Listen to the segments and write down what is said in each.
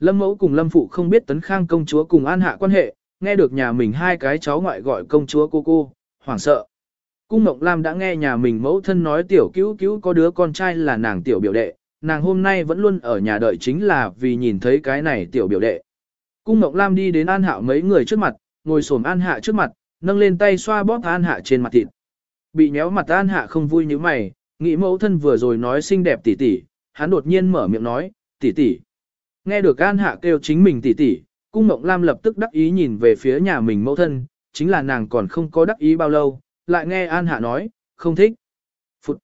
Lâm mẫu cùng Lâm phụ không biết tấn khang công chúa cùng an hạ quan hệ, nghe được nhà mình hai cái cháu ngoại gọi công chúa cô cô, hoảng sợ. Cung ngọc Lam đã nghe nhà mình mẫu thân nói tiểu cứu cứu có đứa con trai là nàng tiểu biểu đệ, nàng hôm nay vẫn luôn ở nhà đợi chính là vì nhìn thấy cái này tiểu biểu đệ. Cung ngọc Lam đi đến An hạ mấy người trước mặt, ngồi xổm An Hạ trước mặt, nâng lên tay xoa bóp An Hạ trên mặt thịt. Bị nhéo mặt An Hạ không vui như mày, nghĩ mẫu thân vừa rồi nói xinh đẹp tỷ tỷ, hắn đột nhiên mở miệng nói, tỷ tỷ. Nghe được An Hạ kêu chính mình tỷ tỷ, Cung Mộng Lam lập tức đắc ý nhìn về phía nhà mình mẫu thân, chính là nàng còn không có đắc ý bao lâu, lại nghe An Hạ nói, không thích. Phụt.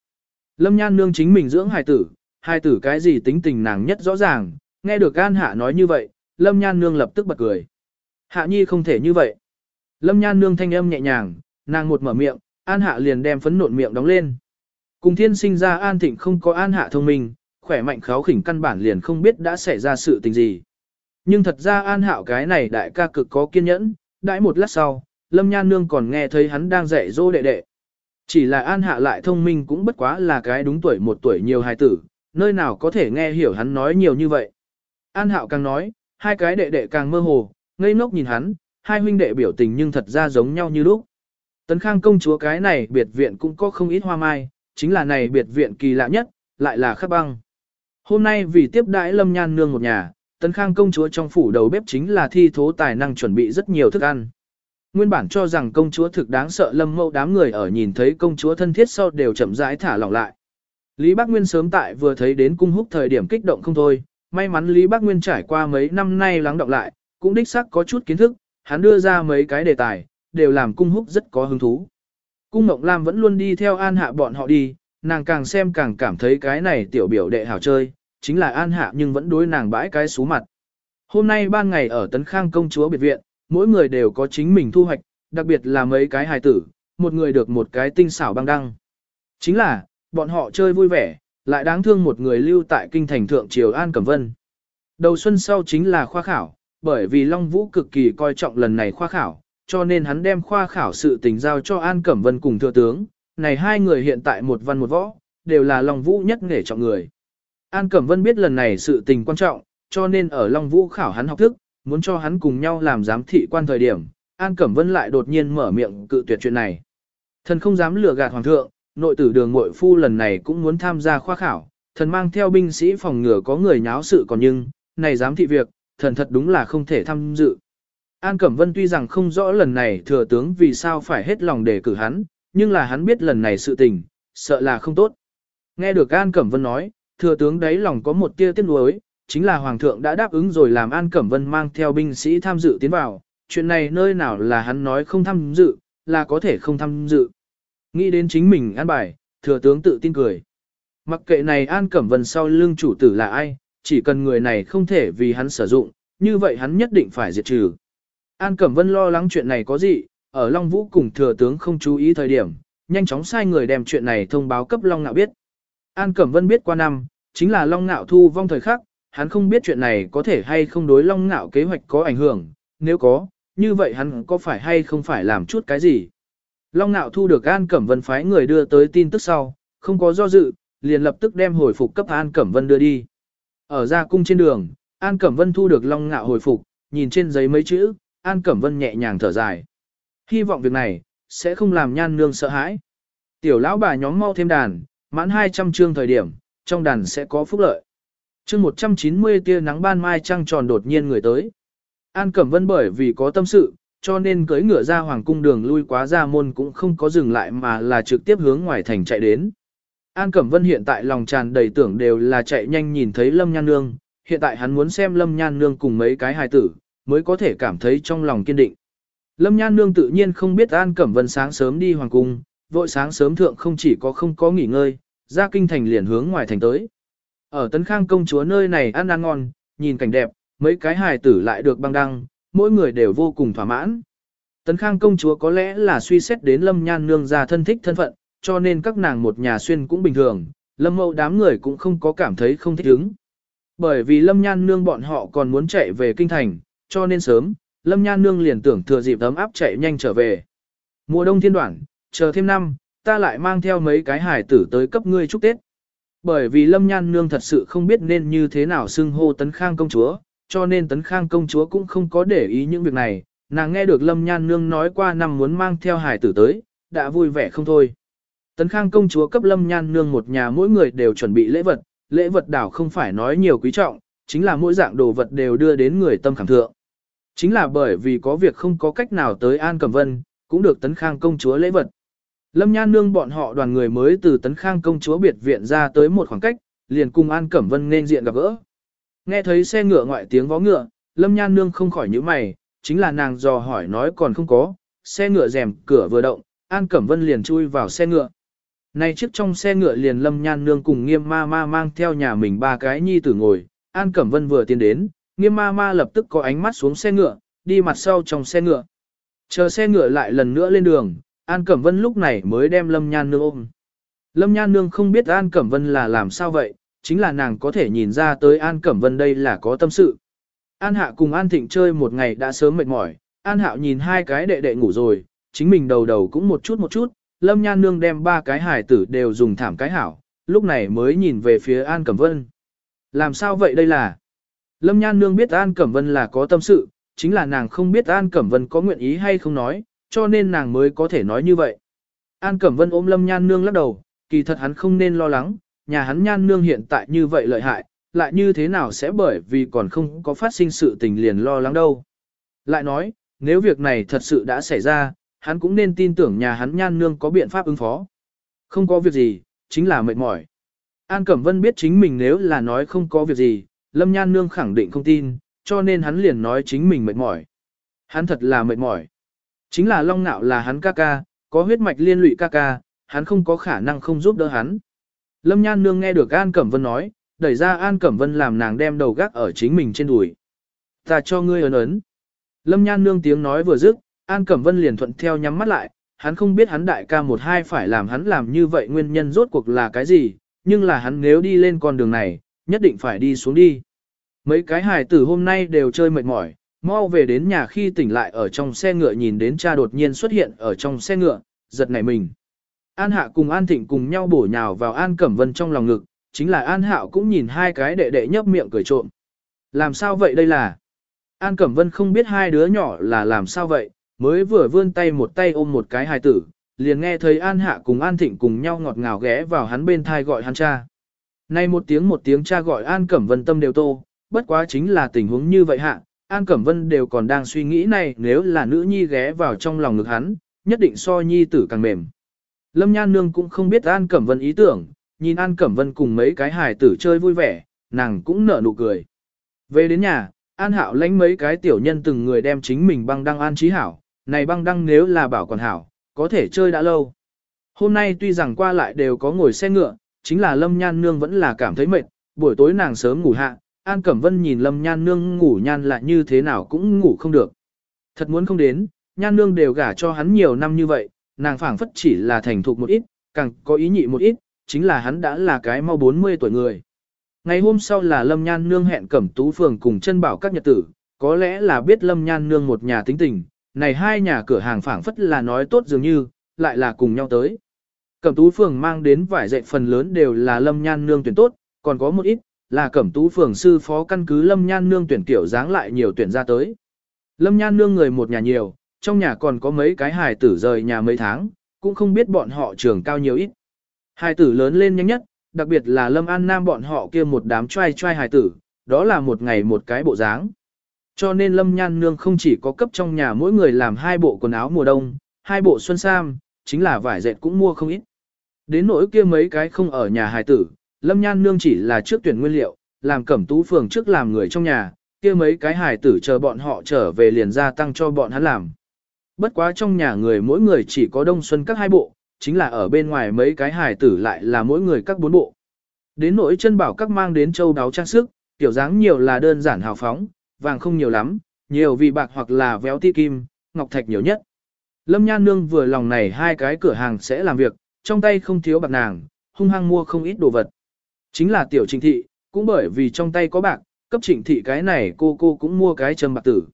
Lâm Nhan nương chính mình dưỡng hài tử, hài tử cái gì tính tình nàng nhất rõ ràng, nghe được An Hạ nói như vậy, Lâm Nhan nương lập tức bật cười. Hạ nhi không thể như vậy. Lâm Nhan nương thanh âm nhẹ nhàng, nàng một mở miệng, An Hạ liền đem phấn nộn miệng đóng lên. Cùng thiên sinh ra An Thịnh không có An Hạ thông minh, khỏe mạnh kháo khỉnh căn bản liền không biết đã xảy ra sự tình gì. Nhưng thật ra An Hạo cái này đại ca cực có kiên nhẫn, đãi một lát sau, Lâm Nhan Nương còn nghe thấy hắn đang dạy dỗ đệ đệ. Chỉ là An Hạ lại thông minh cũng bất quá là cái đúng tuổi một tuổi nhiều hài tử, nơi nào có thể nghe hiểu hắn nói nhiều như vậy. An Hạo càng nói, hai cái đệ đệ càng mơ hồ, ngây ngốc nhìn hắn, hai huynh đệ biểu tình nhưng thật ra giống nhau như lúc. Tấn Khang công chúa cái này biệt viện cũng có không ít hoa mai, chính là này biệt viện kỳ lạ nhất, lại là khắc băng. Hôm nay vì tiếp đãi Lâm Nhan Nương một nhà, Tấn Khang công chúa trong phủ đầu bếp chính là thi thố tài năng chuẩn bị rất nhiều thức ăn. Nguyên bản cho rằng công chúa thực đáng sợ lâm mẫu đám người ở nhìn thấy công chúa thân thiết sau đều chậm rãi thả lỏng lại. Lý Bác Nguyên sớm tại vừa thấy đến cung húc thời điểm kích động không thôi, may mắn Lý Bác Nguyên trải qua mấy năm nay lắng động lại, cũng đích xác có chút kiến thức, hắn đưa ra mấy cái đề tài, đều làm cung húc rất có hứng thú. Cung Mộng Lam vẫn luôn đi theo An Hạ bọn họ đi, nàng càng xem càng cảm thấy cái này tiểu biểu đệ hảo chơi, chính là An Hạ nhưng vẫn đối nàng bãi cái xú mặt. Hôm nay ban ngày ở Tấn Khang công chúa biệt viện, mỗi người đều có chính mình thu hoạch, đặc biệt là mấy cái hài tử, một người được một cái tinh xảo băng đăng. Chính là, bọn họ chơi vui vẻ, lại đáng thương một người lưu tại kinh thành thượng triều An Cẩm Vân. Đầu xuân sau chính là khoa khảo, bởi vì Long Vũ cực kỳ coi trọng lần này khoa khảo, cho nên hắn đem khoa khảo sự tình giao cho An Cẩm Vân cùng thừa tướng, này hai người hiện tại một văn một võ, đều là Long Vũ nhất nghề trọng người. An Cẩm Vân biết lần này sự tình quan trọng, cho nên ở Long Vũ khảo hắn học thức, muốn cho hắn cùng nhau làm giám thị quan thời điểm, An Cẩm Vân lại đột nhiên mở miệng cự tuyệt chuyện này. Thần không dám lừa gạt hoàng thượng, nội tử đường muội phu lần này cũng muốn tham gia khoa khảo, thần mang theo binh sĩ phòng ngừa có người nháo sự còn nhưng, này giám thị việc, thần thật đúng là không thể tham dự. An Cẩm Vân tuy rằng không rõ lần này thừa tướng vì sao phải hết lòng để cử hắn, nhưng là hắn biết lần này sự tình, sợ là không tốt. Nghe được An Cẩm Vân nói, thừa tướng đấy lòng có một tia tiếc nuối, chính là hoàng thượng đã đáp ứng rồi làm An Cẩm Vân mang theo binh sĩ tham dự tiến vào, chuyện này nơi nào là hắn nói không tham dự, là có thể không tham dự. Nghĩ đến chính mình an bài, thừa tướng tự tin cười. Mặc kệ này An Cẩm Vân sau lưng chủ tử là ai, chỉ cần người này không thể vì hắn sử dụng, như vậy hắn nhất định phải diệt trừ. An Cẩm Vân lo lắng chuyện này có gì, ở Long Vũ cùng thừa tướng không chú ý thời điểm, nhanh chóng sai người đem chuyện này thông báo cấp Long Nạo biết. An Cẩm Vân biết qua năm, chính là Long Nạo thu vong thời khắc, hắn không biết chuyện này có thể hay không đối Long Nạo kế hoạch có ảnh hưởng, nếu có, như vậy hắn có phải hay không phải làm chút cái gì. Long Nạo thu được An Cẩm Vân phái người đưa tới tin tức sau, không có do dự, liền lập tức đem hồi phục cấp An Cẩm Vân đưa đi. Ở ra cung trên đường, An Cẩm Vân thu được Long Nạo hồi phục, nhìn trên giấy mấy chữ, An Cẩm Vân nhẹ nhàng thở dài. Hy vọng việc này, sẽ không làm nhan nương sợ hãi. Tiểu lão bà nhóm mau thêm đàn, mãn 200 chương thời điểm, trong đàn sẽ có phúc lợi. chương 190 tia nắng ban mai trăng tròn đột nhiên người tới. An Cẩm Vân bởi vì có tâm sự, cho nên cưỡi ngựa ra hoàng cung đường lui quá ra môn cũng không có dừng lại mà là trực tiếp hướng ngoài thành chạy đến. An Cẩm Vân hiện tại lòng tràn đầy tưởng đều là chạy nhanh nhìn thấy Lâm Nhan Nương, hiện tại hắn muốn xem Lâm Nhan Nương cùng mấy cái hài tử, mới có thể cảm thấy trong lòng kiên định. Lâm Nhan Nương tự nhiên không biết An Cẩm Vân sáng sớm đi hoàng cung, vội sáng sớm thượng không chỉ có không có nghỉ ngơi, ra kinh thành liền hướng ngoài thành tới. Ở Tấn Khang công chúa nơi này ăn ăn ngon, nhìn cảnh đẹp, mấy cái hài tử lại được băng đăng, mỗi người đều vô cùng thỏa mãn. Tấn Khang công chúa có lẽ là suy xét đến Lâm Nhan nương ra thân thích thân phận, cho nên các nàng một nhà xuyên cũng bình thường, Lâm Mậu đám người cũng không có cảm thấy không thích ứng. Bởi vì Lâm Nhan nương bọn họ còn muốn chạy về kinh thành, cho nên sớm, Lâm Nhan nương liền tưởng thừa dịp ấm áp chạy nhanh trở về. Mùa đông thiên đoạn, chờ thêm năm, ta lại mang theo mấy cái hải tử tới cấp ngươi chúc Tết. Bởi vì Lâm Nhan Nương thật sự không biết nên như thế nào xưng hô tấn khang công chúa, cho nên tấn khang công chúa cũng không có để ý những việc này, nàng nghe được lâm nhan nương nói qua năm muốn mang theo hải tử tới, đã vui vẻ không thôi. Tấn khang công chúa cấp lâm nhan nương một nhà mỗi người đều chuẩn bị lễ vật, lễ vật đảo không phải nói nhiều quý trọng, chính là mỗi dạng đồ vật đều đưa đến người tâm khảm thượng. Chính là bởi vì có việc không có cách nào tới An Cẩm Vân, cũng được tấn khang công chúa lễ vật. Lâm Nhan Nương bọn họ đoàn người mới từ tấn khang công chúa biệt viện ra tới một khoảng cách, liền cùng An Cẩm Vân nên diện gặp gỡ. Nghe thấy xe ngựa ngoại tiếng vó ngựa, Lâm Nhan Nương không khỏi nhíu mày, chính là nàng dò hỏi nói còn không có, xe ngựa rèm cửa vừa động, An Cẩm Vân liền chui vào xe ngựa. Nay trước trong xe ngựa liền Lâm Nhan Nương cùng Nghiêm Ma Ma mang theo nhà mình ba cái nhi tử ngồi, An Cẩm Vân vừa tiến đến, Nghiêm Ma Ma lập tức có ánh mắt xuống xe ngựa, đi mặt sau trong xe ngựa. Chờ xe ngựa lại lần nữa lên đường, An Cẩm Vân lúc này mới đem Lâm Nhan Nương ôm. Lâm Nhan Nương không biết An Cẩm Vân là làm sao vậy, chính là nàng có thể nhìn ra tới An Cẩm Vân đây là có tâm sự. An Hạ cùng An Thịnh chơi một ngày đã sớm mệt mỏi, An Hạo nhìn hai cái đệ đệ ngủ rồi, chính mình đầu đầu cũng một chút một chút, Lâm Nhan Nương đem ba cái hải tử đều dùng thảm cái hảo, lúc này mới nhìn về phía An Cẩm Vân. Làm sao vậy đây là? Lâm Nhan Nương biết An Cẩm Vân là có tâm sự, chính là nàng không biết An Cẩm Vân có nguyện ý hay không nói, cho nên nàng mới có thể nói như vậy. An Cẩm Vân ôm Lâm Nhan Nương lắc đầu, kỳ thật hắn không nên lo lắng, nhà hắn Nhan Nương hiện tại như vậy lợi hại, lại như thế nào sẽ bởi vì còn không có phát sinh sự tình liền lo lắng đâu. Lại nói, nếu việc này thật sự đã xảy ra, hắn cũng nên tin tưởng nhà hắn Nhan Nương có biện pháp ứng phó. Không có việc gì, chính là mệt mỏi. An Cẩm Vân biết chính mình nếu là nói không có việc gì, Lâm Nhan Nương khẳng định không tin, cho nên hắn liền nói chính mình mệt mỏi. Hắn thật là mệt mỏi. Chính là Long Nạo là hắn ca ca, có huyết mạch liên lụy ca ca, hắn không có khả năng không giúp đỡ hắn. Lâm Nhan Nương nghe được An Cẩm Vân nói, đẩy ra An Cẩm Vân làm nàng đem đầu gác ở chính mình trên đùi. Ta cho ngươi ấn ấn. Lâm Nhan Nương tiếng nói vừa dứt, An Cẩm Vân liền thuận theo nhắm mắt lại, hắn không biết hắn đại ca một hai phải làm hắn làm như vậy nguyên nhân rốt cuộc là cái gì, nhưng là hắn nếu đi lên con đường này, nhất định phải đi xuống đi. Mấy cái hài tử hôm nay đều chơi mệt mỏi, mau về đến nhà khi tỉnh lại ở trong xe ngựa nhìn đến cha đột nhiên xuất hiện ở trong xe ngựa, giật nảy mình. An Hạ cùng An Thịnh cùng nhau bổ nhào vào An Cẩm Vân trong lòng ngực, chính là An Hạo cũng nhìn hai cái đệ đệ nhấp miệng cười trộm. Làm sao vậy đây là? An Cẩm Vân không biết hai đứa nhỏ là làm sao vậy, mới vừa vươn tay một tay ôm một cái hài tử, liền nghe thấy An Hạ cùng An Thịnh cùng nhau ngọt ngào ghé vào hắn bên thai gọi hắn cha. Nay một tiếng một tiếng cha gọi An Cẩm Vân tâm đều tô, bất quá chính là tình huống như vậy hạ, An Cẩm Vân đều còn đang suy nghĩ này nếu là nữ nhi ghé vào trong lòng ngực hắn, nhất định so nhi tử càng mềm. Lâm Nhan Nương cũng không biết An Cẩm Vân ý tưởng, nhìn An Cẩm Vân cùng mấy cái hài tử chơi vui vẻ, nàng cũng nở nụ cười. Về đến nhà, An Hạo lãnh mấy cái tiểu nhân từng người đem chính mình băng đăng an trí hảo, này băng đăng nếu là bảo còn hảo, có thể chơi đã lâu. Hôm nay tuy rằng qua lại đều có ngồi xe ngựa, chính là Lâm Nhan Nương vẫn là cảm thấy mệt, buổi tối nàng sớm ngủ hạ, An Cẩm Vân nhìn Lâm Nhan Nương ngủ nhan lại như thế nào cũng ngủ không được. Thật muốn không đến, Nhan Nương đều gả cho hắn nhiều năm như vậy, nàng phảng phất chỉ là thành thục một ít, càng có ý nhị một ít, chính là hắn đã là cái mau 40 tuổi người. Ngày hôm sau là Lâm Nhan Nương hẹn Cẩm Tú Phường cùng chân bảo các nhật tử, có lẽ là biết Lâm Nhan Nương một nhà tính tình, này hai nhà cửa hàng phảng phất là nói tốt dường như, lại là cùng nhau tới. Cẩm Tú Phường mang đến vải dạy phần lớn đều là Lâm Nhan Nương tuyển tốt, còn có một ít, là Cẩm Tú Phường sư phó căn cứ Lâm Nhan Nương tuyển tiểu dáng lại nhiều tuyển ra tới. Lâm Nhan Nương người một nhà nhiều, trong nhà còn có mấy cái hài tử rời nhà mấy tháng, cũng không biết bọn họ trưởng cao nhiều ít. Hài tử lớn lên nhanh nhất, đặc biệt là Lâm An Nam bọn họ kia một đám trai trai hài tử, đó là một ngày một cái bộ dáng. Cho nên Lâm Nhan Nương không chỉ có cấp trong nhà mỗi người làm hai bộ quần áo mùa đông, hai bộ xuân sam, chính là vải dệt cũng mua không ít. Đến nỗi kia mấy cái không ở nhà hài tử, Lâm Nhan Nương chỉ là trước tuyển nguyên liệu, làm cẩm tú phường trước làm người trong nhà, kia mấy cái hài tử chờ bọn họ trở về liền gia tăng cho bọn hắn làm. Bất quá trong nhà người mỗi người chỉ có đông xuân các hai bộ, chính là ở bên ngoài mấy cái hài tử lại là mỗi người các bốn bộ. Đến nỗi chân bảo các mang đến châu đáo trang sức, tiểu dáng nhiều là đơn giản hào phóng, vàng không nhiều lắm, nhiều vì bạc hoặc là véo ti kim, ngọc thạch nhiều nhất. Lâm Nhan Nương vừa lòng này hai cái cửa hàng sẽ làm việc, trong tay không thiếu bạc nàng, hung hăng mua không ít đồ vật. Chính là tiểu trịnh thị, cũng bởi vì trong tay có bạc, cấp trịnh thị cái này cô cô cũng mua cái châm bạc tử.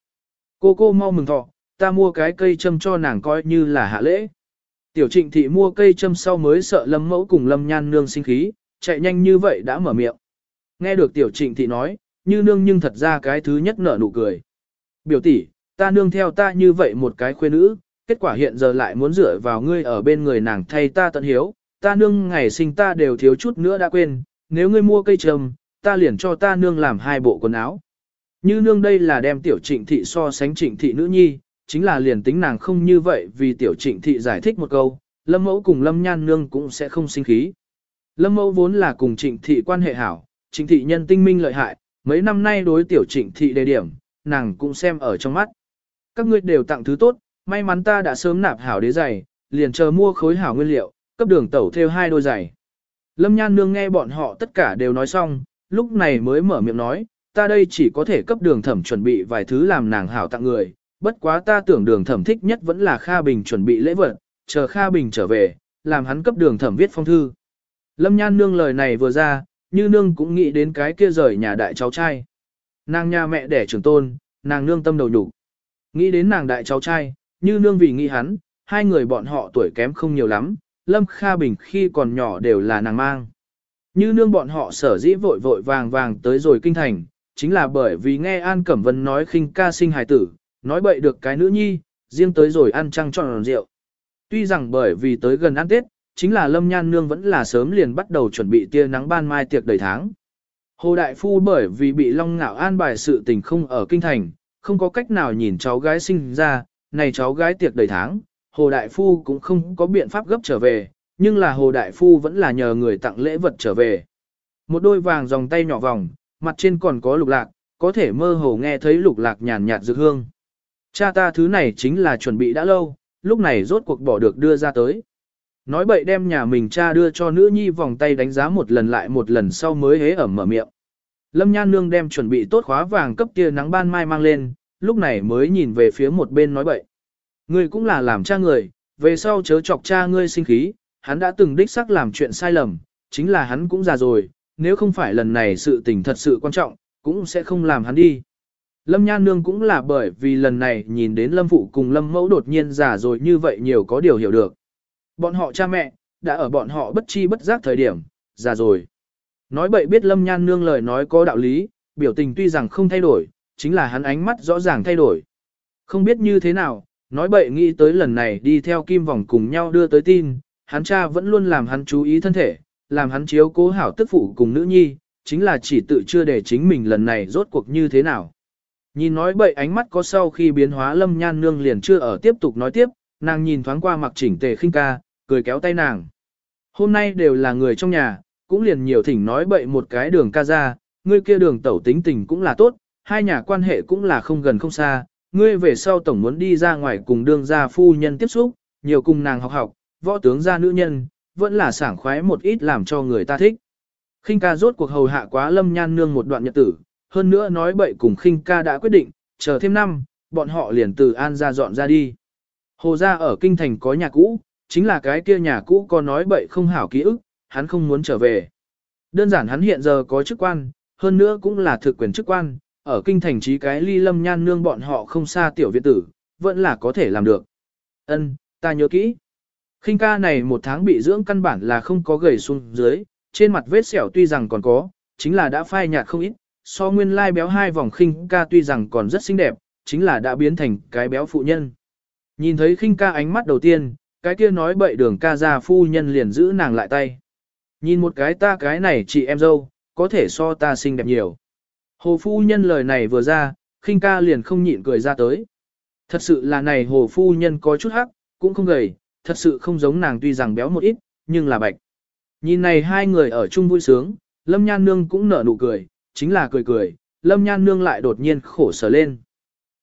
Cô cô mau mừng thọ, ta mua cái cây châm cho nàng coi như là hạ lễ. Tiểu trịnh thị mua cây châm sau mới sợ lâm mẫu cùng lâm nhan nương sinh khí, chạy nhanh như vậy đã mở miệng. Nghe được tiểu trịnh thị nói, như nương nhưng thật ra cái thứ nhất nở nụ cười. Biểu tỷ, ta nương theo ta như vậy một cái khuê nữ, kết quả hiện giờ lại muốn dựa vào ngươi ở bên người nàng thay ta tận hiếu, ta nương ngày sinh ta đều thiếu chút nữa đã quên, nếu ngươi mua cây trầm, ta liền cho ta nương làm hai bộ quần áo. Như nương đây là đem tiểu trịnh thị so sánh trịnh thị nữ nhi, chính là liền tính nàng không như vậy vì tiểu trịnh thị giải thích một câu, lâm mẫu cùng lâm nhan nương cũng sẽ không sinh khí. Lâm mẫu vốn là cùng trịnh thị quan hệ hảo, trịnh thị nhân tinh minh lợi hại, mấy năm nay đối tiểu trịnh thị đề điểm, nàng cũng xem ở trong mắt. Các ngươi đều tặng thứ tốt, may mắn ta đã sớm nạp hảo đế giày, liền chờ mua khối hảo nguyên liệu, cấp đường tẩu theo hai đôi giày. Lâm nhan nương nghe bọn họ tất cả đều nói xong, lúc này mới mở miệng nói, ta đây chỉ có thể cấp đường thẩm chuẩn bị vài thứ làm nàng hảo tặng người, bất quá ta tưởng đường thẩm thích nhất vẫn là Kha Bình chuẩn bị lễ vật, chờ Kha Bình trở về, làm hắn cấp đường thẩm viết phong thư. Lâm nhan nương lời này vừa ra, như nương cũng nghĩ đến cái kia rời nhà đại cháu trai. Nàng nhà mẹ đẻ trưởng tôn, nàng nương tâm đầu nhục Nghĩ đến nàng đại cháu trai, như nương vì nghĩ hắn, hai người bọn họ tuổi kém không nhiều lắm, Lâm Kha Bình khi còn nhỏ đều là nàng mang. Như nương bọn họ sở dĩ vội vội vàng vàng tới rồi kinh thành, chính là bởi vì nghe An Cẩm Vân nói khinh ca sinh hài tử, nói bậy được cái nữ nhi, riêng tới rồi ăn trăng tròn rượu. Tuy rằng bởi vì tới gần ăn Tết, chính là Lâm Nhan Nương vẫn là sớm liền bắt đầu chuẩn bị tia nắng ban mai tiệc đầy tháng. Hồ Đại Phu bởi vì bị Long Ngạo an bài sự tình không ở kinh thành, không có cách nào nhìn cháu gái sinh ra, này cháu gái tiệc đầy tháng, Hồ Đại Phu cũng không có biện pháp gấp trở về, nhưng là Hồ Đại Phu vẫn là nhờ người tặng lễ vật trở về. Một đôi vàng dòng tay nhỏ vòng, mặt trên còn có lục lạc, có thể mơ hồ nghe thấy lục lạc nhàn nhạt dược hương. Cha ta thứ này chính là chuẩn bị đã lâu, lúc này rốt cuộc bỏ được đưa ra tới. Nói bậy đem nhà mình cha đưa cho nữ nhi vòng tay đánh giá một lần lại một lần sau mới hế ẩm mở miệng. Lâm Nhan Nương đem chuẩn bị tốt khóa vàng cấp kia nắng ban mai mang lên, lúc này mới nhìn về phía một bên nói bậy. Ngươi cũng là làm cha người, về sau chớ chọc cha ngươi sinh khí, hắn đã từng đích xác làm chuyện sai lầm, chính là hắn cũng già rồi, nếu không phải lần này sự tình thật sự quan trọng, cũng sẽ không làm hắn đi. Lâm Nhan Nương cũng là bởi vì lần này nhìn đến Lâm Phụ cùng Lâm Mẫu đột nhiên già rồi như vậy nhiều có điều hiểu được. Bọn họ cha mẹ, đã ở bọn họ bất chi bất giác thời điểm, già rồi. Nói bậy biết Lâm Nhan Nương lời nói có đạo lý, biểu tình tuy rằng không thay đổi, chính là hắn ánh mắt rõ ràng thay đổi. Không biết như thế nào, nói bậy nghĩ tới lần này đi theo kim vòng cùng nhau đưa tới tin, hắn cha vẫn luôn làm hắn chú ý thân thể, làm hắn chiếu cố hảo tức phụ cùng nữ nhi, chính là chỉ tự chưa để chính mình lần này rốt cuộc như thế nào. Nhìn nói bậy ánh mắt có sau khi biến hóa lâm nhan nương liền chưa ở tiếp tục nói tiếp, nàng nhìn thoáng qua mặc chỉnh tề khinh ca, cười kéo tay nàng. Hôm nay đều là người trong nhà, cũng liền nhiều thỉnh nói bậy một cái đường ca ra, ngươi kia đường tẩu tính tình cũng là tốt, hai nhà quan hệ cũng là không gần không xa, ngươi về sau tổng muốn đi ra ngoài cùng đương gia phu nhân tiếp xúc, nhiều cùng nàng học học, võ tướng gia nữ nhân, vẫn là sảng khoái một ít làm cho người ta thích. Khinh ca rốt cuộc hầu hạ quá lâm nhan nương một đoạn nhật tử, hơn nữa nói bậy cùng khinh ca đã quyết định, chờ thêm năm, bọn họ liền từ An ra dọn ra đi. Hồ gia ở kinh thành có nhà cũ, chính là cái kia nhà cũ có nói bậy không hảo ký ức, hắn không muốn trở về. Đơn giản hắn hiện giờ có chức quan, hơn nữa cũng là thực quyền chức quan, ở kinh thành trí cái ly lâm nhan nương bọn họ không xa tiểu viện tử, vẫn là có thể làm được. Ân, ta nhớ kỹ. khinh ca này một tháng bị dưỡng căn bản là không có gầy xuống dưới, trên mặt vết sẹo tuy rằng còn có, chính là đã phai nhạt không ít, so nguyên lai béo hai vòng khinh ca tuy rằng còn rất xinh đẹp, chính là đã biến thành cái béo phụ nhân. Nhìn thấy khinh ca ánh mắt đầu tiên, cái kia nói bậy đường ca ra phu nhân liền giữ nàng lại tay. Nhìn một cái ta cái này chị em dâu, có thể so ta xinh đẹp nhiều. Hồ phu nhân lời này vừa ra, khinh ca liền không nhịn cười ra tới. Thật sự là này hồ phu nhân có chút hắc, cũng không gầy, thật sự không giống nàng tuy rằng béo một ít, nhưng là bạch. Nhìn này hai người ở chung vui sướng, Lâm Nhan Nương cũng nở nụ cười, chính là cười cười, Lâm Nhan Nương lại đột nhiên khổ sở lên.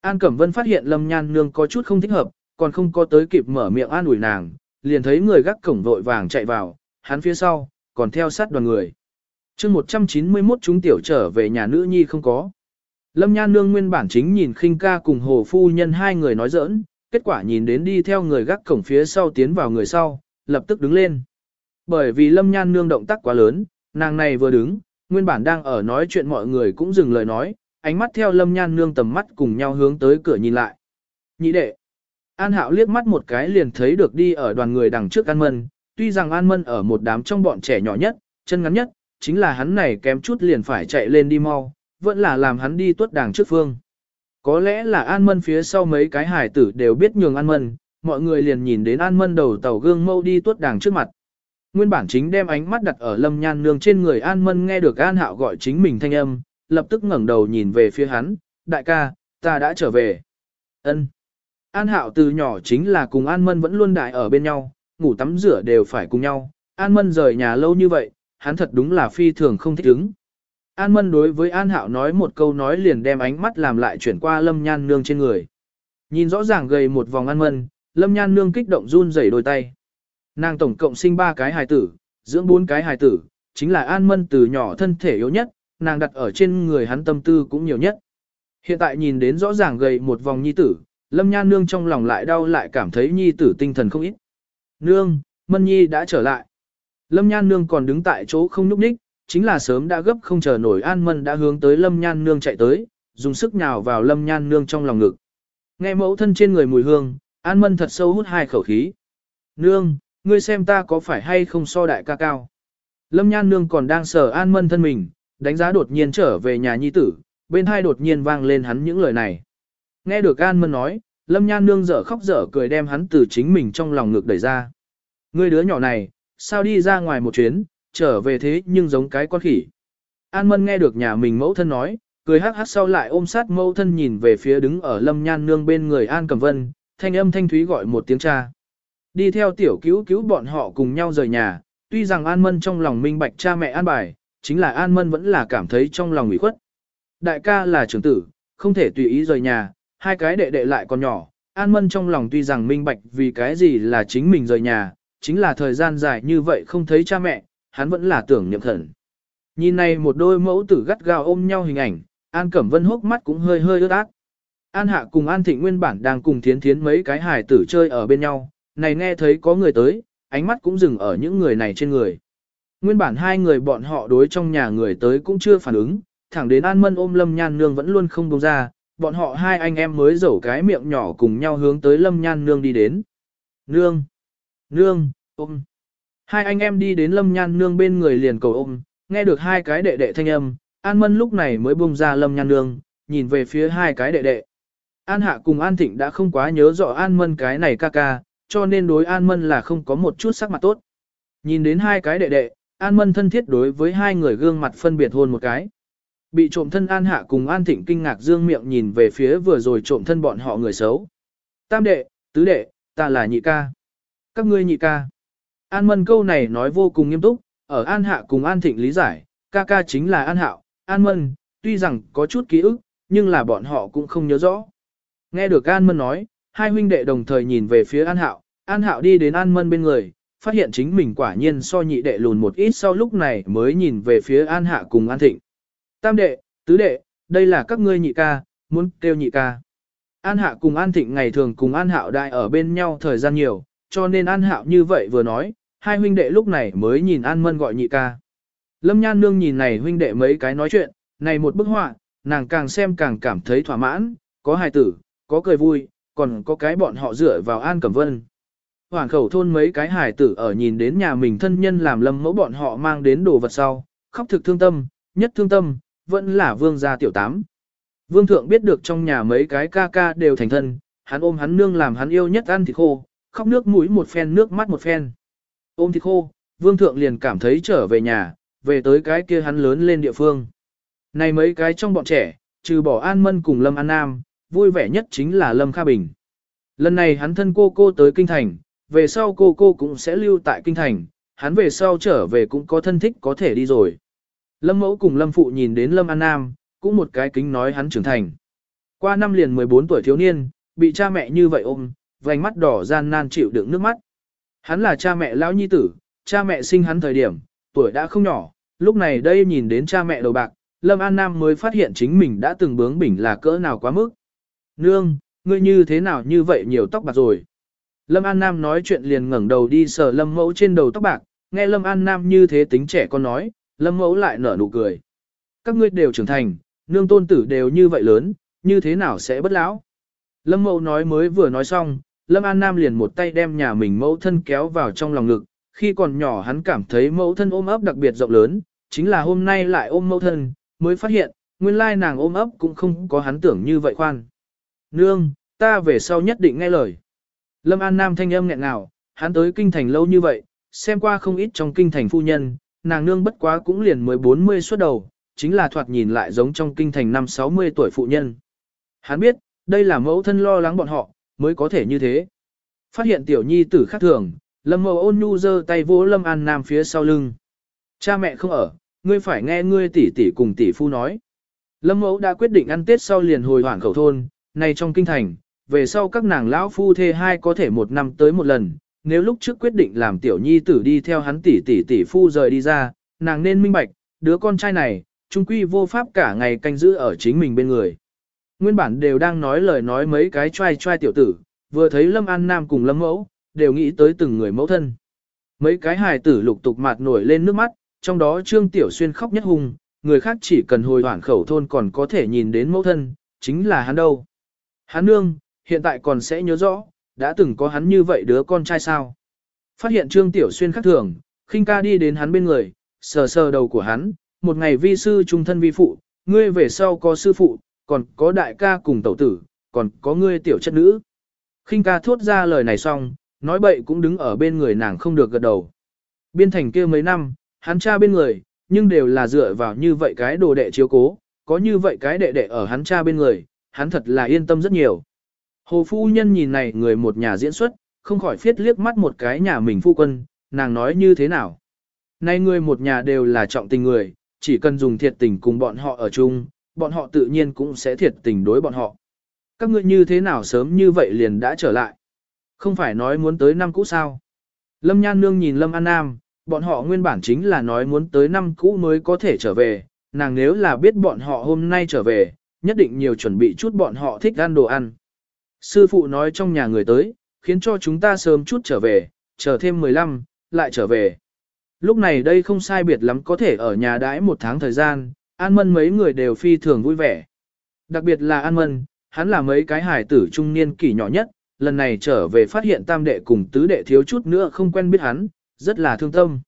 An Cẩm Vân phát hiện Lâm Nhan Nương có chút không thích hợp, còn không có tới kịp mở miệng an ủi nàng, liền thấy người gác cổng vội vàng chạy vào, hắn phía sau, còn theo sát đoàn người chương 191 chúng tiểu trở về nhà nữ nhi không có. Lâm Nhan Nương nguyên bản chính nhìn khinh ca cùng hồ phu nhân hai người nói giỡn, kết quả nhìn đến đi theo người gác cổng phía sau tiến vào người sau, lập tức đứng lên. Bởi vì Lâm Nhan Nương động tác quá lớn, nàng này vừa đứng, nguyên bản đang ở nói chuyện mọi người cũng dừng lời nói, ánh mắt theo Lâm Nhan Nương tầm mắt cùng nhau hướng tới cửa nhìn lại. Nhị đệ. An Hạo liếc mắt một cái liền thấy được đi ở đoàn người đằng trước An Mân, tuy rằng An Mân ở một đám trong bọn trẻ nhỏ nhất, chân ngắn nhất, chính là hắn này kém chút liền phải chạy lên đi mau, vẫn là làm hắn đi tuất đàng trước phương. Có lẽ là An Mân phía sau mấy cái hải tử đều biết nhường An Mân, mọi người liền nhìn đến An Mân đầu tàu gương mâu đi tuất đàng trước mặt. Nguyên bản chính đem ánh mắt đặt ở Lâm Nhan Nương trên người An Mân nghe được An Hạo gọi chính mình thanh âm, lập tức ngẩng đầu nhìn về phía hắn, đại ca, ta đã trở về. ân An Hạo từ nhỏ chính là cùng An Mân vẫn luôn đại ở bên nhau, ngủ tắm rửa đều phải cùng nhau. An Mân rời nhà lâu như vậy, hắn thật đúng là phi thường không thích ứng. An Mân đối với An Hạo nói một câu nói liền đem ánh mắt làm lại chuyển qua Lâm Nhan Nương trên người. Nhìn rõ ràng gầy một vòng An Mân, Lâm Nhan Nương kích động run rẩy đôi tay. Nàng tổng cộng sinh ba cái hài tử, dưỡng bốn cái hài tử, chính là An Mân từ nhỏ thân thể yếu nhất, nàng đặt ở trên người hắn tâm tư cũng nhiều nhất. Hiện tại nhìn đến rõ ràng gầy một vòng nhi tử, Lâm Nhan Nương trong lòng lại đau lại cảm thấy nhi tử tinh thần không ít. Nương, Mân Nhi đã trở lại. Lâm Nhan Nương còn đứng tại chỗ không nhúc nhích, chính là sớm đã gấp không chờ nổi An Mân đã hướng tới Lâm Nhan Nương chạy tới, dùng sức nhào vào Lâm Nhan Nương trong lòng ngực. Nghe mẫu thân trên người mùi hương, An Mân thật sâu hút hai khẩu khí. Nương, ngươi xem ta có phải hay không so đại ca cao. Lâm Nhan Nương còn đang sờ An Mân thân mình, đánh giá đột nhiên trở về nhà nhi tử, bên hai đột nhiên vang lên hắn những lời này. Nghe được An Mân nói, Lâm Nhan Nương dở khóc dở cười đem hắn từ chính mình trong lòng ngực đẩy ra. Ngươi đứa nhỏ này, sao đi ra ngoài một chuyến, trở về thế nhưng giống cái con khỉ. An Mân nghe được nhà mình mẫu thân nói, cười hắc hắc sau lại ôm sát mẫu thân nhìn về phía đứng ở Lâm Nhan Nương bên người An Cẩm Vân, thanh âm thanh thúy gọi một tiếng cha. Đi theo tiểu cứu cứu bọn họ cùng nhau rời nhà, tuy rằng An Mân trong lòng minh bạch cha mẹ an bài, chính là An Mân vẫn là cảm thấy trong lòng ủy khuất. Đại ca là trưởng tử, không thể tùy ý rời nhà, hai cái đệ đệ lại còn nhỏ, An Mân trong lòng tuy rằng minh bạch vì cái gì là chính mình rời nhà, chính là thời gian dài như vậy không thấy cha mẹ, hắn vẫn là tưởng niệm thần. Nhìn này một đôi mẫu tử gắt gao ôm nhau hình ảnh, An Cẩm Vân hốc mắt cũng hơi hơi ướt át. An Hạ cùng An Thịnh nguyên bản đang cùng thiến thiến mấy cái hài tử chơi ở bên nhau, này nghe thấy có người tới, ánh mắt cũng dừng ở những người này trên người. Nguyên bản hai người bọn họ đối trong nhà người tới cũng chưa phản ứng, thẳng đến An Mân ôm Lâm Nhan Nương vẫn luôn không buông ra, bọn họ hai anh em mới dẩu cái miệng nhỏ cùng nhau hướng tới Lâm Nhan Nương đi đến. Nương! Nương! Ôm! Hai anh em đi đến Lâm Nhan Nương bên người liền cầu ôm, nghe được hai cái đệ đệ thanh âm, An Mân lúc này mới buông ra Lâm Nhan Nương, nhìn về phía hai cái đệ đệ. An Hạ cùng An Thịnh đã không quá nhớ rõ An Mân cái này ca ca, cho nên đối An Mân là không có một chút sắc mặt tốt. Nhìn đến hai cái đệ đệ, An Mân thân thiết đối với hai người gương mặt phân biệt hôn một cái. Bị trộm thân An Hạ cùng An Thịnh kinh ngạc dương miệng nhìn về phía vừa rồi trộm thân bọn họ người xấu. Tam đệ, tứ đệ, ta là nhị ca. Các ngươi nhị ca. An Mân câu này nói vô cùng nghiêm túc, ở An Hạ cùng An Thịnh lý giải, ca ca chính là An Hạo, An Mân, tuy rằng có chút ký ức, nhưng là bọn họ cũng không nhớ rõ. Nghe được An Mân nói, hai huynh đệ đồng thời nhìn về phía An Hạo, An Hạo đi đến An Mân bên người, phát hiện chính mình quả nhiên so nhị đệ lùn một ít sau lúc này mới nhìn về phía An Hạ cùng An Thịnh. Tam đệ, tứ đệ, đây là các ngươi nhị ca, muốn kêu nhị ca. An Hạ cùng An Thịnh ngày thường cùng An Hạo đại ở bên nhau thời gian nhiều, cho nên An Hạo như vậy vừa nói, hai huynh đệ lúc này mới nhìn An Mân gọi nhị ca. Lâm Nhan Nương nhìn này huynh đệ mấy cái nói chuyện, này một bức họa, nàng càng xem càng cảm thấy thỏa mãn, có hài tử, có cười vui, còn có cái bọn họ dựa vào An Cẩm Vân. Hoàng khẩu thôn mấy cái hài tử ở nhìn đến nhà mình thân nhân làm lâm mẫu bọn họ mang đến đồ vật sau, khóc thực thương tâm, nhất thương tâm, vẫn là vương gia tiểu tám. Vương thượng biết được trong nhà mấy cái ca ca đều thành thân, hắn ôm hắn nương làm hắn yêu nhất ăn thịt khô, khóc nước mũi một phen nước mắt một phen. Ôm thịt khô, vương thượng liền cảm thấy trở về nhà, về tới cái kia hắn lớn lên địa phương. Này mấy cái trong bọn trẻ, trừ bỏ An Mân cùng Lâm An Nam, vui vẻ nhất chính là Lâm Kha Bình. Lần này hắn thân cô cô tới Kinh Thành, về sau cô cô cũng sẽ lưu tại Kinh Thành, hắn về sau trở về cũng có thân thích có thể đi rồi. Lâm Mẫu cùng Lâm Phụ nhìn đến Lâm An Nam, cũng một cái kính nói hắn trưởng thành. Qua năm liền 14 tuổi thiếu niên, bị cha mẹ như vậy ôm, vành mắt đỏ gian nan chịu đựng nước mắt. Hắn là cha mẹ lão nhi tử, cha mẹ sinh hắn thời điểm, tuổi đã không nhỏ, lúc này đây nhìn đến cha mẹ đầu bạc, Lâm An Nam mới phát hiện chính mình đã từng bướng bỉnh là cỡ nào quá mức. Nương, ngươi như thế nào như vậy nhiều tóc bạc rồi. Lâm An Nam nói chuyện liền ngẩng đầu đi sờ Lâm Mẫu trên đầu tóc bạc, nghe Lâm An Nam như thế tính trẻ con nói, Lâm Mẫu lại nở nụ cười. Các ngươi đều trưởng thành, nương tôn tử đều như vậy lớn, như thế nào sẽ bất lão. Lâm Mẫu nói mới vừa nói xong, Lâm An Nam liền một tay đem nhà mình mẫu thân kéo vào trong lòng ngực, khi còn nhỏ hắn cảm thấy mẫu thân ôm ấp đặc biệt rộng lớn, chính là hôm nay lại ôm mẫu thân, mới phát hiện, nguyên lai nàng ôm ấp cũng không có hắn tưởng như vậy khoan. Nương, ta về sau nhất định nghe lời. Lâm An Nam thanh âm nghẹn ngào, hắn tới kinh thành lâu như vậy, xem qua không ít trong kinh thành phu nhân, nàng nương bất quá cũng liền mới 40 xuất đầu, chính là thoạt nhìn lại giống trong kinh thành năm 60 tuổi phụ nhân. Hắn biết, đây là mẫu thân lo lắng bọn họ, mới có thể như thế. Phát hiện tiểu nhi tử khác thường, lâm mẫu ôn nhu giơ tay vỗ lâm an nam phía sau lưng. Cha mẹ không ở, ngươi phải nghe ngươi tỷ tỷ cùng tỷ phu nói. Lâm mẫu đã quyết định ăn tết sau liền hồi hoảng khẩu thôn, này trong kinh thành, về sau các nàng lão phu thê hai có thể một năm tới một lần, nếu lúc trước quyết định làm tiểu nhi tử đi theo hắn tỷ tỷ tỷ phu rời đi ra, nàng nên minh bạch, đứa con trai này, trung quy vô pháp cả ngày canh giữ ở chính mình bên người. Nguyên bản đều đang nói lời nói mấy cái trai trai tiểu tử, vừa thấy Lâm An Nam cùng Lâm Mẫu, đều nghĩ tới từng người mẫu thân. Mấy cái hài tử lục tục mạt nổi lên nước mắt, trong đó Trương Tiểu Xuyên khóc nhất hùng, người khác chỉ cần hồi hoảng khẩu thôn còn có thể nhìn đến mẫu thân, chính là hắn đâu. Hắn nương, hiện tại còn sẽ nhớ rõ, đã từng có hắn như vậy đứa con trai sao. Phát hiện Trương Tiểu Xuyên khắc thường, khinh ca đi đến hắn bên người, sờ sờ đầu của hắn, một ngày vi sư trung thân vi phụ, ngươi về sau có sư phụ, còn có đại ca cùng tẩu tử, còn có ngươi tiểu chất nữ. khinh ca thốt ra lời này xong, nói bậy cũng đứng ở bên người nàng không được gật đầu. Biên thành kia mấy năm, hắn cha bên người, nhưng đều là dựa vào như vậy cái đồ đệ chiếu cố, có như vậy cái đệ đệ ở hắn cha bên người, hắn thật là yên tâm rất nhiều. Hồ phu nhân nhìn này người một nhà diễn xuất, không khỏi phiết liếc mắt một cái nhà mình phu quân, nàng nói như thế nào. Nay người một nhà đều là trọng tình người, chỉ cần dùng thiệt tình cùng bọn họ ở chung, bọn họ tự nhiên cũng sẽ thiệt tình đối bọn họ. Các ngươi như thế nào sớm như vậy liền đã trở lại. Không phải nói muốn tới năm cũ sao. Lâm Nhan Nương nhìn Lâm An Nam, bọn họ nguyên bản chính là nói muốn tới năm cũ mới có thể trở về, nàng nếu là biết bọn họ hôm nay trở về, nhất định nhiều chuẩn bị chút bọn họ thích ăn đồ ăn. Sư phụ nói trong nhà người tới, khiến cho chúng ta sớm chút trở về, chờ thêm 15, lại trở về. Lúc này đây không sai biệt lắm có thể ở nhà đãi một tháng thời gian, An Mân mấy người đều phi thường vui vẻ. Đặc biệt là An Mân, hắn là mấy cái hải tử trung niên kỷ nhỏ nhất, lần này trở về phát hiện tam đệ cùng tứ đệ thiếu chút nữa không quen biết hắn, rất là thương tâm.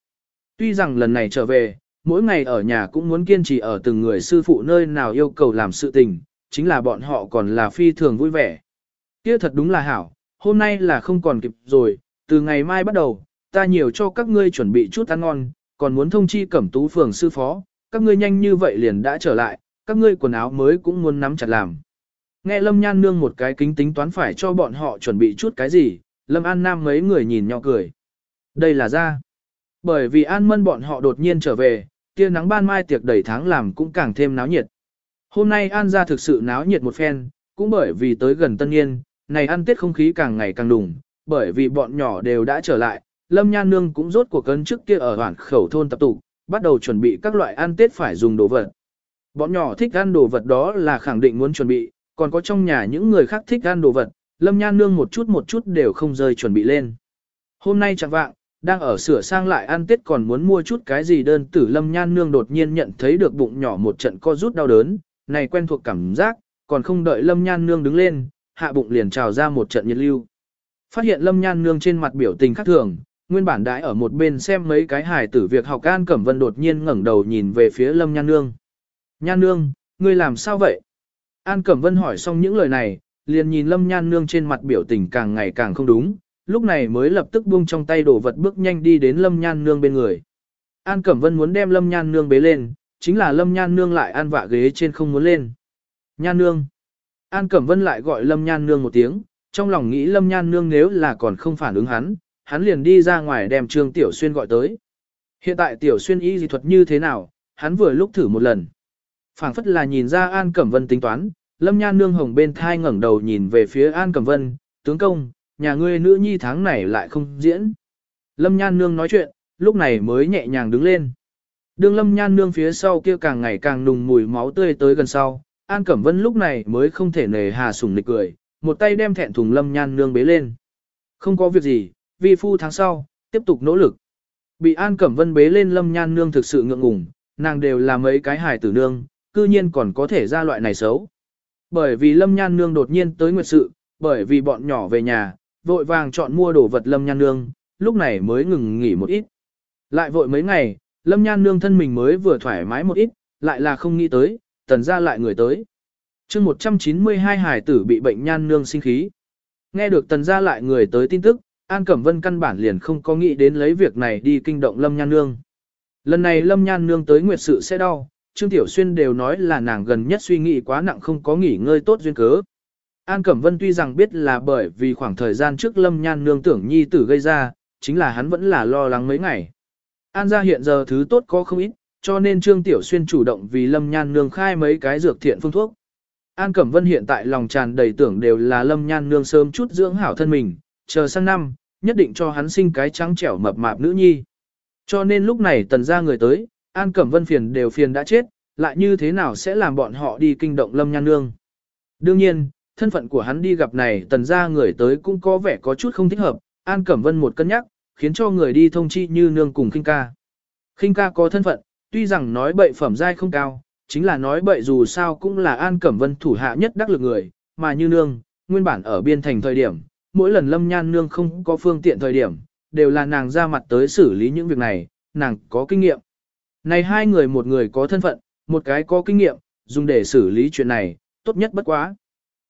Tuy rằng lần này trở về, mỗi ngày ở nhà cũng muốn kiên trì ở từng người sư phụ nơi nào yêu cầu làm sự tình, chính là bọn họ còn là phi thường vui vẻ. Kia thật đúng là hảo, hôm nay là không còn kịp rồi, từ ngày mai bắt đầu, ta nhiều cho các ngươi chuẩn bị chút ăn ngon, còn muốn thông chi cẩm tú phường sư phó, các ngươi nhanh như vậy liền đã trở lại, các ngươi quần áo mới cũng muốn nắm chặt làm. Nghe Lâm Nhan Nương một cái kính tính toán phải cho bọn họ chuẩn bị chút cái gì, Lâm An Nam mấy người nhìn nhau cười. Đây là ra. Bởi vì An Mân bọn họ đột nhiên trở về, tia nắng ban mai tiệc đầy tháng làm cũng càng thêm náo nhiệt. Hôm nay An ra thực sự náo nhiệt một phen, cũng bởi vì tới gần tân niên, này ăn tết không khí càng ngày càng đùng, bởi vì bọn nhỏ đều đã trở lại, Lâm Nhan Nương cũng rốt cuộc cân trước kia ở hoàn khẩu thôn tập tụ, bắt đầu chuẩn bị các loại ăn tết phải dùng đồ vật. Bọn nhỏ thích ăn đồ vật đó là khẳng định muốn chuẩn bị, còn có trong nhà những người khác thích ăn đồ vật, Lâm Nhan Nương một chút một chút đều không rơi chuẩn bị lên. Hôm nay chẳng vạng, đang ở sửa sang lại ăn tết còn muốn mua chút cái gì đơn tử Lâm Nhan Nương đột nhiên nhận thấy được bụng nhỏ một trận co rút đau đớn, này quen thuộc cảm giác, còn không đợi Lâm Nhan Nương đứng lên, hạ bụng liền trào ra một trận nhiệt lưu. Phát hiện Lâm Nhan Nương trên mặt biểu tình khác thường, nguyên bản đãi ở một bên xem mấy cái hài tử việc học An Cẩm Vân đột nhiên ngẩng đầu nhìn về phía Lâm Nhan Nương. Nhan Nương, ngươi làm sao vậy? An Cẩm Vân hỏi xong những lời này, liền nhìn Lâm Nhan Nương trên mặt biểu tình càng ngày càng không đúng, lúc này mới lập tức buông trong tay đổ vật bước nhanh đi đến Lâm Nhan Nương bên người. An Cẩm Vân muốn đem Lâm Nhan Nương bế lên, chính là Lâm Nhan Nương lại an vạ ghế trên không muốn lên. Nhan Nương. An Cẩm Vân lại gọi Lâm Nhan Nương một tiếng, trong lòng nghĩ Lâm Nhan Nương nếu là còn không phản ứng hắn, hắn liền đi ra ngoài đem Trương Tiểu Xuyên gọi tới. Hiện tại Tiểu Xuyên y dị thuật như thế nào, hắn vừa lúc thử một lần. phảng phất là nhìn ra An Cẩm Vân tính toán, Lâm Nhan Nương hồng bên thai ngẩng đầu nhìn về phía An Cẩm Vân, tướng công, nhà ngươi nữ nhi tháng này lại không diễn. Lâm Nhan Nương nói chuyện, lúc này mới nhẹ nhàng đứng lên. Đường Lâm Nhan Nương phía sau kia càng ngày càng nùng mùi máu tươi tới gần sau, An Cẩm Vân lúc này mới không thể nề hà sủng nịch cười, một tay đem thẹn thùng Lâm Nhan Nương bế lên. Không có việc gì, vi phu tháng sau, tiếp tục nỗ lực. Bị An Cẩm Vân bế lên Lâm Nhan Nương thực sự ngượng ngùng, nàng đều là mấy cái hài tử nương, cư nhiên còn có thể ra loại này xấu. Bởi vì Lâm Nhan Nương đột nhiên tới nguyệt sự, bởi vì bọn nhỏ về nhà, vội vàng chọn mua đồ vật Lâm Nhan Nương, lúc này mới ngừng nghỉ một ít. Lại vội mấy ngày, Lâm Nhan Nương thân mình mới vừa thoải mái một ít, lại là không nghĩ tới, tần ra lại người tới. chương 192 hải tử bị bệnh nhan nương sinh khí. Nghe được tần ra lại người tới tin tức, An Cẩm Vân căn bản liền không có nghĩ đến lấy việc này đi kinh động Lâm Nhan Nương. Lần này Lâm Nhan Nương tới nguyệt sự sẽ đau, Trương Tiểu Xuyên đều nói là nàng gần nhất suy nghĩ quá nặng không có nghỉ ngơi tốt duyên cớ. An Cẩm Vân tuy rằng biết là bởi vì khoảng thời gian trước Lâm Nhan Nương tưởng nhi tử gây ra, chính là hắn vẫn là lo lắng mấy ngày. An gia hiện giờ thứ tốt có không ít, cho nên Trương Tiểu Xuyên chủ động vì Lâm Nhan Nương khai mấy cái dược thiện phương thuốc. An Cẩm Vân hiện tại lòng tràn đầy tưởng đều là Lâm Nhan Nương sớm chút dưỡng hảo thân mình, chờ sang năm, nhất định cho hắn sinh cái trắng trẻo mập mạp nữ nhi. Cho nên lúc này tần ra người tới, An Cẩm Vân phiền đều phiền đã chết, lại như thế nào sẽ làm bọn họ đi kinh động Lâm Nhan Nương. Đương nhiên, thân phận của hắn đi gặp này tần ra người tới cũng có vẻ có chút không thích hợp, An Cẩm Vân một cân nhắc, khiến cho người đi thông chi như nương cùng khinh ca. Khinh ca có thân phận, tuy rằng nói bậy phẩm giai không cao, chính là nói bậy dù sao cũng là An Cẩm Vân thủ hạ nhất đắc lực người, mà như nương, nguyên bản ở biên thành thời điểm, mỗi lần lâm nhan nương không có phương tiện thời điểm, đều là nàng ra mặt tới xử lý những việc này, nàng có kinh nghiệm. Này hai người một người có thân phận, một cái có kinh nghiệm, dùng để xử lý chuyện này, tốt nhất bất quá.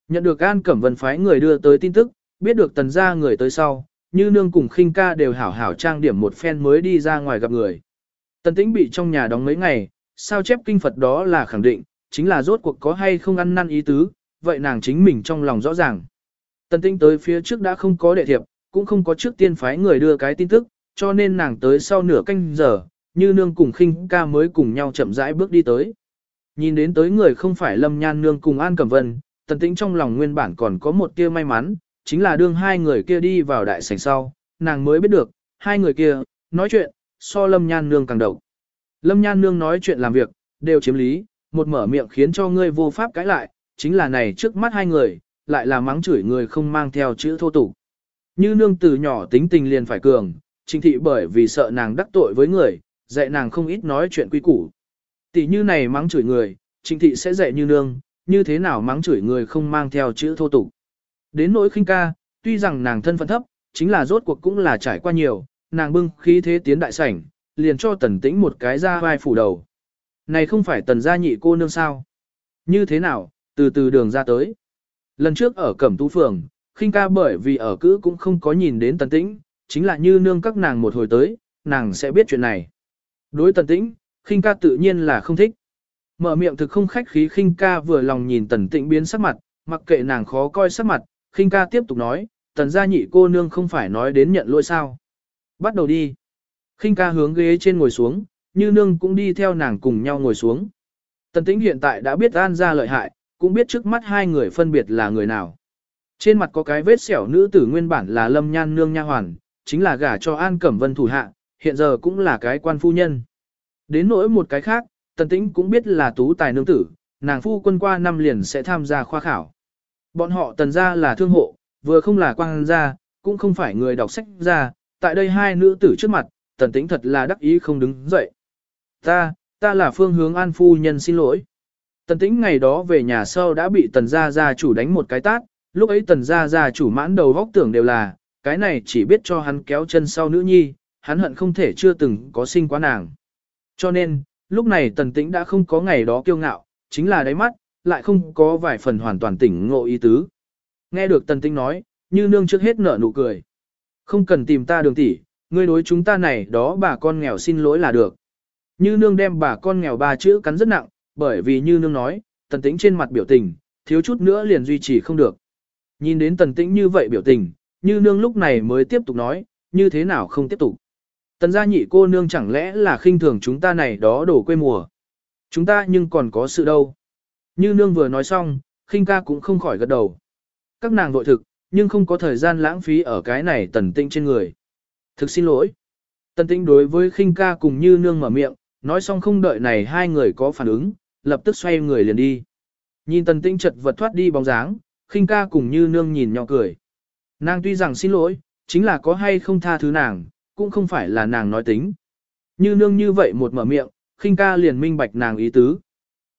Nhận được An Cẩm Vân phái người đưa tới tin tức, biết được tần gia người tới sau, như nương cùng khinh ca đều hảo hảo trang điểm một phen mới đi ra ngoài gặp người. Tần tĩnh bị trong nhà đóng mấy ngày, sao chép kinh Phật đó là khẳng định, chính là rốt cuộc có hay không ăn năn ý tứ, vậy nàng chính mình trong lòng rõ ràng. Tần Tinh tới phía trước đã không có đệ thiệp, cũng không có trước tiên phái người đưa cái tin tức, cho nên nàng tới sau nửa canh giờ, như nương cùng khinh ca mới cùng nhau chậm rãi bước đi tới. Nhìn đến tới người không phải Lâm Nhan nương cùng An Cẩm Vân, Tần Tĩnh trong lòng nguyên bản còn có một tia may mắn, chính là đương hai người kia đi vào đại sảnh sau, nàng mới biết được, hai người kia, nói chuyện, so Lâm Nhan nương càng độc. Lâm Nhan nương nói chuyện làm việc, đều chiếm lý, một mở miệng khiến cho ngươi vô pháp cãi lại, chính là này trước mắt hai người, lại là mắng chửi người không mang theo chữ thô tục. Như nương từ nhỏ tính tình liền phải cường, trinh thị bởi vì sợ nàng đắc tội với người, dạy nàng không ít nói chuyện quy củ. Tỷ như này mắng chửi người, trinh thị sẽ dạy như nương, như thế nào mắng chửi người không mang theo chữ thô tục. Đến nỗi khinh ca, tuy rằng nàng thân phận thấp, chính là rốt cuộc cũng là trải qua nhiều, nàng bưng khí thế tiến đại sảnh, liền cho tần tĩnh một cái ra vai phủ đầu. Này không phải tần gia nhị cô nương sao? Như thế nào, từ từ đường ra tới. Lần trước ở Cẩm Tú Phường, khinh ca bởi vì ở cữ cũng không có nhìn đến tần tĩnh, chính là như nương các nàng một hồi tới, nàng sẽ biết chuyện này. Đối tần tĩnh, khinh ca tự nhiên là không thích. Mở miệng thực không khách khí khinh ca vừa lòng nhìn tần tĩnh biến sắc mặt, mặc kệ nàng khó coi sắc mặt, khinh ca tiếp tục nói, tần gia nhị cô nương không phải nói đến nhận lỗi sao. Bắt đầu đi. khinh ca hướng ghế trên ngồi xuống, như nương cũng đi theo nàng cùng nhau ngồi xuống. Tần tĩnh hiện tại đã biết an ra lợi hại, cũng biết trước mắt hai người phân biệt là người nào. Trên mặt có cái vết sẹo nữ tử nguyên bản là Lâm Nhan nương nha hoàn, chính là gả cho An Cẩm Vân thủ hạ, hiện giờ cũng là cái quan phu nhân. Đến nỗi một cái khác, Tần Tĩnh cũng biết là tú tài nương tử, nàng phu quân qua năm liền sẽ tham gia khoa khảo. Bọn họ tần gia là thương hộ, vừa không là quan gia, cũng không phải người đọc sách gia, tại đây hai nữ tử trước mặt, Tần Tĩnh thật là đắc ý không đứng dậy. Ta, ta là phương hướng An phu nhân xin lỗi. Tần tĩnh ngày đó về nhà sau đã bị tần gia gia chủ đánh một cái tát, lúc ấy tần gia gia chủ mãn đầu vóc tưởng đều là, cái này chỉ biết cho hắn kéo chân sau nữ nhi, hắn hận không thể chưa từng có sinh quá nàng. Cho nên, lúc này tần tĩnh đã không có ngày đó kiêu ngạo, chính là đáy mắt, lại không có vài phần hoàn toàn tỉnh ngộ ý tứ. Nghe được tần tĩnh nói, như nương trước hết nở nụ cười. Không cần tìm ta đường tỷ, ngươi đối chúng ta này đó bà con nghèo xin lỗi là được. Như nương đem bà con nghèo ba chữ cắn rất nặng, bởi vì như nương nói, tần tĩnh trên mặt biểu tình, thiếu chút nữa liền duy trì không được. Nhìn đến tần tĩnh như vậy biểu tình, như nương lúc này mới tiếp tục nói, như thế nào không tiếp tục. Tần gia nhị cô nương chẳng lẽ là khinh thường chúng ta này đó đổ quê mùa. Chúng ta nhưng còn có sự đâu. Như nương vừa nói xong, khinh ca cũng không khỏi gật đầu. Các nàng vội thực, nhưng không có thời gian lãng phí ở cái này tần tĩnh trên người. Thực xin lỗi. Tần tĩnh đối với khinh ca cùng như nương mở miệng, nói xong không đợi này hai người có phản ứng, lập tức xoay người liền đi. Nhìn tần tinh chật vật thoát đi bóng dáng, khinh ca cùng như nương nhìn nhỏ cười. Nàng tuy rằng xin lỗi, chính là có hay không tha thứ nàng, cũng không phải là nàng nói tính. Như nương như vậy một mở miệng, khinh ca liền minh bạch nàng ý tứ.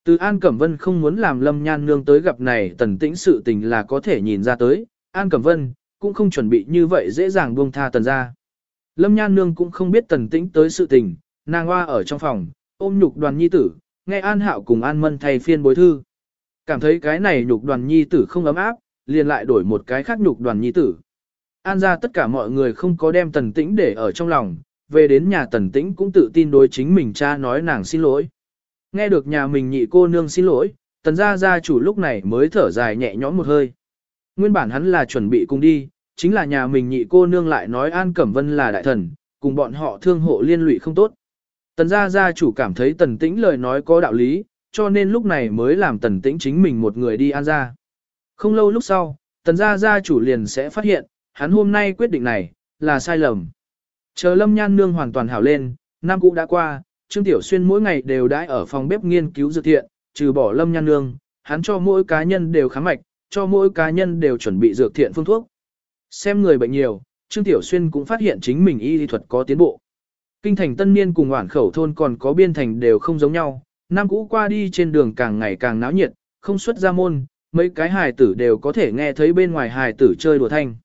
Từ An Cẩm Vân không muốn làm lâm nhan nương tới gặp này tần tĩnh sự tình là có thể nhìn ra tới, An Cẩm Vân cũng không chuẩn bị như vậy dễ dàng buông tha tần ra. Lâm nhan nương cũng không biết tần tĩnh tới sự tình, nàng hoa ở trong phòng, ôm nhục đoàn nhi tử, nghe An Hạo cùng An Mân thay phiên bối thư. Cảm thấy cái này nhục đoàn nhi tử không ấm áp, liền lại đổi một cái khác nhục đoàn nhi tử. An ra tất cả mọi người không có đem tần tĩnh để ở trong lòng, về đến nhà tần tĩnh cũng tự tin đối chính mình cha nói nàng xin lỗi. Nghe được nhà mình nhị cô nương xin lỗi, tần gia gia chủ lúc này mới thở dài nhẹ nhõm một hơi. Nguyên bản hắn là chuẩn bị cùng đi, chính là nhà mình nhị cô nương lại nói An Cẩm Vân là đại thần, cùng bọn họ thương hộ liên lụy không tốt. Tần gia gia chủ cảm thấy tần tĩnh lời nói có đạo lý, cho nên lúc này mới làm tần tĩnh chính mình một người đi an ra. Không lâu lúc sau, tần gia gia chủ liền sẽ phát hiện, hắn hôm nay quyết định này, là sai lầm. Chờ lâm nhan nương hoàn toàn hảo lên, năm cũ đã qua, Trương Tiểu Xuyên mỗi ngày đều đãi ở phòng bếp nghiên cứu dược thiện, trừ bỏ lâm nhan nương, hắn cho mỗi cá nhân đều khám mạch, cho mỗi cá nhân đều chuẩn bị dược thiện phương thuốc. Xem người bệnh nhiều, Trương Tiểu Xuyên cũng phát hiện chính mình y lý thuật có tiến bộ. Kinh thành tân niên cùng hoảng khẩu thôn còn có biên thành đều không giống nhau, năm cũ qua đi trên đường càng ngày càng náo nhiệt, không xuất ra môn, mấy cái hài tử đều có thể nghe thấy bên ngoài hài tử chơi đùa thanh.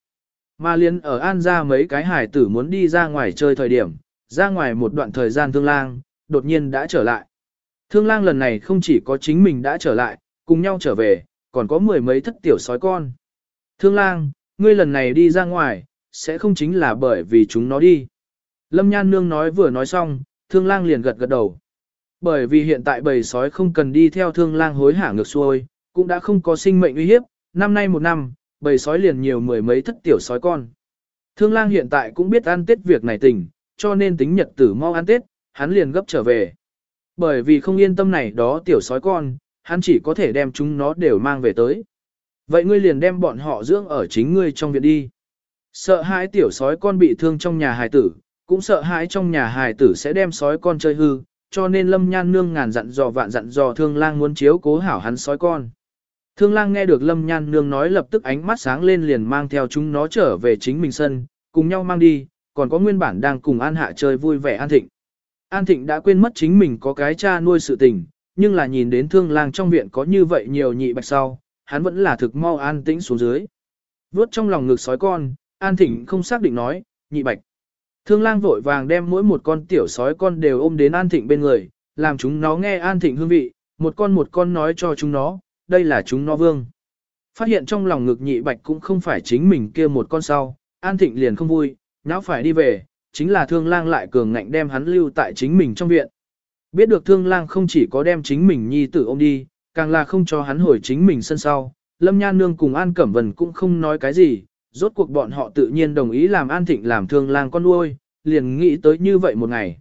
Mà liên ở An ra mấy cái hài tử muốn đi ra ngoài chơi thời điểm, ra ngoài một đoạn thời gian thương lang, đột nhiên đã trở lại. Thương lang lần này không chỉ có chính mình đã trở lại, cùng nhau trở về, còn có mười mấy thất tiểu sói con. Thương lang, ngươi lần này đi ra ngoài, sẽ không chính là bởi vì chúng nó đi. Lâm Nhan Nương nói vừa nói xong, thương lang liền gật gật đầu. Bởi vì hiện tại bầy sói không cần đi theo thương lang hối hả ngược xuôi, cũng đã không có sinh mệnh uy hiếp, năm nay một năm, bầy sói liền nhiều mười mấy thất tiểu sói con. Thương lang hiện tại cũng biết ăn tết việc này tình, cho nên tính nhật tử mau ăn tết, hắn liền gấp trở về. Bởi vì không yên tâm này đó tiểu sói con, hắn chỉ có thể đem chúng nó đều mang về tới. Vậy ngươi liền đem bọn họ dưỡng ở chính ngươi trong viện đi. Sợ hãi tiểu sói con bị thương trong nhà hài tử, cũng sợ hãi trong nhà hài tử sẽ đem sói con chơi hư, cho nên lâm nhan nương ngàn dặn dò vạn dặn dò thương lang muốn chiếu cố hảo hắn sói con. Thương lang nghe được lâm nhan nương nói lập tức ánh mắt sáng lên liền mang theo chúng nó trở về chính mình sân, cùng nhau mang đi, còn có nguyên bản đang cùng An Hạ chơi vui vẻ An Thịnh. An Thịnh đã quên mất chính mình có cái cha nuôi sự tình, nhưng là nhìn đến thương lang trong viện có như vậy nhiều nhị bạch sau, hắn vẫn là thực mau an tĩnh xuống dưới. Vốt trong lòng ngực sói con, An Thịnh không xác định nói, nhị bạch. Thương lang vội vàng đem mỗi một con tiểu sói con đều ôm đến An Thịnh bên người, làm chúng nó nghe An Thịnh hương vị, một con một con nói cho chúng nó, đây là chúng nó vương. Phát hiện trong lòng ngực nhị bạch cũng không phải chính mình kia một con sau, An Thịnh liền không vui, não phải đi về, chính là thương lang lại cường ngạnh đem hắn lưu tại chính mình trong viện. Biết được thương lang không chỉ có đem chính mình nhi tử ôm đi, càng là không cho hắn hồi chính mình sân sau, Lâm Nhan Nương cùng An Cẩm Vân cũng không nói cái gì, rốt cuộc bọn họ tự nhiên đồng ý làm An Thịnh làm thương lang con nuôi, liền nghĩ tới như vậy một ngày.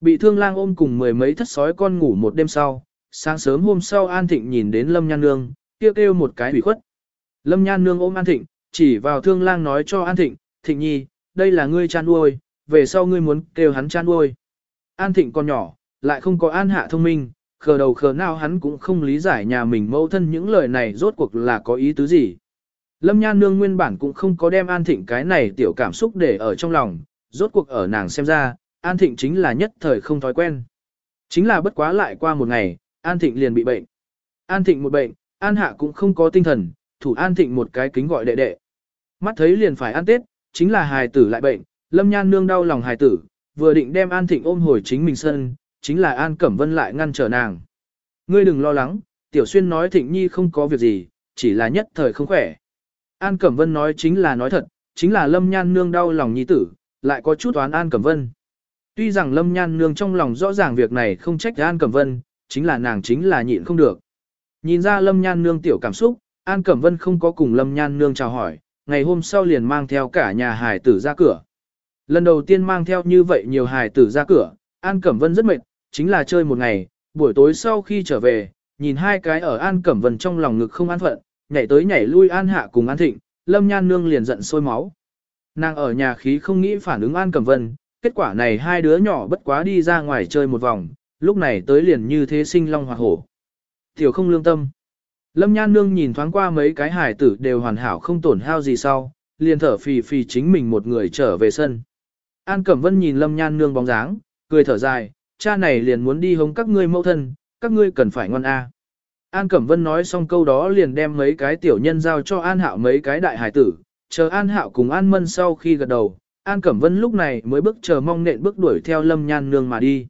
Bị thương lang ôm cùng mười mấy thất sói con ngủ một đêm sau, sáng sớm hôm sau An Thịnh nhìn đến Lâm Nhan Nương, kêu kêu một cái ủy khuất. Lâm Nhan Nương ôm An Thịnh, chỉ vào thương lang nói cho An Thịnh, Thịnh nhi, đây là ngươi chan nuôi, về sau ngươi muốn kêu hắn chan nuôi. An Thịnh còn nhỏ, lại không có An Hạ thông minh, khờ đầu khờ nào hắn cũng không lý giải nhà mình mẫu thân những lời này rốt cuộc là có ý tứ gì. Lâm Nhan Nương nguyên bản cũng không có đem An Thịnh cái này tiểu cảm xúc để ở trong lòng, rốt cuộc ở nàng xem ra, An Thịnh chính là nhất thời không thói quen. Chính là bất quá lại qua một ngày, An Thịnh liền bị bệnh. An Thịnh một bệnh, An Hạ cũng không có tinh thần, thủ An Thịnh một cái kính gọi đệ đệ. Mắt thấy liền phải ăn Tết, chính là hài tử lại bệnh, Lâm Nhan Nương đau lòng hài tử, vừa định đem An Thịnh ôm hồi chính mình sân, chính là An Cẩm Vân lại ngăn trở nàng. Ngươi đừng lo lắng, Tiểu Xuyên nói Thịnh Nhi không có việc gì, chỉ là nhất thời không khỏe. An Cẩm Vân nói chính là nói thật, chính là Lâm Nhan Nương đau lòng nhi tử, lại có chút oán An Cẩm Vân. Tuy rằng Lâm Nhan Nương trong lòng rõ ràng việc này không trách An Cẩm Vân, chính là nàng chính là nhịn không được. Nhìn ra Lâm Nhan Nương tiểu cảm xúc, An Cẩm Vân không có cùng Lâm Nhan Nương chào hỏi, ngày hôm sau liền mang theo cả nhà hài tử ra cửa. Lần đầu tiên mang theo như vậy nhiều hài tử ra cửa, An Cẩm Vân rất mệt, chính là chơi một ngày, buổi tối sau khi trở về, nhìn hai cái ở An Cẩm Vân trong lòng ngực không an phận, nhảy tới nhảy lui An Hạ cùng An Thịnh, Lâm Nhan Nương liền giận sôi máu. Nàng ở nhà khí không nghĩ phản ứng An Cẩm Vân, kết quả này hai đứa nhỏ bất quá đi ra ngoài chơi một vòng, lúc này tới liền như thế sinh long hoặc hổ. Tiểu không lương tâm. Lâm Nhan Nương nhìn thoáng qua mấy cái hải tử đều hoàn hảo không tổn hao gì sau, liền thở phì phì chính mình một người trở về sân. An Cẩm Vân nhìn Lâm Nhan Nương bóng dáng, cười thở dài, cha này liền muốn đi hống các ngươi mẫu thân, các ngươi cần phải ngoan a. An Cẩm Vân nói xong câu đó liền đem mấy cái tiểu nhân giao cho An Hạo mấy cái đại hải tử, chờ An Hạo cùng An Mân sau khi gật đầu, An Cẩm Vân lúc này mới bước chờ mong nện bước đuổi theo Lâm Nhan Nương mà đi.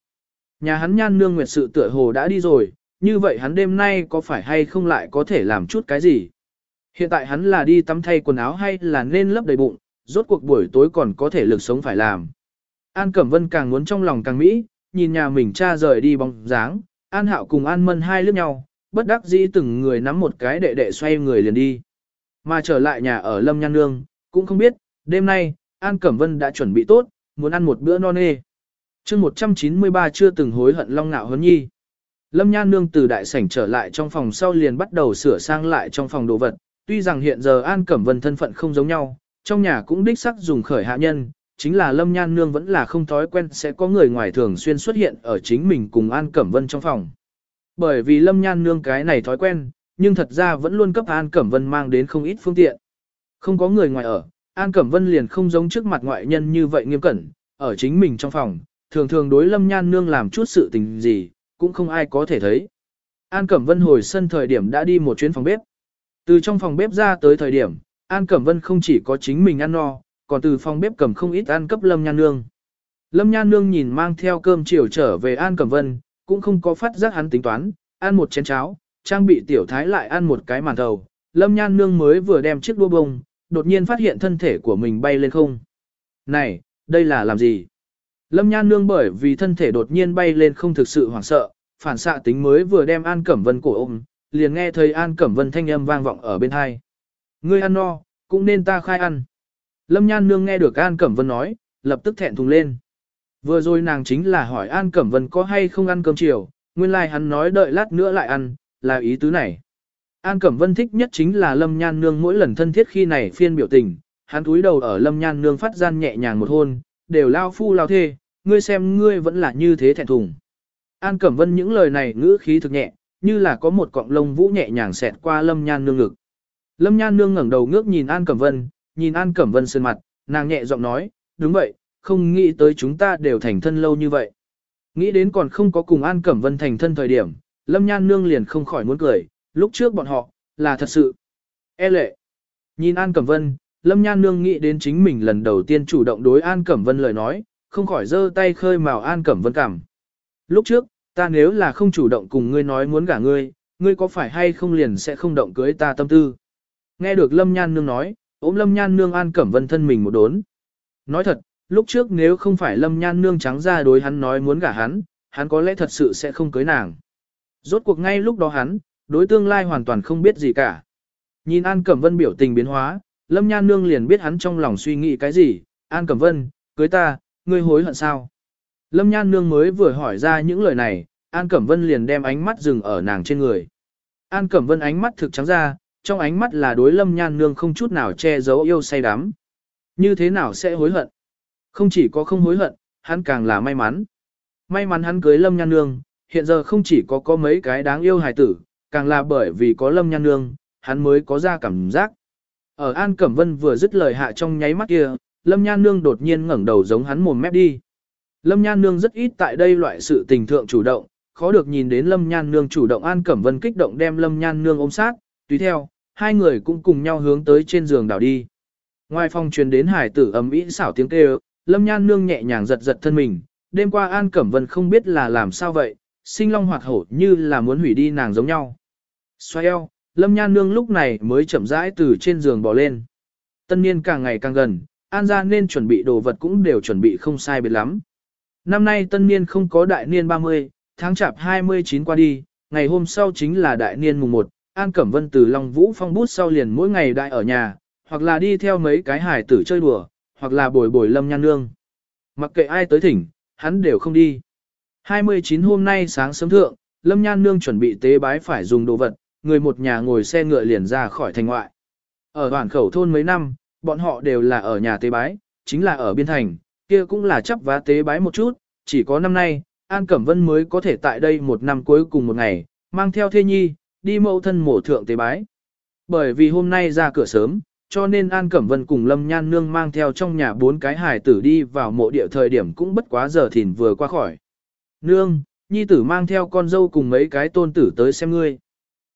Nhà hắn nhan nương nguyệt sự tựa hồ đã đi rồi, như vậy hắn đêm nay có phải hay không lại có thể làm chút cái gì? Hiện tại hắn là đi tắm thay quần áo hay là nên lấp đầy bụng, rốt cuộc buổi tối còn có thể lực sống phải làm. An Cẩm Vân càng muốn trong lòng càng mỹ, nhìn nhà mình cha rời đi bóng dáng, An Hạo cùng An Mân hai lướt nhau, bất đắc dĩ từng người nắm một cái đệ đệ xoay người liền đi. Mà trở lại nhà ở Lâm Nhan Nương, cũng không biết, đêm nay, An Cẩm Vân đã chuẩn bị tốt, muốn ăn một bữa non nê. chương 193 chưa từng hối hận long nạo hấn nhi. Lâm Nhan Nương từ đại sảnh trở lại trong phòng sau liền bắt đầu sửa sang lại trong phòng đồ vật, tuy rằng hiện giờ An Cẩm Vân thân phận không giống nhau, trong nhà cũng đích sắc dùng khởi hạ nhân, chính là Lâm Nhan Nương vẫn là không thói quen sẽ có người ngoài thường xuyên xuất hiện ở chính mình cùng An Cẩm Vân trong phòng. Bởi vì Lâm Nhan Nương cái này thói quen, nhưng thật ra vẫn luôn cấp An Cẩm Vân mang đến không ít phương tiện. Không có người ngoài ở, An Cẩm Vân liền không giống trước mặt ngoại nhân như vậy nghiêm cẩn, ở chính mình trong phòng, thường thường đối Lâm Nhan Nương làm chút sự tình gì, cũng không ai có thể thấy. An Cẩm Vân hồi sân thời điểm đã đi một chuyến phòng bếp. Từ trong phòng bếp ra tới thời điểm, An Cẩm Vân không chỉ có chính mình ăn no, còn từ phòng bếp cầm không ít ăn cấp Lâm Nhan Nương. Lâm Nhan Nương nhìn mang theo cơm chiều trở về An Cẩm Vân, cũng không có phát giác hắn tính toán, ăn một chén cháo, trang bị tiểu thái lại ăn một cái màn thầu. Lâm Nhan Nương mới vừa đem chiếc đua bông, đột nhiên phát hiện thân thể của mình bay lên không. Này, đây là làm gì? Lâm Nhan Nương bởi vì thân thể đột nhiên bay lên không thực sự hoảng sợ, phản xạ tính mới vừa đem An Cẩm Vân cổ ôm, liền nghe thấy An Cẩm Vân thanh âm vang vọng ở bên hai. Ngươi ăn no, cũng nên ta khai ăn. Lâm Nhan Nương nghe được An Cẩm Vân nói, lập tức thẹn thùng lên. Vừa rồi nàng chính là hỏi An Cẩm Vân có hay không ăn cơm chiều, nguyên lai like hắn nói đợi lát nữa lại ăn, là ý tứ này. An Cẩm Vân thích nhất chính là Lâm Nhan Nương mỗi lần thân thiết khi này phiên biểu tình, hắn túi đầu ở Lâm Nhan Nương phát gian nhẹ nhàng một hôn, đều lao phu lao thê, ngươi xem ngươi vẫn là như thế thẹn thùng. An Cẩm Vân những lời này ngữ khí thực nhẹ, như là có một cọng lông vũ nhẹ nhàng xẹt qua Lâm Nhan Nương ngực. Lâm Nhan Nương ngẩng đầu ngước nhìn An Cẩm Vân, nhìn An Cẩm Vân sơn mặt, nàng nhẹ giọng nói, đúng vậy, không nghĩ tới chúng ta đều thành thân lâu như vậy. Nghĩ đến còn không có cùng An Cẩm Vân thành thân thời điểm, Lâm Nhan Nương liền không khỏi muốn cười, lúc trước bọn họ, là thật sự. E lệ. Nhìn An Cẩm Vân, Lâm Nhan Nương nghĩ đến chính mình lần đầu tiên chủ động đối An Cẩm Vân lời nói, không khỏi giơ tay khơi mào An Cẩm Vân cảm. Lúc trước, ta nếu là không chủ động cùng ngươi nói muốn gả ngươi, ngươi có phải hay không liền sẽ không động cưới ta tâm tư. Nghe được Lâm Nhan Nương nói, ôm Lâm Nhan Nương An Cẩm Vân thân mình một đốn. Nói thật, lúc trước nếu không phải Lâm Nhan Nương trắng ra đối hắn nói muốn gả hắn, hắn có lẽ thật sự sẽ không cưới nàng. Rốt cuộc ngay lúc đó hắn, đối tương lai hoàn toàn không biết gì cả. Nhìn An Cẩm Vân biểu tình biến hóa, Lâm Nhan Nương liền biết hắn trong lòng suy nghĩ cái gì, An Cẩm Vân, cưới ta, ngươi hối hận sao? Lâm Nhan Nương mới vừa hỏi ra những lời này, An Cẩm Vân liền đem ánh mắt dừng ở nàng trên người. An Cẩm Vân ánh mắt thực trắng ra, trong ánh mắt là đối Lâm Nhan Nương không chút nào che giấu yêu say đắm. Như thế nào sẽ hối hận? Không chỉ có không hối hận, hắn càng là may mắn. May mắn hắn cưới Lâm Nhan Nương, hiện giờ không chỉ có có mấy cái đáng yêu hài tử, càng là bởi vì có Lâm Nhan Nương, hắn mới có ra cảm giác. Ở An Cẩm Vân vừa dứt lời hạ trong nháy mắt kia, Lâm Nhan Nương đột nhiên ngẩng đầu giống hắn mồm mép đi. Lâm Nhan Nương rất ít tại đây loại sự tình thượng chủ động, khó được nhìn đến Lâm Nhan Nương chủ động An Cẩm Vân kích động đem Lâm Nhan Nương ôm sát, tùy theo, hai người cũng cùng nhau hướng tới trên giường đảo đi. Ngoài phòng truyền đến hải tử ấm ý xảo tiếng kêu, Lâm Nhan Nương nhẹ nhàng giật giật thân mình, đêm qua An Cẩm Vân không biết là làm sao vậy, sinh long hoạt hổ như là muốn hủy đi nàng giống nhau. Xoay eo, Lâm Nhan Nương lúc này mới chậm rãi từ trên giường bò lên. Tân niên càng ngày càng gần, An ra nên chuẩn bị đồ vật cũng đều chuẩn bị không sai biệt lắm. Năm nay tân niên không có đại niên 30, tháng chạp 29 qua đi, ngày hôm sau chính là đại niên mùng 1, An Cẩm Vân từ Long Vũ phong bút sau liền mỗi ngày đại ở nhà, hoặc là đi theo mấy cái hải tử chơi đùa, hoặc là bồi bồi Lâm Nhan Nương. Mặc kệ ai tới thỉnh, hắn đều không đi. 29 hôm nay sáng sớm thượng, Lâm Nhan Nương chuẩn bị tế bái phải dùng đồ vật, người một nhà ngồi xe ngựa liền ra khỏi thành ngoại. Ở hoàn khẩu thôn mấy năm, bọn họ đều là ở nhà tế bái, chính là ở biên thành, kia cũng là chấp vá tế bái một chút, chỉ có năm nay, An Cẩm Vân mới có thể tại đây một năm cuối cùng một ngày, mang theo thê nhi, đi mẫu thân mổ thượng tế bái. Bởi vì hôm nay ra cửa sớm, cho nên An Cẩm Vân cùng Lâm Nhan Nương mang theo trong nhà bốn cái hài tử đi vào mộ địa thời điểm cũng bất quá giờ thìn vừa qua khỏi. Nương, nhi tử mang theo con dâu cùng mấy cái tôn tử tới xem ngươi.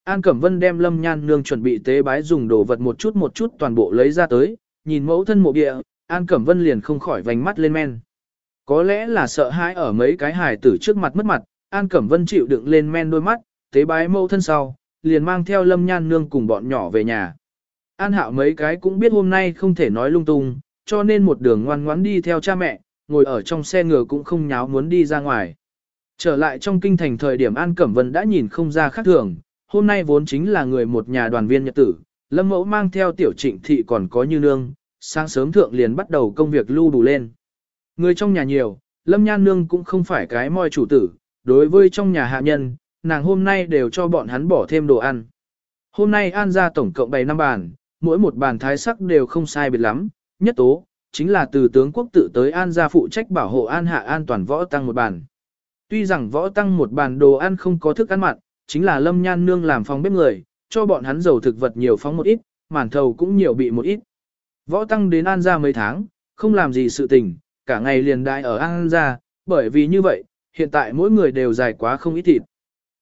An Cẩm Vân đem Lâm Nhan Nương chuẩn bị tế bái dùng đồ vật một chút một chút toàn bộ lấy ra tới, nhìn mẫu thân mộ địa, An Cẩm Vân liền không khỏi vành mắt lên men. Có lẽ là sợ hãi ở mấy cái hài tử trước mặt mất mặt, An Cẩm Vân chịu đựng lên men đôi mắt, tế bái mẫu thân sau, liền mang theo Lâm Nhan Nương cùng bọn nhỏ về nhà. An Hạo mấy cái cũng biết hôm nay không thể nói lung tung, cho nên một đường ngoan ngoãn đi theo cha mẹ, ngồi ở trong xe ngựa cũng không nháo muốn đi ra ngoài. Trở lại trong kinh thành thời điểm An Cẩm Vân đã nhìn không ra khác thường, hôm nay vốn chính là người một nhà đoàn viên nhật tử, Lâm Mẫu mang theo tiểu trịnh thị còn có như nương, sáng sớm thượng liền bắt đầu công việc lưu đủ lên. Người trong nhà nhiều, Lâm Nhan Nương cũng không phải cái moi chủ tử, đối với trong nhà hạ nhân, nàng hôm nay đều cho bọn hắn bỏ thêm đồ ăn. Hôm nay An ra tổng cộng 7 năm bàn, mỗi một bàn thái sắc đều không sai biệt lắm, nhất tố, chính là từ tướng quốc tự tới An gia phụ trách bảo hộ An hạ an toàn võ tăng một bàn. Tuy rằng võ tăng một bàn đồ ăn không có thức ăn mặn, chính là lâm nhan nương làm phòng bếp người, cho bọn hắn dầu thực vật nhiều phóng một ít, màn thầu cũng nhiều bị một ít. Võ tăng đến An gia mấy tháng, không làm gì sự tình, cả ngày liền đại ở An gia, bởi vì như vậy, hiện tại mỗi người đều dài quá không ít thịt.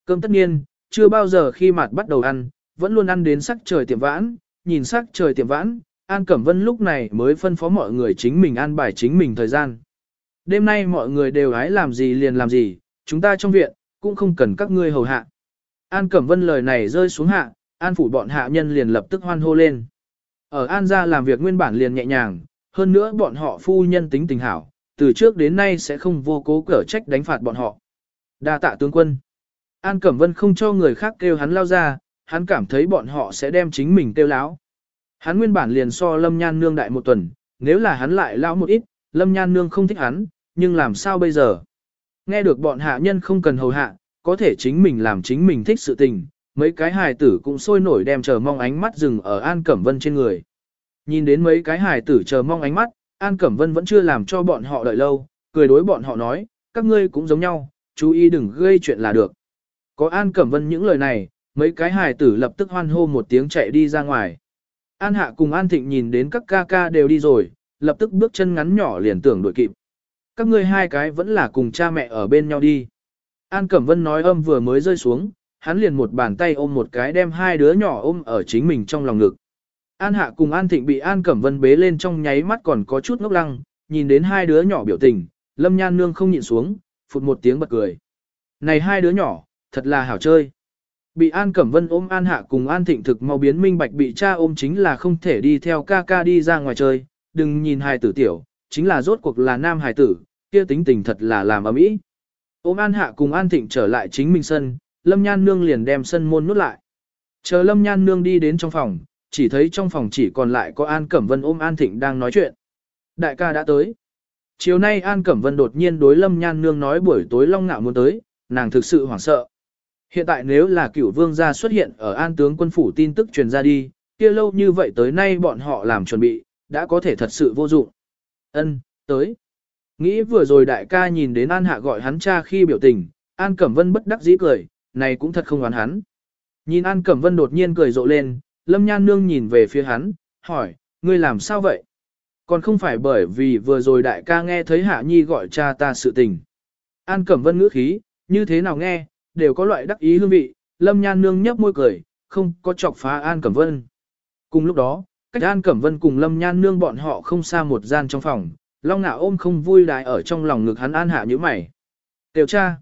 Cơm tất nhiên, chưa bao giờ khi mặt bắt đầu ăn, vẫn luôn ăn đến sắc trời tiệm vãn, nhìn sắc trời tiệm vãn, An Cẩm Vân lúc này mới phân phó mọi người chính mình an bài chính mình thời gian. Đêm nay mọi người đều hái làm gì liền làm gì, chúng ta trong viện, cũng không cần các ngươi hầu hạ. An Cẩm Vân lời này rơi xuống hạ, An phủ bọn hạ nhân liền lập tức hoan hô lên. Ở An gia làm việc nguyên bản liền nhẹ nhàng, hơn nữa bọn họ phu nhân tính tình hảo, từ trước đến nay sẽ không vô cố cở trách đánh phạt bọn họ. Đa tạ tướng quân. An Cẩm Vân không cho người khác kêu hắn lao ra, hắn cảm thấy bọn họ sẽ đem chính mình tiêu láo. Hắn nguyên bản liền so Lâm Nhan Nương đại một tuần, nếu là hắn lại lão một ít, Lâm Nhan Nương không thích hắn, nhưng làm sao bây giờ? Nghe được bọn hạ nhân không cần hầu hạ, có thể chính mình làm chính mình thích sự tình, mấy cái hài tử cũng sôi nổi đem chờ mong ánh mắt dừng ở An Cẩm Vân trên người. Nhìn đến mấy cái hài tử chờ mong ánh mắt, An Cẩm Vân vẫn chưa làm cho bọn họ đợi lâu, cười đối bọn họ nói, các ngươi cũng giống nhau, chú ý đừng gây chuyện là được. Có An Cẩm Vân những lời này, mấy cái hài tử lập tức hoan hô một tiếng chạy đi ra ngoài. An Hạ cùng An Thịnh nhìn đến các ca ca đều đi rồi, lập tức bước chân ngắn nhỏ liền tưởng đuổi kịp. Các ngươi hai cái vẫn là cùng cha mẹ ở bên nhau đi. An Cẩm Vân nói âm vừa mới rơi xuống, hắn liền một bàn tay ôm một cái đem hai đứa nhỏ ôm ở chính mình trong lòng ngực. An Hạ cùng An Thịnh bị An Cẩm Vân bế lên trong nháy mắt còn có chút ngốc lăng, nhìn đến hai đứa nhỏ biểu tình, Lâm Nhan Nương không nhịn xuống, phụt một tiếng bật cười. Này hai đứa nhỏ, thật là hảo chơi. Bị An Cẩm Vân ôm An Hạ cùng An Thịnh thực mau biến minh bạch bị cha ôm chính là không thể đi theo ca ca đi ra ngoài chơi, đừng nhìn hài tử tiểu, chính là rốt cuộc là nam hài tử, kia tính tình thật là làm ấm ý. Ôm An Hạ cùng An Thịnh trở lại chính mình sân, Lâm Nhan Nương liền đem sân môn nút lại. Chờ Lâm Nhan Nương đi đến trong phòng, chỉ thấy trong phòng chỉ còn lại có An Cẩm Vân ôm An Thịnh đang nói chuyện. Đại ca đã tới. Chiều nay An Cẩm Vân đột nhiên đối Lâm Nhan Nương nói buổi tối Long Ngạo muốn tới, nàng thực sự hoảng sợ. Hiện tại nếu là cửu vương gia xuất hiện ở an tướng quân phủ tin tức truyền ra đi, kia lâu như vậy tới nay bọn họ làm chuẩn bị, đã có thể thật sự vô dụng. Ân, tới. Nghĩ vừa rồi đại ca nhìn đến An Hạ gọi hắn cha khi biểu tình, An Cẩm Vân bất đắc dĩ cười, này cũng thật không đoán hắn. Nhìn An Cẩm Vân đột nhiên cười rộ lên, Lâm Nhan Nương nhìn về phía hắn, hỏi, ngươi làm sao vậy? Còn không phải bởi vì vừa rồi đại ca nghe thấy Hạ Nhi gọi cha ta sự tình. An Cẩm Vân ngữ khí, như thế nào nghe, đều có loại đắc ý hương vị, Lâm Nhan Nương nhấp môi cười, không có chọc phá An Cẩm Vân. Cùng lúc đó, cách An Cẩm Vân cùng Lâm Nhan Nương bọn họ không xa một gian trong phòng, Long Nạo ôm không vui đái ở trong lòng ngực hắn An Hạ như mày. Tiểu cha.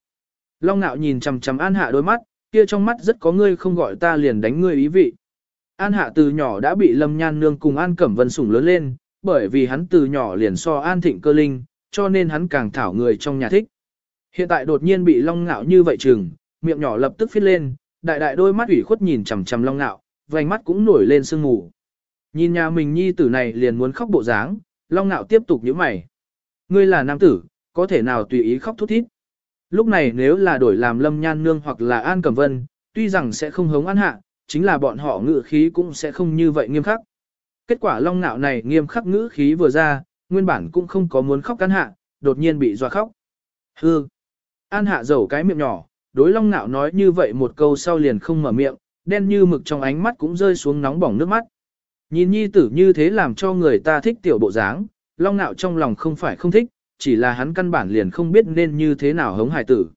Long Nạo nhìn chằm chằm An Hạ đôi mắt, kia trong mắt rất có ngươi không gọi ta liền đánh ngươi ý vị. An Hạ từ nhỏ đã bị Lâm Nhan Nương cùng An Cẩm Vân sủng lớn lên, bởi vì hắn từ nhỏ liền so An Thịnh cơ linh, cho nên hắn càng thảo người trong nhà thích. Hiện tại đột nhiên bị Long Nạo như vậy chừng, miệng nhỏ lập tức phít lên, đại đại đôi mắt ủy khuất nhìn chằm chằm Long Nạo, vành mắt cũng nổi lên sương mù. Nhìn nhà mình nhi tử này liền muốn khóc bộ dáng, Long Nạo tiếp tục nhíu mày. Ngươi là nam tử, có thể nào tùy ý khóc thút thít. Lúc này nếu là đổi làm Lâm Nhan Nương hoặc là An Cẩm Vân, tuy rằng sẽ không hống an hạ, chính là bọn họ ngữ khí cũng sẽ không như vậy nghiêm khắc. Kết quả Long Nạo này nghiêm khắc ngữ khí vừa ra, nguyên bản cũng không có muốn khóc an hạ, đột nhiên bị dọa khóc. Hư! An hạ dầu cái miệng nhỏ, đối long nạo nói như vậy một câu sau liền không mở miệng, đen như mực trong ánh mắt cũng rơi xuống nóng bỏng nước mắt. Nhìn nhi tử như thế làm cho người ta thích tiểu bộ dáng, long nạo trong lòng không phải không thích, chỉ là hắn căn bản liền không biết nên như thế nào hống hài tử.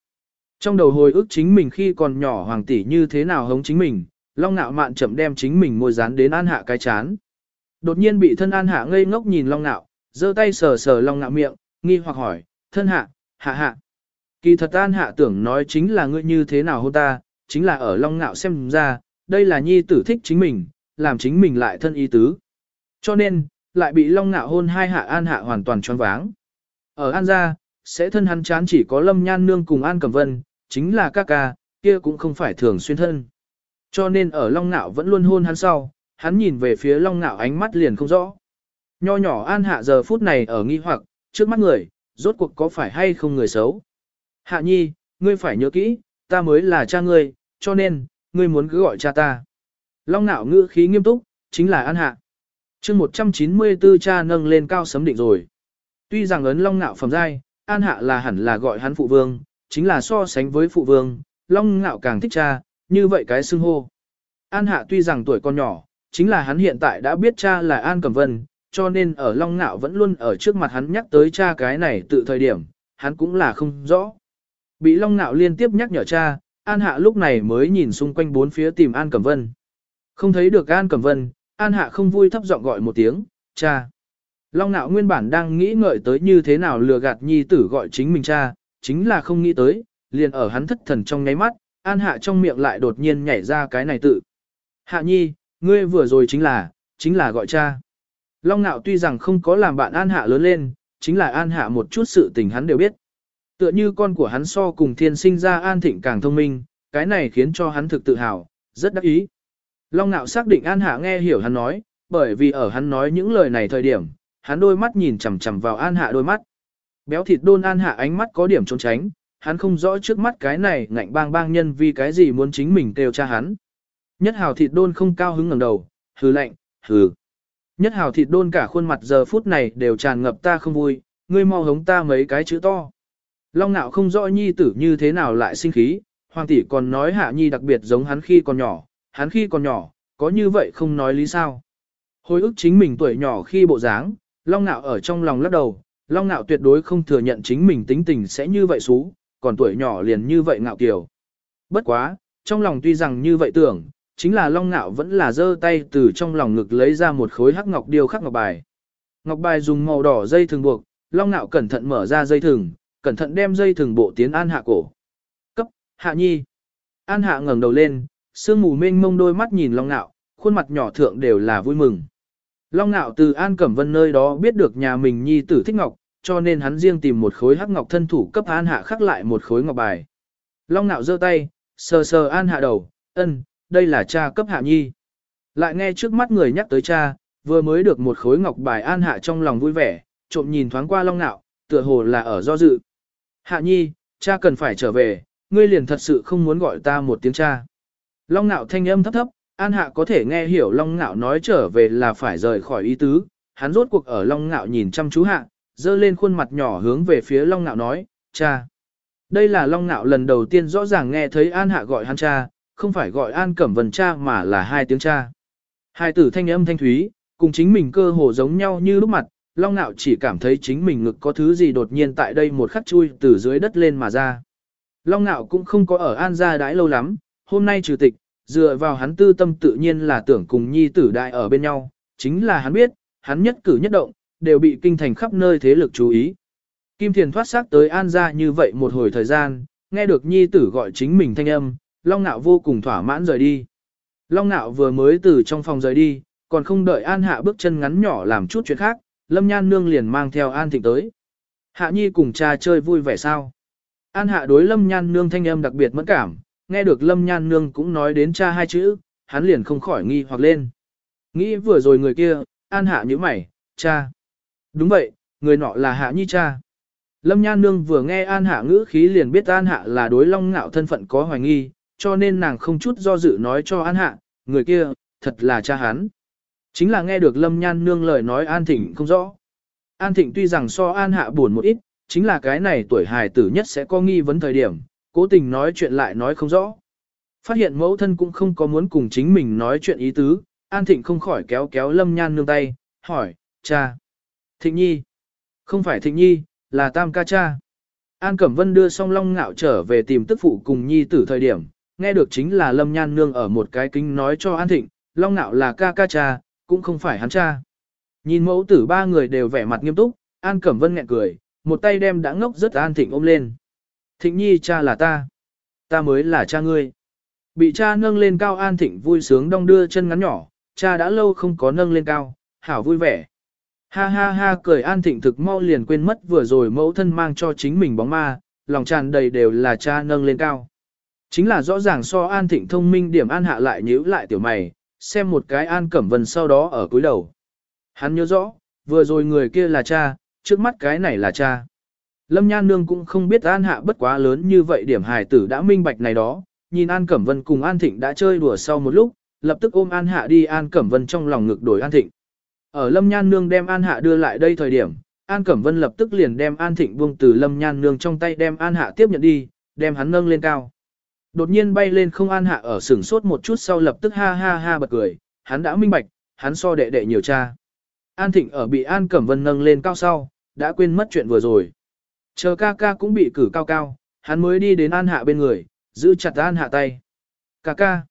Trong đầu hồi ức chính mình khi còn nhỏ hoàng tỷ như thế nào hống chính mình, long nạo mạn chậm đem chính mình môi dán đến an hạ cái chán. Đột nhiên bị thân an hạ ngây ngốc nhìn long nạo, giơ tay sờ sờ long nạo miệng, nghi hoặc hỏi, thân hạ, hạ hạ. Kỳ thật an hạ tưởng nói chính là ngươi như thế nào hôn ta, chính là ở long ngạo xem ra, đây là nhi tử thích chính mình, làm chính mình lại thân ý tứ. Cho nên, lại bị long ngạo hôn hai hạ an hạ hoàn toàn choáng váng. Ở an gia, sẽ thân hắn chán chỉ có lâm nhan nương cùng an cẩm vân, chính là ca ca, kia cũng không phải thường xuyên thân. Cho nên ở long ngạo vẫn luôn hôn hắn sau, hắn nhìn về phía long ngạo ánh mắt liền không rõ. Nho nhỏ an hạ giờ phút này ở nghi hoặc, trước mắt người, rốt cuộc có phải hay không người xấu. Hạ nhi, ngươi phải nhớ kỹ, ta mới là cha ngươi, cho nên, ngươi muốn cứ gọi cha ta. Long nạo ngữ khí nghiêm túc, chính là an hạ. chương 194 cha nâng lên cao sấm định rồi. Tuy rằng ấn long nạo phẩm giai, an hạ là hẳn là gọi hắn phụ vương, chính là so sánh với phụ vương, long nạo càng thích cha, như vậy cái xưng hô. An hạ tuy rằng tuổi còn nhỏ, chính là hắn hiện tại đã biết cha là An Cẩm Vân, cho nên ở Long Nạo vẫn luôn ở trước mặt hắn nhắc tới cha cái này tự thời điểm, hắn cũng là không rõ. Bị Long Nạo liên tiếp nhắc nhở cha, An Hạ lúc này mới nhìn xung quanh bốn phía tìm An Cẩm Vân. Không thấy được An Cẩm Vân, An Hạ không vui thấp giọng gọi một tiếng, cha. Long Nạo nguyên bản đang nghĩ ngợi tới như thế nào lừa gạt nhi tử gọi chính mình cha, chính là không nghĩ tới, liền ở hắn thất thần trong nháy mắt, An Hạ trong miệng lại đột nhiên nhảy ra cái này tự. Hạ nhi, ngươi vừa rồi chính là, chính là gọi cha. Long Nạo tuy rằng không có làm bạn An Hạ lớn lên, chính là An Hạ một chút sự tình hắn đều biết. Tựa như con của hắn so cùng thiên sinh ra An Thịnh càng thông minh, cái này khiến cho hắn thực tự hào, rất đắc ý. Long Nạo xác định An Hạ nghe hiểu hắn nói, bởi vì ở hắn nói những lời này thời điểm, hắn đôi mắt nhìn chằm chằm vào An Hạ đôi mắt. Béo thịt đôn An Hạ ánh mắt có điểm trốn tránh, hắn không rõ trước mắt cái này ngạnh bang bang nhân vì cái gì muốn chính mình kêu cha hắn. Nhất hào thịt đôn không cao hứng ngẩng đầu, hừ lạnh, hừ. Nhất hào thịt đôn cả khuôn mặt giờ phút này đều tràn ngập ta không vui, ngươi mau hống ta mấy cái chữ to. Long nạo không rõ nhi tử như thế nào lại sinh khí, hoàng tỷ còn nói hạ nhi đặc biệt giống hắn khi còn nhỏ, hắn khi còn nhỏ, có như vậy không nói lý sao. Hồi ức chính mình tuổi nhỏ khi bộ dáng, long nạo ở trong lòng lắc đầu, long nạo tuyệt đối không thừa nhận chính mình tính tình sẽ như vậy xú, còn tuổi nhỏ liền như vậy ngạo kiều. Bất quá, trong lòng tuy rằng như vậy tưởng, chính là Long Nạo vẫn là giơ tay từ trong lòng ngực lấy ra một khối hắc ngọc điêu khắc ngọc bài. Ngọc bài dùng màu đỏ dây thường buộc, Long Nạo cẩn thận mở ra dây thừng, cẩn thận đem dây thừng bộ tiến An Hạ cổ. Cấp, Hạ Nhi. An Hạ ngẩng đầu lên, sương mù mênh mông đôi mắt nhìn Long Nạo, khuôn mặt nhỏ thượng đều là vui mừng. Long Nạo từ An Cẩm Vân nơi đó biết được nhà mình Nhi tử thích ngọc, cho nên hắn riêng tìm một khối hắc ngọc thân thủ cấp An Hạ khắc lại một khối ngọc bài. Long Nạo giơ tay, sờ sờ An Hạ đầu, ân, đây là cha cấp hạ nhi. Lại nghe trước mắt người nhắc tới cha, vừa mới được một khối ngọc bài an hạ trong lòng vui vẻ, trộm nhìn thoáng qua long nạo, tựa hồ là ở do dự. Hạ nhi, cha cần phải trở về, ngươi liền thật sự không muốn gọi ta một tiếng cha. Long nạo thanh âm thấp thấp, an hạ có thể nghe hiểu long nạo nói trở về là phải rời khỏi ý tứ, hắn rốt cuộc ở long nạo nhìn chăm chú hạ, dơ lên khuôn mặt nhỏ hướng về phía long nạo nói, cha. Đây là long nạo lần đầu tiên rõ ràng nghe thấy an hạ gọi hắn cha, không phải gọi An Cẩm Vân cha mà là hai tiếng cha. Hai tử thanh âm thanh thúy, cùng chính mình cơ hồ giống nhau như lúc mặt, Long Nạo chỉ cảm thấy chính mình ngực có thứ gì đột nhiên tại đây một khắc chui từ dưới đất lên mà ra. Long Nạo cũng không có ở An gia đãi lâu lắm, hôm nay trừ tịch, dựa vào hắn tư tâm tự nhiên là tưởng cùng nhi tử đại ở bên nhau, chính là hắn biết, hắn nhất cử nhất động, đều bị kinh thành khắp nơi thế lực chú ý. Kim Thiền thoát xác tới An gia như vậy một hồi thời gian, nghe được nhi tử gọi chính mình thanh âm, Long Nạo vô cùng thỏa mãn rời đi. Long Nạo vừa mới từ trong phòng rời đi, còn không đợi An Hạ bước chân ngắn nhỏ làm chút chuyện khác, Lâm Nhan Nương liền mang theo An Thịnh tới. Hạ Nhi cùng cha chơi vui vẻ sao? An Hạ đối Lâm Nhan Nương thanh âm đặc biệt mẫn cảm, nghe được Lâm Nhan Nương cũng nói đến cha hai chữ, hắn liền không khỏi nghi hoặc lên. Nghĩ vừa rồi người kia, An Hạ như mày, cha. Đúng vậy, người nọ là Hạ Nhi cha. Lâm Nhan Nương vừa nghe An Hạ ngữ khí liền biết An Hạ là đối Long Ngạo thân phận có hoài nghi, cho nên nàng không chút do dự nói cho An Hạ, người kia, thật là cha hắn. Chính là nghe được Lâm Nhan Nương lời nói An Thịnh không rõ. An Thịnh tuy rằng so An Hạ buồn một ít, chính là cái này tuổi hài tử nhất sẽ có nghi vấn thời điểm, cố tình nói chuyện lại nói không rõ. Phát hiện mẫu thân cũng không có muốn cùng chính mình nói chuyện ý tứ, An Thịnh không khỏi kéo kéo Lâm Nhan Nương tay, hỏi, cha. Thịnh Nhi. Không phải Thịnh Nhi, là Tam ca cha. An Cẩm Vân đưa song long ngạo trở về tìm tức phụ cùng Nhi tử thời điểm, nghe được chính là Lâm Nhan Nương ở một cái kính nói cho An Thịnh, Long Nạo là ca ca cha, cũng không phải hắn cha. Nhìn mẫu tử ba người đều vẻ mặt nghiêm túc, An Cẩm Vân nghẹn cười, một tay đem đã ngốc rất An Thịnh ôm lên. Thịnh nhi cha là ta. Ta mới là cha ngươi. Bị cha nâng lên cao An Thịnh vui sướng đong đưa chân ngắn nhỏ, cha đã lâu không có nâng lên cao, hảo vui vẻ. Ha ha ha cười An Thịnh thực mau liền quên mất vừa rồi mẫu thân mang cho chính mình bóng ma, lòng tràn đầy đều là cha nâng lên cao. Chính là rõ ràng so An Thịnh thông minh điểm An hạ lại nhíu lại tiểu mày, xem một cái An Cẩm Vân sau đó ở cuối đầu. Hắn nhớ rõ, vừa rồi người kia là cha, trước mắt cái này là cha. Lâm Nhan Nương cũng không biết An Hạ bất quá lớn như vậy điểm hài tử đã minh bạch này đó, nhìn An Cẩm Vân cùng An Thịnh đã chơi đùa sau một lúc, lập tức ôm An Hạ đi An Cẩm Vân trong lòng ngực đổi An Thịnh. Ở Lâm Nhan Nương đem An Hạ đưa lại đây thời điểm, An Cẩm Vân lập tức liền đem An Thịnh buông từ Lâm Nhan Nương trong tay đem An Hạ tiếp nhận đi, đem hắn nâng lên cao. Đột nhiên bay lên không An Hạ ở sửng sốt một chút sau lập tức ha ha ha bật cười, hắn đã minh bạch, hắn so đệ đệ nhiều cha. An Thịnh ở bị An Cẩm Vân nâng lên cao sau, đã quên mất chuyện vừa rồi. Chờ ca ca cũng bị cử cao cao, hắn mới đi đến An Hạ bên người, giữ chặt An Hạ tay. Ca ca.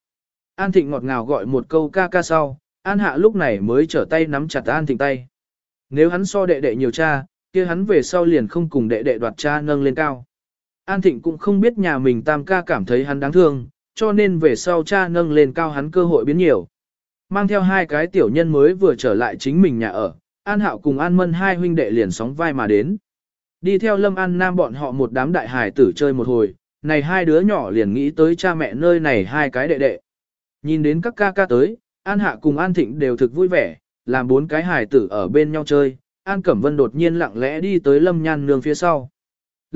An Thịnh ngọt ngào gọi một câu ca ca sau, An Hạ lúc này mới trở tay nắm chặt An Thịnh tay. Nếu hắn so đệ đệ nhiều cha, kia hắn về sau liền không cùng đệ đệ đoạt cha nâng lên cao. An Thịnh cũng không biết nhà mình tam ca cảm thấy hắn đáng thương, cho nên về sau cha nâng lên cao hắn cơ hội biến nhiều. Mang theo hai cái tiểu nhân mới vừa trở lại chính mình nhà ở, An Hạo cùng An Mân hai huynh đệ liền sóng vai mà đến. Đi theo Lâm An Nam bọn họ một đám đại hải tử chơi một hồi, này hai đứa nhỏ liền nghĩ tới cha mẹ nơi này hai cái đệ đệ. Nhìn đến các ca ca tới, An Hạ cùng An Thịnh đều thực vui vẻ, làm bốn cái hải tử ở bên nhau chơi. An Cẩm Vân đột nhiên lặng lẽ đi tới Lâm Nhan Nương phía sau.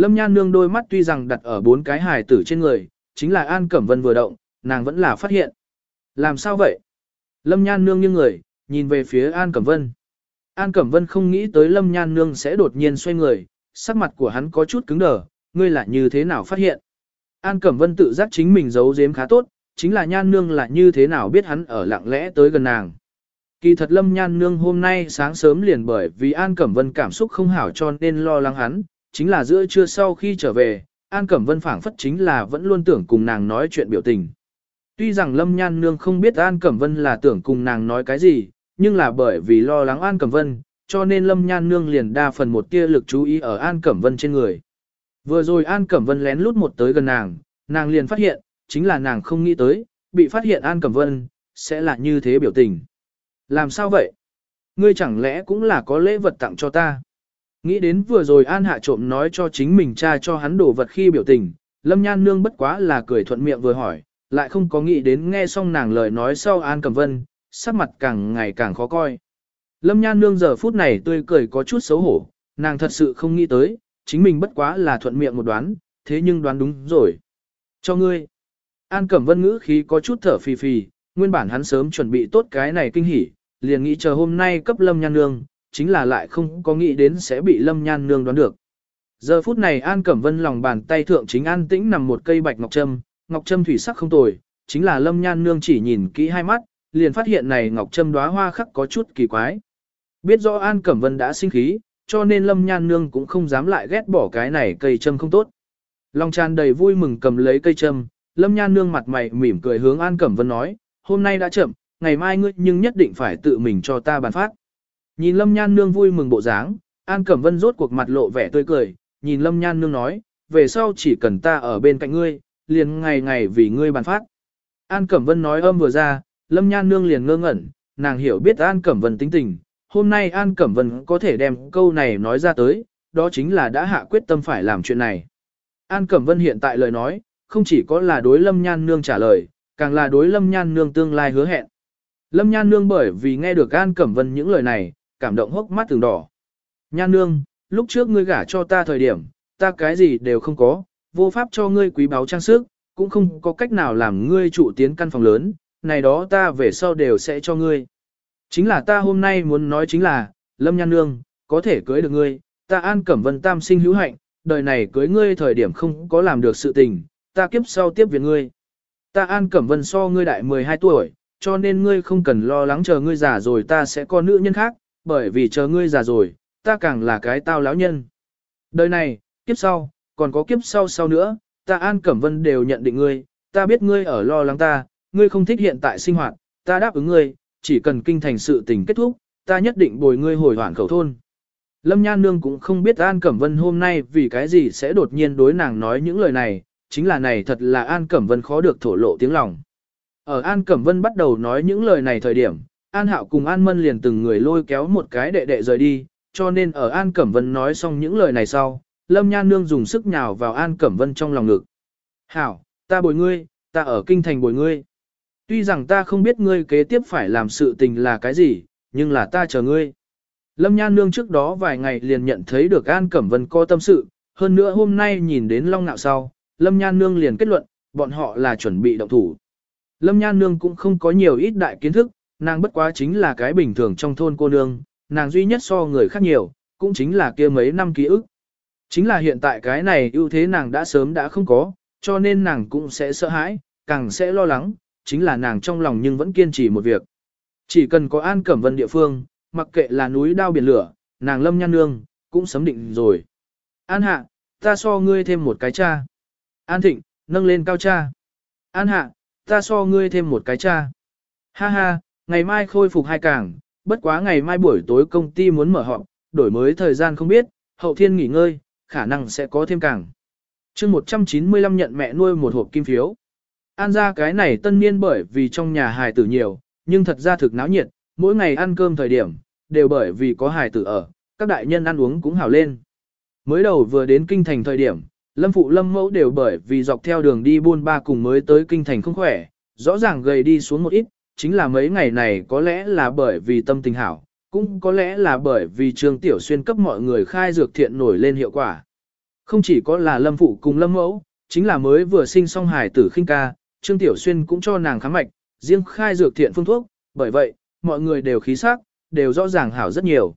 Lâm Nhan Nương đôi mắt tuy rằng đặt ở bốn cái hài tử trên người, chính là An Cẩm Vân vừa động, nàng vẫn là phát hiện. Làm sao vậy? Lâm Nhan Nương như người, nhìn về phía An Cẩm Vân. An Cẩm Vân không nghĩ tới Lâm Nhan Nương sẽ đột nhiên xoay người, sắc mặt của hắn có chút cứng đờ, ngươi là như thế nào phát hiện. An Cẩm Vân tự giác chính mình giấu giếm khá tốt, chính là Nhan Nương là như thế nào biết hắn ở lặng lẽ tới gần nàng. Kỳ thật Lâm Nhan Nương hôm nay sáng sớm liền bởi vì An Cẩm Vân cảm xúc không hảo cho nên lo lắng hắn, chính là giữa trưa sau khi trở về, An Cẩm Vân phảng phất chính là vẫn luôn tưởng cùng nàng nói chuyện biểu tình. Tuy rằng Lâm Nhan Nương không biết An Cẩm Vân là tưởng cùng nàng nói cái gì, nhưng là bởi vì lo lắng An Cẩm Vân, cho nên Lâm Nhan Nương liền đa phần một tia lực chú ý ở An Cẩm Vân trên người. Vừa rồi An Cẩm Vân lén lút một tới gần nàng, nàng liền phát hiện, chính là nàng không nghĩ tới, bị phát hiện An Cẩm Vân, sẽ là như thế biểu tình. Làm sao vậy? Ngươi chẳng lẽ cũng là có lễ vật tặng cho ta? Nghĩ đến vừa rồi An Hạ trộm nói cho chính mình cha cho hắn đổ vật khi biểu tình, Lâm Nhan Nương bất quá là cười thuận miệng vừa hỏi, lại không có nghĩ đến nghe xong nàng lời nói sau An Cẩm Vân, sắc mặt càng ngày càng khó coi. Lâm Nhan Nương giờ phút này tươi cười có chút xấu hổ, nàng thật sự không nghĩ tới, chính mình bất quá là thuận miệng một đoán, thế nhưng đoán đúng rồi. Cho ngươi. An Cẩm Vân ngữ khí có chút thở phì phì, nguyên bản hắn sớm chuẩn bị tốt cái này kinh hỉ, liền nghĩ chờ hôm nay cấp Lâm Nhan Nương, chính là lại không có nghĩ đến sẽ bị Lâm Nhan Nương đoán được. Giờ phút này An Cẩm Vân lòng bàn tay thượng chính an tĩnh nằm một cây bạch ngọc trâm, ngọc trâm thủy sắc không tồi, chính là Lâm Nhan Nương chỉ nhìn kỹ hai mắt, liền phát hiện này ngọc trâm đóa hoa khắc có chút kỳ quái. Biết rõ An Cẩm Vân đã sinh khí, cho nên Lâm Nhan Nương cũng không dám lại ghét bỏ cái này cây châm không tốt. Long tràn đầy vui mừng cầm lấy cây châm, Lâm Nhan Nương mặt mày mỉm cười hướng An Cẩm Vân nói, hôm nay đã chậm, ngày mai ngươi nhưng nhất định phải tự mình cho ta bàn phát. Nhìn Lâm Nhan Nương vui mừng bộ dáng, An Cẩm Vân rốt cuộc mặt lộ vẻ tươi cười, nhìn Lâm Nhan Nương nói, về sau chỉ cần ta ở bên cạnh ngươi, liền ngày ngày vì ngươi bàn phát. An Cẩm Vân nói âm vừa ra, Lâm Nhan Nương liền ngơ ngẩn, nàng hiểu biết An Cẩm Vân tính tình, hôm nay An Cẩm Vân có thể đem câu này nói ra tới, đó chính là đã hạ quyết tâm phải làm chuyện này. An Cẩm Vân hiện tại lời nói, không chỉ có là đối Lâm Nhan Nương trả lời, càng là đối Lâm Nhan Nương tương lai hứa hẹn. Lâm Nhan Nương bởi vì nghe được An Cẩm Vân những lời này, cảm động hốc mắt từng đỏ. Nhan Nương, lúc trước ngươi gả cho ta thời điểm, ta cái gì đều không có, vô pháp cho ngươi quý báu trang sức, cũng không có cách nào làm ngươi trụ tiến căn phòng lớn, này đó ta về sau đều sẽ cho ngươi. Chính là ta hôm nay muốn nói chính là, Lâm Nhan Nương, có thể cưới được ngươi, ta an cẩm vân tam sinh hữu hạnh, đời này cưới ngươi thời điểm không có làm được sự tình, ta kiếp sau tiếp viện ngươi. Ta an cẩm vân so ngươi đại 12 tuổi, cho nên ngươi không cần lo lắng chờ ngươi già rồi ta sẽ có nữ nhân khác, bởi vì chờ ngươi già rồi, ta càng là cái tao lão nhân. Đời này, kiếp sau, còn có kiếp sau sau nữa, ta An Cẩm Vân đều nhận định ngươi, ta biết ngươi ở lo lắng ta, ngươi không thích hiện tại sinh hoạt, ta đáp ứng ngươi, chỉ cần kinh thành sự tình kết thúc, ta nhất định bồi ngươi hồi hoảng khẩu thôn. Lâm Nhan Nương cũng không biết An Cẩm Vân hôm nay vì cái gì sẽ đột nhiên đối nàng nói những lời này, chính là này thật là An Cẩm Vân khó được thổ lộ tiếng lòng. Ở An Cẩm Vân bắt đầu nói những lời này thời điểm, An Hạo cùng An Mân liền từng người lôi kéo một cái đệ đệ rời đi, cho nên ở An Cẩm Vân nói xong những lời này sau, Lâm Nhan Nương dùng sức nhào vào An Cẩm Vân trong lòng ngực. Hảo, ta bồi ngươi, ta ở kinh thành bồi ngươi. Tuy rằng ta không biết ngươi kế tiếp phải làm sự tình là cái gì, nhưng là ta chờ ngươi. Lâm Nhan Nương trước đó vài ngày liền nhận thấy được An Cẩm Vân có tâm sự, hơn nữa hôm nay nhìn đến Long Nạo sau, Lâm Nhan Nương liền kết luận, bọn họ là chuẩn bị động thủ. Lâm Nhan Nương cũng không có nhiều ít đại kiến thức, nàng bất quá chính là cái bình thường trong thôn cô nương, nàng duy nhất so người khác nhiều, cũng chính là kia mấy năm ký ức. Chính là hiện tại cái này ưu thế nàng đã sớm đã không có, cho nên nàng cũng sẽ sợ hãi, càng sẽ lo lắng, chính là nàng trong lòng nhưng vẫn kiên trì một việc. Chỉ cần có An Cẩm Vân địa phương, mặc kệ là núi đao biển lửa, nàng lâm nhan nương, cũng sấm định rồi. An hạ, ta so ngươi thêm một cái cha. An thịnh, nâng lên cao cha. An hạ, ta so ngươi thêm một cái cha. Ha ha, ngày mai khôi phục hai càng, bất quá ngày mai buổi tối công ty muốn mở họp, đổi mới thời gian không biết, hậu thiên nghỉ ngơi, khả năng sẽ có thêm càng. chương 195 nhận mẹ nuôi một hộp kim phiếu. An ra cái này tân niên bởi vì trong nhà hài tử nhiều, nhưng thật ra thực náo nhiệt, mỗi ngày ăn cơm thời điểm, đều bởi vì có hài tử ở, các đại nhân ăn uống cũng hào lên. Mới đầu vừa đến kinh thành thời điểm, lâm phụ lâm mẫu đều bởi vì dọc theo đường đi buôn ba cùng mới tới kinh thành không khỏe, rõ ràng gầy đi xuống một ít, chính là mấy ngày này có lẽ là bởi vì tâm tình hảo, cũng có lẽ là bởi vì Trương Tiểu Xuyên cấp mọi người khai dược thiện nổi lên hiệu quả. Không chỉ có là lâm phụ cùng lâm mẫu, chính là mới vừa sinh xong hài tử khinh ca, Trương Tiểu Xuyên cũng cho nàng khám mạch, riêng khai dược thiện phương thuốc, bởi vậy, mọi người đều khí sắc, đều rõ ràng hảo rất nhiều.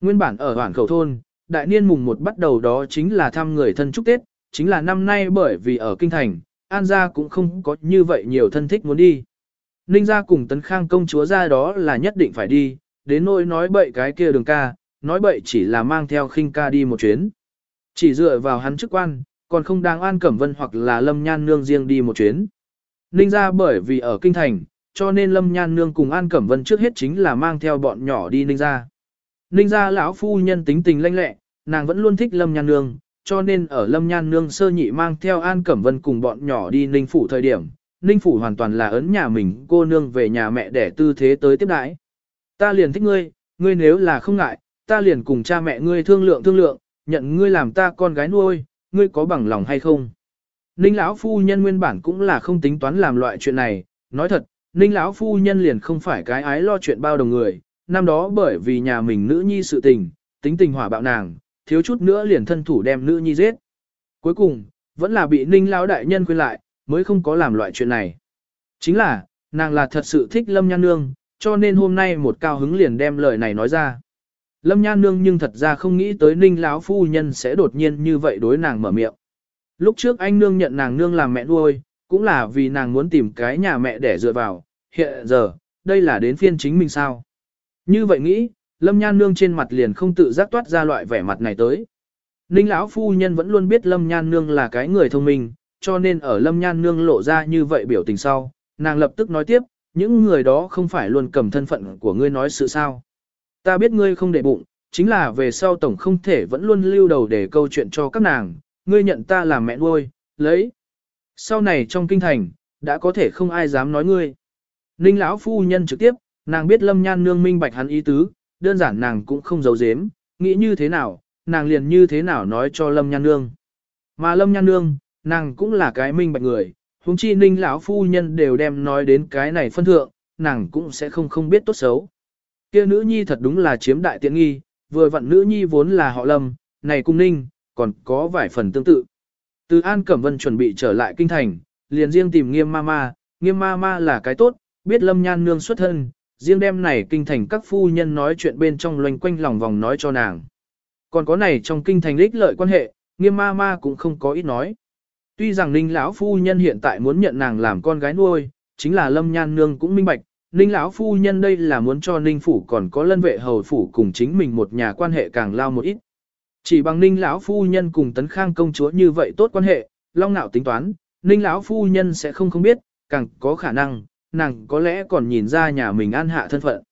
Nguyên bản ở Hoản Khẩu Thôn, đại niên mùng một bắt đầu đó chính là thăm người thân chúc Tết, chính là năm nay bởi vì ở Kinh Thành, An gia cũng không có như vậy nhiều thân thích muốn đi. Ninh gia cùng Tấn Khang công chúa ra đó là nhất định phải đi, đến nỗi nói bậy cái kia đường ca, nói bậy chỉ là mang theo khinh ca đi một chuyến. Chỉ dựa vào hắn chức quan, còn không đáng An Cẩm Vân hoặc là Lâm Nhan Nương riêng đi một chuyến. Ninh gia bởi vì ở Kinh Thành, cho nên Lâm Nhan Nương cùng An Cẩm Vân trước hết chính là mang theo bọn nhỏ đi Ninh gia. Ninh gia lão phu nhân tính tình lanh lẹ, nàng vẫn luôn thích Lâm Nhan Nương, cho nên ở Lâm Nhan Nương sơ nhị mang theo An Cẩm Vân cùng bọn nhỏ đi Ninh Phủ thời điểm, Ninh Phủ hoàn toàn là ấn nhà mình cô nương về nhà mẹ để tư thế tới tiếp đãi. Ta liền thích ngươi, ngươi nếu là không ngại, ta liền cùng cha mẹ ngươi thương lượng thương lượng, nhận ngươi làm ta con gái nuôi, ngươi có bằng lòng hay không? Ninh lão phu nhân nguyên bản cũng là không tính toán làm loại chuyện này, nói thật, Ninh lão phu nhân liền không phải cái ái lo chuyện bao đồng người, năm đó bởi vì nhà mình nữ nhi sự tình, tính tình hỏa bạo nàng, thiếu chút nữa liền thân thủ đem nữ nhi giết. Cuối cùng, vẫn là bị Ninh lão đại nhân khuyên lại, mới không có làm loại chuyện này. Chính là, nàng là thật sự thích Lâm Nhan Nương, cho nên hôm nay một cao hứng liền đem lời này nói ra. Lâm Nhan Nương nhưng thật ra không nghĩ tới Ninh lão phu nhân sẽ đột nhiên như vậy đối nàng mở miệng. Lúc trước anh nương nhận nàng nương làm mẹ nuôi, cũng là vì nàng muốn tìm cái nhà mẹ để dựa vào, hiện giờ, đây là đến phiên chính mình sao. Như vậy nghĩ, Lâm Nhan Nương trên mặt liền không tự giác toát ra loại vẻ mặt này tới. Ninh lão phu nhân vẫn luôn biết Lâm Nhan Nương là cái người thông minh, cho nên ở Lâm Nhan Nương lộ ra như vậy biểu tình sau, nàng lập tức nói tiếp, những người đó không phải luôn cầm thân phận của ngươi nói sự sao. Ta biết ngươi không để bụng, chính là về sau tổng không thể vẫn luôn lưu đầu để câu chuyện cho các nàng, ngươi nhận ta làm mẹ nuôi, lấy. Sau này trong kinh thành, đã có thể không ai dám nói ngươi. Ninh lão phu nhân trực tiếp, nàng biết lâm nhan nương minh bạch hắn ý tứ, đơn giản nàng cũng không giấu giếm, nghĩ như thế nào, nàng liền như thế nào nói cho lâm nhan nương. Mà lâm nhan nương, nàng cũng là cái minh bạch người, huống chi ninh lão phu nhân đều đem nói đến cái này phân thượng, nàng cũng sẽ không không biết tốt xấu. Kia nữ nhi thật đúng là chiếm đại tiện nghi, vừa vặn nữ nhi vốn là họ lâm, này cung ninh, còn có vài phần tương tự. Từ An Cẩm Vân chuẩn bị trở lại kinh thành, liền riêng tìm nghiêm ma ma, nghiêm ma ma là cái tốt, biết lâm nhan nương xuất thân, riêng đem này kinh thành các phu nhân nói chuyện bên trong loanh quanh lòng vòng nói cho nàng. Còn có này trong kinh thành lích lợi quan hệ, nghiêm ma ma cũng không có ít nói. Tuy rằng ninh lão phu nhân hiện tại muốn nhận nàng làm con gái nuôi, chính là lâm nhan nương cũng minh bạch, ninh lão phu nhân đây là muốn cho ninh phủ còn có lân vệ hầu phủ cùng chính mình một nhà quan hệ càng lao một ít. Chỉ bằng Ninh lão phu nhân cùng Tấn Khang công chúa như vậy tốt quan hệ, Long Nạo tính toán, Ninh lão phu nhân sẽ không không biết, càng có khả năng, nàng có lẽ còn nhìn ra nhà mình an hạ thân phận.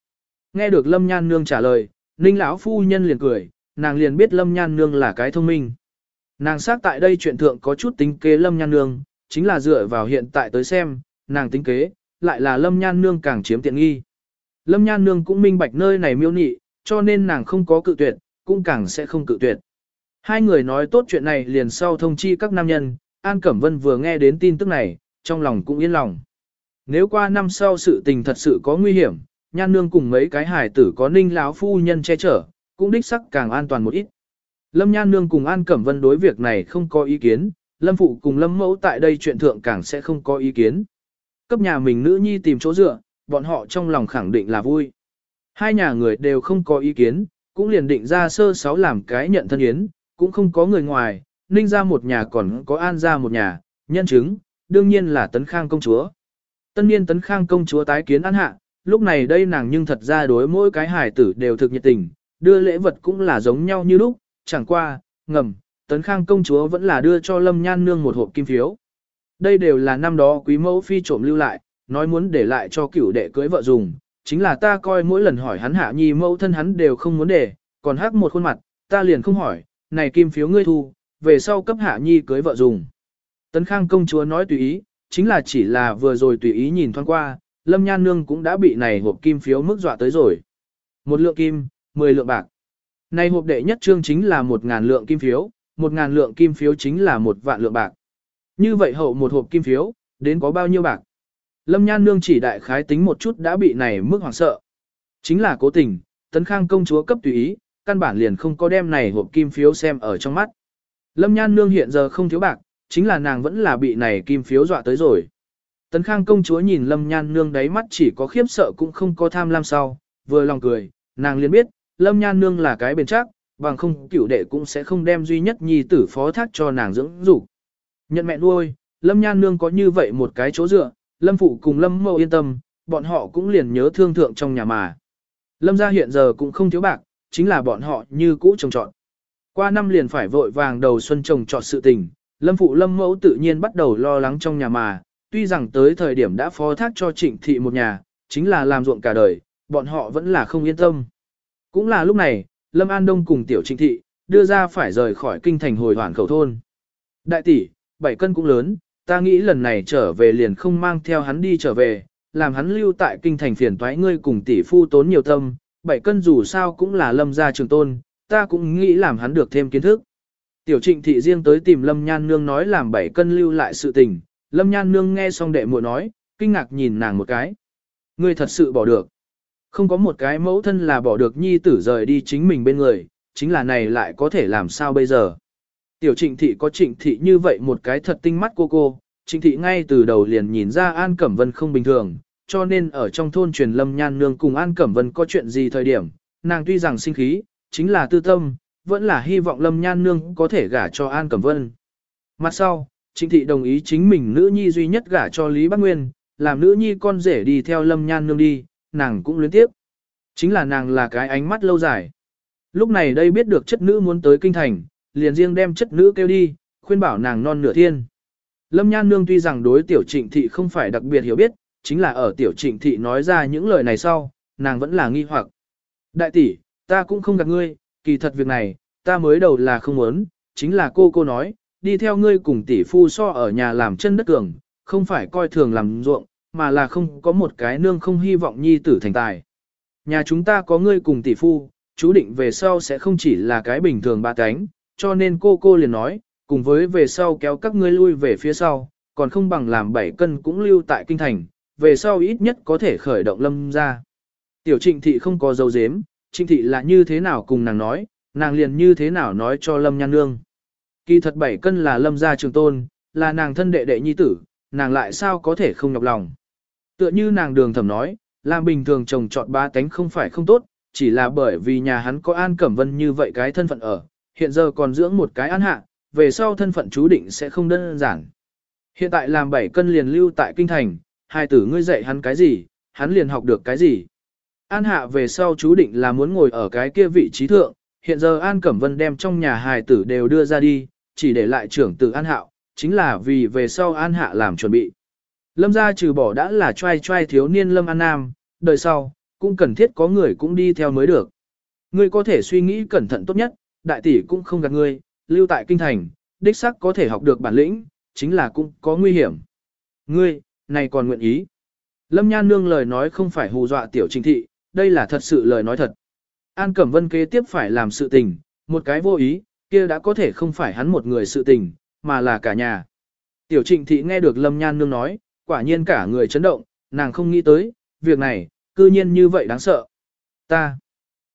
Nghe được Lâm Nhan nương trả lời, Ninh lão phu nhân liền cười, nàng liền biết Lâm Nhan Nương là cái thông minh. Nàng xác tại đây chuyện thượng có chút tính kế Lâm Nhan Nương, chính là dựa vào hiện tại tới xem, nàng tính kế, lại là Lâm Nhan Nương càng chiếm tiện nghi. Lâm Nhan Nương cũng minh bạch nơi này miêu nị, cho nên nàng không có cự tuyệt, cũng càng sẽ không cự tuyệt. Hai người nói tốt chuyện này liền sau thông chi các nam nhân, An Cẩm Vân vừa nghe đến tin tức này, trong lòng cũng yên lòng. Nếu qua năm sau sự tình thật sự có nguy hiểm, nhan nương cùng mấy cái hải tử có ninh lão phu nhân che chở, cũng đích sắc càng an toàn một ít. Lâm nhan nương cùng An Cẩm Vân đối việc này không có ý kiến, Lâm phụ cùng Lâm mẫu tại đây chuyện thượng càng sẽ không có ý kiến. Cấp nhà mình nữ nhi tìm chỗ dựa, bọn họ trong lòng khẳng định là vui. Hai nhà người đều không có ý kiến, cũng liền định ra sơ sáu làm cái nhận thân yến, cũng không có người ngoài, ninh ra một nhà còn có an ra một nhà, nhân chứng, đương nhiên là tấn khang công chúa. Tân niên tấn khang công chúa tái kiến an hạ, lúc này đây nàng nhưng thật ra đối mỗi cái hải tử đều thực nhiệt tình, đưa lễ vật cũng là giống nhau như lúc, chẳng qua, ngầm, tấn khang công chúa vẫn là đưa cho lâm nhan nương một hộp kim phiếu. Đây đều là năm đó quý mẫu phi trộm lưu lại, nói muốn để lại cho cửu đệ cưới vợ dùng, chính là ta coi mỗi lần hỏi hắn hạ nhi mẫu thân hắn đều không muốn để, còn hắc một khuôn mặt, ta liền không hỏi, này kim phiếu ngươi thu, về sau cấp hạ nhi cưới vợ dùng. Tấn khang công chúa nói tùy ý, chính là chỉ là vừa rồi tùy ý nhìn thoáng qua, Lâm Nhan Nương cũng đã bị này hộp kim phiếu mức dọa tới rồi. Một lượng kim, 10 lượng bạc. Này hộp đệ nhất trương chính là một ngàn lượng kim phiếu, một ngàn lượng kim phiếu chính là một vạn lượng bạc. Như vậy hậu một hộp kim phiếu, đến có bao nhiêu bạc? Lâm Nhan Nương chỉ đại khái tính một chút đã bị này mức hoảng sợ. Chính là cố tình, tấn khang công chúa cấp tùy ý, căn bản liền không có đem này hộp kim phiếu xem ở trong mắt. Lâm Nhan Nương hiện giờ không thiếu bạc, chính là nàng vẫn là bị này kim phiếu dọa tới rồi. Tấn Khang công chúa nhìn Lâm Nhan Nương đáy mắt chỉ có khiếp sợ cũng không có tham lam sau, vừa lòng cười, nàng liền biết, Lâm Nhan Nương là cái bền chắc, bằng không cửu đệ cũng sẽ không đem duy nhất nhi tử phó thác cho nàng dưỡng dục. Nhận mẹ nuôi, Lâm Nhan Nương có như vậy một cái chỗ dựa, Lâm Phụ cùng Lâm Mậu yên tâm, bọn họ cũng liền nhớ thương thượng trong nhà mà. Lâm gia hiện giờ cũng không thiếu bạc, chính là bọn họ như cũ trồng trọt. Qua năm liền phải vội vàng đầu xuân trồng trọt sự tình, Lâm Phụ Lâm Mẫu tự nhiên bắt đầu lo lắng trong nhà mà, tuy rằng tới thời điểm đã phó thác cho trịnh thị một nhà, chính là làm ruộng cả đời, bọn họ vẫn là không yên tâm. Cũng là lúc này, Lâm An Đông cùng tiểu trịnh thị, đưa ra phải rời khỏi kinh thành hồi hoàn khẩu thôn. Đại tỷ, bảy cân cũng lớn, ta nghĩ lần này trở về liền không mang theo hắn đi trở về, làm hắn lưu tại kinh thành phiền toái ngươi cùng tỷ phu tốn nhiều tâm, bảy cân dù sao cũng là lâm gia trường tôn, ta cũng nghĩ làm hắn được thêm kiến thức. Tiểu trịnh thị riêng tới tìm lâm nhan nương nói làm bảy cân lưu lại sự tình, Lâm Nhan Nương nghe xong đệ muội nói, kinh ngạc nhìn nàng một cái. Ngươi thật sự bỏ được. Không có một cái mẫu thân là bỏ được nhi tử rời đi chính mình bên người, chính là này lại có thể làm sao bây giờ. Tiểu trịnh thị có trịnh thị như vậy một cái thật tinh mắt cô cô, trịnh thị ngay từ đầu liền nhìn ra An Cẩm Vân không bình thường, cho nên ở trong thôn truyền Lâm Nhan Nương cùng An Cẩm Vân có chuyện gì thời điểm, nàng tuy rằng sinh khí, chính là tư tâm, vẫn là hy vọng Lâm Nhan Nương có thể gả cho An Cẩm Vân. Mặt sau, Trịnh thị đồng ý chính mình nữ nhi duy nhất gả cho Lý Bắc Nguyên, làm nữ nhi con rể đi theo Lâm Nhan Nương đi, nàng cũng luyến tiếc, Chính là nàng là cái ánh mắt lâu dài. Lúc này đây biết được chất nữ muốn tới kinh thành, liền riêng đem chất nữ kêu đi, khuyên bảo nàng non nửa thiên. Lâm Nhan Nương tuy rằng đối tiểu trịnh thị không phải đặc biệt hiểu biết, chính là ở tiểu trịnh thị nói ra những lời này sau, nàng vẫn là nghi hoặc. Đại tỷ, ta cũng không gặp ngươi, kỳ thật việc này, ta mới đầu là không muốn, chính là cô cô nói, đi theo ngươi cùng tỷ phu so ở nhà làm chân đất cường, không phải coi thường làm ruộng, mà là không có một cái nương không hy vọng nhi tử thành tài. Nhà chúng ta có ngươi cùng tỷ phu, chú định về sau sẽ không chỉ là cái bình thường ba cánh, cho nên cô cô liền nói, cùng với về sau kéo các ngươi lui về phía sau, còn không bằng làm bảy cân cũng lưu tại kinh thành, về sau ít nhất có thể khởi động lâm ra. Tiểu trịnh thị không có dấu dếm, trịnh thị là như thế nào cùng nàng nói, nàng liền như thế nào nói cho lâm nhan nương. Kỳ thật bảy cân là lâm gia trường tôn, là nàng thân đệ đệ nhi tử, nàng lại sao có thể không nhọc lòng. Tựa như nàng đường thẩm nói, làm bình thường chồng chọn ba tánh không phải không tốt, chỉ là bởi vì nhà hắn có An Cẩm Vân như vậy cái thân phận ở, hiện giờ còn dưỡng một cái an hạ, về sau thân phận chú định sẽ không đơn giản. Hiện tại làm bảy cân liền lưu tại kinh thành, hai tử ngươi dạy hắn cái gì, hắn liền học được cái gì. An hạ về sau chú định là muốn ngồi ở cái kia vị trí thượng, hiện giờ An Cẩm Vân đem trong nhà hài tử đều đưa ra đi, chỉ để lại trưởng tử An Hạo, chính là vì về sau An Hạ làm chuẩn bị. Lâm gia trừ bỏ đã là trai trai thiếu niên Lâm An Nam, đời sau, cũng cần thiết có người cũng đi theo mới được. Ngươi có thể suy nghĩ cẩn thận tốt nhất, đại tỷ cũng không gạt ngươi, lưu tại kinh thành, đích sắc có thể học được bản lĩnh, chính là cũng có nguy hiểm. Ngươi, này còn nguyện ý. Lâm Nhan Nương lời nói không phải hù dọa tiểu trình thị, đây là thật sự lời nói thật. An Cẩm Vân kế tiếp phải làm sự tình, một cái vô ý, kia đã có thể không phải hắn một người sự tình, mà là cả nhà. Tiểu trịnh thị nghe được Lâm Nhan Nương nói, quả nhiên cả người chấn động, nàng không nghĩ tới, việc này, cư nhiên như vậy đáng sợ. Ta,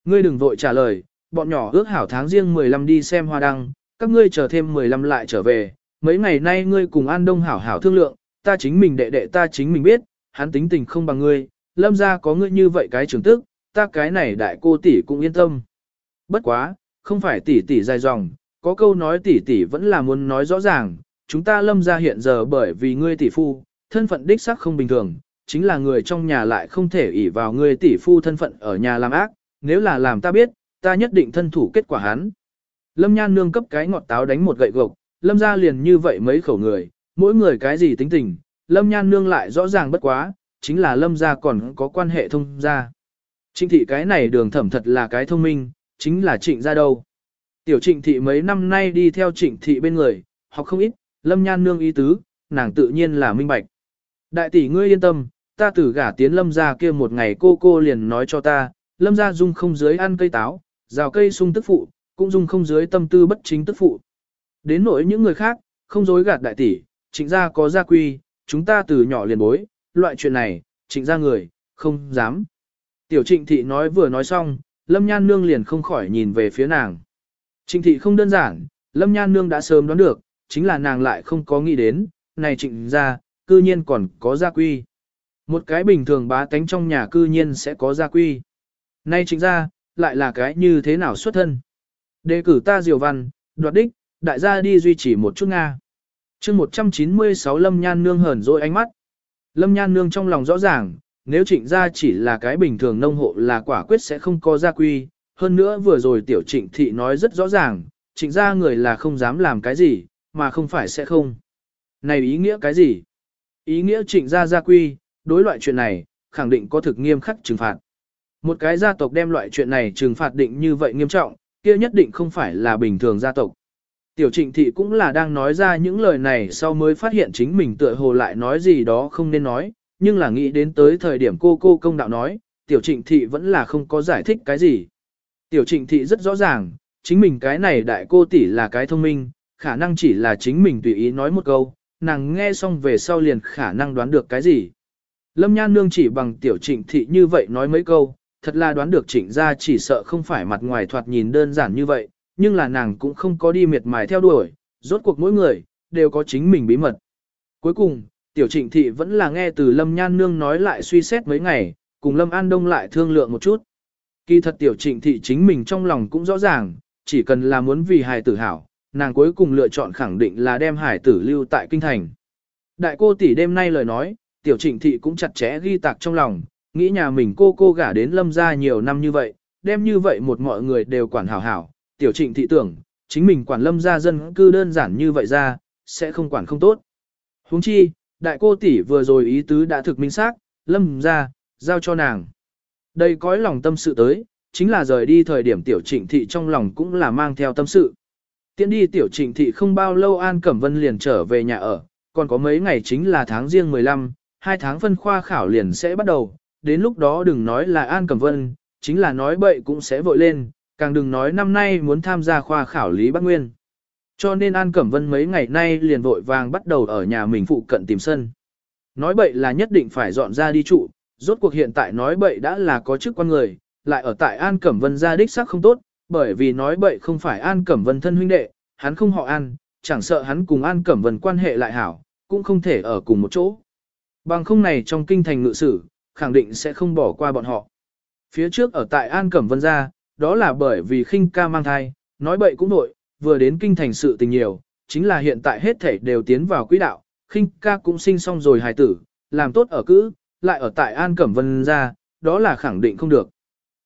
ngươi đừng vội trả lời, bọn nhỏ ước hảo tháng riêng 15 đi xem hoa đăng, các ngươi chờ thêm 15 lại trở về, mấy ngày nay ngươi cùng An Đông hảo hảo thương lượng, ta chính mình đệ đệ ta chính mình biết, hắn tính tình không bằng ngươi, lâm ra có ngươi như vậy cái trưởng tức, ta cái này đại cô tỷ cũng yên tâm. Bất quá, không phải tỷ tỷ dài dòng, có câu nói tỷ tỷ vẫn là muốn nói rõ ràng, chúng ta lâm ra hiện giờ bởi vì ngươi tỷ phu, thân phận đích xác không bình thường, chính là người trong nhà lại không thể ỷ vào người tỷ phu thân phận ở nhà làm ác, nếu là làm ta biết, ta nhất định thân thủ kết quả hắn. Lâm Nhan nương cấp cái ngọt táo đánh một gậy gộc, Lâm ra liền như vậy mấy khẩu người, mỗi người cái gì tính tình, Lâm Nhan nương lại rõ ràng bất quá, chính là Lâm ra còn có quan hệ thông ra. Trịnh thị cái này đường thẩm thật là cái thông minh, chính là trịnh ra đâu. Tiểu trịnh thị mấy năm nay đi theo trịnh thị bên người, học không ít, Lâm Nhan nương ý tứ, nàng tự nhiên là minh bạch. Đại tỷ ngươi yên tâm, ta tử gả tiến Lâm ra kia một ngày cô cô liền nói cho ta, Lâm ra dung không dưới ăn cây táo, rào cây sung tức phụ, cũng dung không dưới tâm tư bất chính tức phụ. Đến nỗi những người khác, không dối gạt đại tỷ, trịnh gia có gia quy, chúng ta từ nhỏ liền bối, loại chuyện này, trịnh gia người, không dám. Tiểu trịnh thị nói vừa nói xong, lâm nhan nương liền không khỏi nhìn về phía nàng. Trịnh thị không đơn giản, lâm nhan nương đã sớm đoán được, chính là nàng lại không có nghĩ đến, này trịnh gia, cư nhiên còn có gia quy. Một cái bình thường bá tánh trong nhà cư nhiên sẽ có gia quy. Nay chính gia, lại là cái như thế nào xuất thân. Đề cử ta diều văn, đoạt đích, đại gia đi duy trì một chút Nga. chương 196 Lâm Nhan Nương hờn dỗi ánh mắt. Lâm Nhan Nương trong lòng rõ ràng, nếu trịnh gia chỉ là cái bình thường nông hộ là quả quyết sẽ không có gia quy. Hơn nữa vừa rồi tiểu trịnh thị nói rất rõ ràng, trịnh gia người là không dám làm cái gì, mà không phải sẽ không. Này ý nghĩa cái gì? Ý nghĩa trịnh gia gia quy, đối loại chuyện này, khẳng định có thực nghiêm khắc trừng phạt. Một cái gia tộc đem loại chuyện này trừng phạt định như vậy nghiêm trọng, kia nhất định không phải là bình thường gia tộc. Tiểu trịnh thị cũng là đang nói ra những lời này sau mới phát hiện chính mình tựa hồ lại nói gì đó không nên nói, nhưng là nghĩ đến tới thời điểm cô cô công đạo nói, tiểu trịnh thị vẫn là không có giải thích cái gì. Tiểu trịnh thị rất rõ ràng, chính mình cái này đại cô tỷ là cái thông minh, khả năng chỉ là chính mình tùy ý nói một câu, nàng nghe xong về sau liền khả năng đoán được cái gì. Lâm Nhan Nương chỉ bằng tiểu trịnh thị như vậy nói mấy câu, thật là đoán được trịnh gia chỉ sợ không phải mặt ngoài thoạt nhìn đơn giản như vậy, nhưng là nàng cũng không có đi miệt mài theo đuổi, rốt cuộc mỗi người, đều có chính mình bí mật. Cuối cùng, tiểu trịnh thị vẫn là nghe từ Lâm Nhan Nương nói lại suy xét mấy ngày, cùng Lâm An Đông lại thương lượng một chút. Kỳ thật tiểu trịnh thị chính mình trong lòng cũng rõ ràng, chỉ cần là muốn vì hài tử hảo, nàng cuối cùng lựa chọn khẳng định là đem hải tử lưu tại kinh thành. Đại cô tỷ đêm nay lời nói, tiểu trịnh thị cũng chặt chẽ ghi tạc trong lòng, nghĩ nhà mình cô cô gả đến lâm gia nhiều năm như vậy, đem như vậy một mọi người đều quản hảo hảo, tiểu trịnh thị tưởng, chính mình quản lâm gia dân cư đơn giản như vậy ra, sẽ không quản không tốt. Huống chi, đại cô tỷ vừa rồi ý tứ đã thực minh xác, lâm gia, giao cho nàng. Đây cõi lòng tâm sự tới, chính là rời đi thời điểm tiểu trịnh thị trong lòng cũng là mang theo tâm sự. Tiến đi tiểu trịnh thị không bao lâu An Cẩm Vân liền trở về nhà ở, còn có mấy ngày chính là tháng riêng 15, hai tháng phân khoa khảo liền sẽ bắt đầu, đến lúc đó đừng nói là An Cẩm Vân, chính là nói bậy cũng sẽ vội lên, càng đừng nói năm nay muốn tham gia khoa khảo Lý Bắc Nguyên. Cho nên An Cẩm Vân mấy ngày nay liền vội vàng bắt đầu ở nhà mình phụ cận tìm sân. Nói bậy là nhất định phải dọn ra đi trụ, rốt cuộc hiện tại nói bậy đã là có chức quan người, lại ở tại An Cẩm Vân gia đích xác không tốt, bởi vì nói bậy không phải An Cẩm Vân thân huynh đệ, hắn không họ An, chẳng sợ hắn cùng An Cẩm Vân quan hệ lại hảo, cũng không thể ở cùng một chỗ. Bằng không này trong kinh thành ngự sử, khẳng định sẽ không bỏ qua bọn họ. Phía trước ở tại An Cẩm Vân gia, đó là bởi vì khinh ca mang thai, nói bậy cũng nội, vừa đến kinh thành sự tình nhiều, chính là hiện tại hết thể đều tiến vào quỹ đạo, khinh ca cũng sinh xong rồi hài tử, làm tốt ở cữ, lại ở tại An Cẩm Vân gia, đó là khẳng định không được.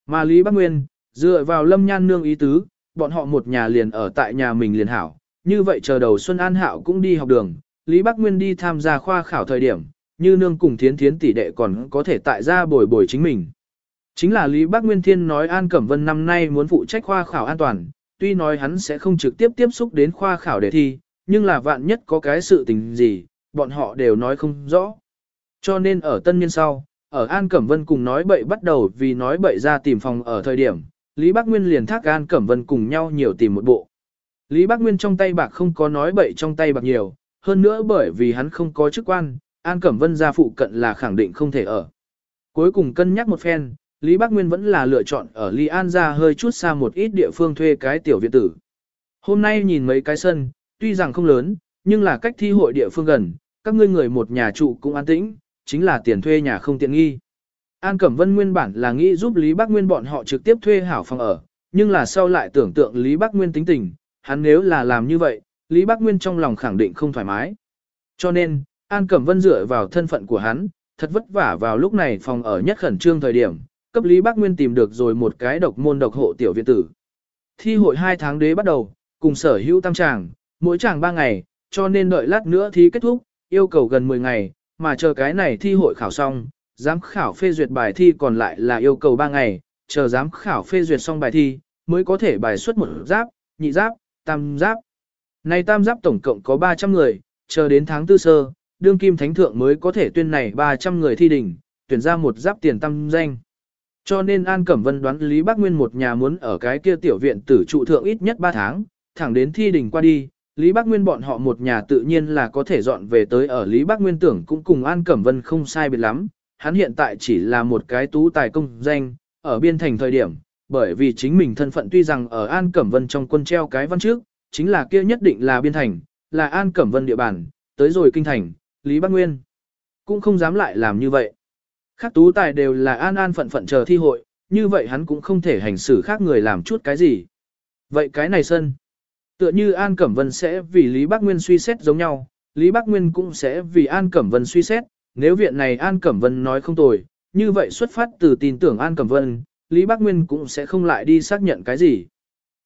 Mà Lý Bắc Nguyên, dựa vào lâm nhan nương ý tứ, bọn họ một nhà liền ở tại nhà mình liền hảo, như vậy chờ đầu Xuân An Hạo cũng đi học đường, Lý Bắc Nguyên đi tham gia khoa khảo thời điểm, như nương cùng thiến thiến tỷ đệ còn có thể tại gia bồi bồi chính mình. Chính là Lý Bắc Nguyên Thiên nói An Cẩm Vân năm nay muốn phụ trách khoa khảo an toàn, tuy nói hắn sẽ không trực tiếp tiếp xúc đến khoa khảo đề thi, nhưng là vạn nhất có cái sự tình gì, bọn họ đều nói không rõ. Cho nên ở tân niên sau, ở An Cẩm Vân cùng nói bậy bắt đầu vì nói bậy ra tìm phòng ở thời điểm, Lý Bác Nguyên liền thác An Cẩm Vân cùng nhau nhiều tìm một bộ. Lý Bác Nguyên trong tay bạc không có nói bậy trong tay bạc nhiều, hơn nữa bởi vì hắn không có chức quan, An Cẩm Vân ra phụ cận là khẳng định không thể ở. Cuối cùng cân nhắc một phen, Lý Bác Nguyên vẫn là lựa chọn ở Lý An ra hơi chút xa một ít địa phương thuê cái tiểu viện tử. Hôm nay nhìn mấy cái sân, tuy rằng không lớn, nhưng là cách thi hội địa phương gần, các ngươi người một nhà trụ cũng an tĩnh, chính là tiền thuê nhà không tiện nghi. An Cẩm Vân nguyên bản là nghĩ giúp Lý Bác Nguyên bọn họ trực tiếp thuê hảo phòng ở, nhưng là sau lại tưởng tượng Lý Bác Nguyên tính tình, hắn nếu là làm như vậy, Lý Bác Nguyên trong lòng khẳng định không thoải mái. Cho nên, An Cẩm Vân dựa vào thân phận của hắn, thật vất vả vào lúc này phòng ở nhất khẩn trương thời điểm, cấp Lý Bác Nguyên tìm được rồi một cái độc môn độc hộ tiểu viện tử. Thi hội 2 tháng đế bắt đầu, cùng sở hữu tam tràng, mỗi tràng 3 ngày, cho nên đợi lát nữa thi kết thúc, yêu cầu gần 10 ngày, mà chờ cái này thi hội khảo xong, giám khảo phê duyệt bài thi còn lại là yêu cầu 3 ngày, chờ giám khảo phê duyệt xong bài thi, mới có thể bài xuất một giáp, nhị giáp, tam giáp. Này tam giáp tổng cộng có 300 người, chờ đến tháng tư sơ, đương kim thánh thượng mới có thể tuyên này 300 người thi đỉnh, tuyển ra một giáp tiền tam danh. Cho nên An Cẩm Vân đoán Lý Bắc Nguyên một nhà muốn ở cái kia tiểu viện tử trụ thượng ít nhất 3 tháng, thẳng đến thi đỉnh qua đi, Lý Bắc Nguyên bọn họ một nhà tự nhiên là có thể dọn về tới ở Lý Bắc Nguyên tưởng cũng cùng An Cẩm Vân không sai biệt lắm, hắn hiện tại chỉ là một cái tú tài công danh, ở biên thành thời điểm, bởi vì chính mình thân phận tuy rằng ở An Cẩm Vân trong quân treo cái văn trước, chính là kia nhất định là biên thành, là An Cẩm Vân địa bàn, tới rồi kinh thành, Lý Bắc Nguyên cũng không dám lại làm như vậy. Khác tú tài đều là an an phận phận chờ thi hội, như vậy hắn cũng không thể hành xử khác người làm chút cái gì. Vậy cái này sân, tựa như An Cẩm Vân sẽ vì Lý Bắc Nguyên suy xét giống nhau, Lý Bắc Nguyên cũng sẽ vì An Cẩm Vân suy xét, nếu viện này An Cẩm Vân nói không tồi, như vậy xuất phát từ tin tưởng An Cẩm Vân, Lý Bắc Nguyên cũng sẽ không lại đi xác nhận cái gì.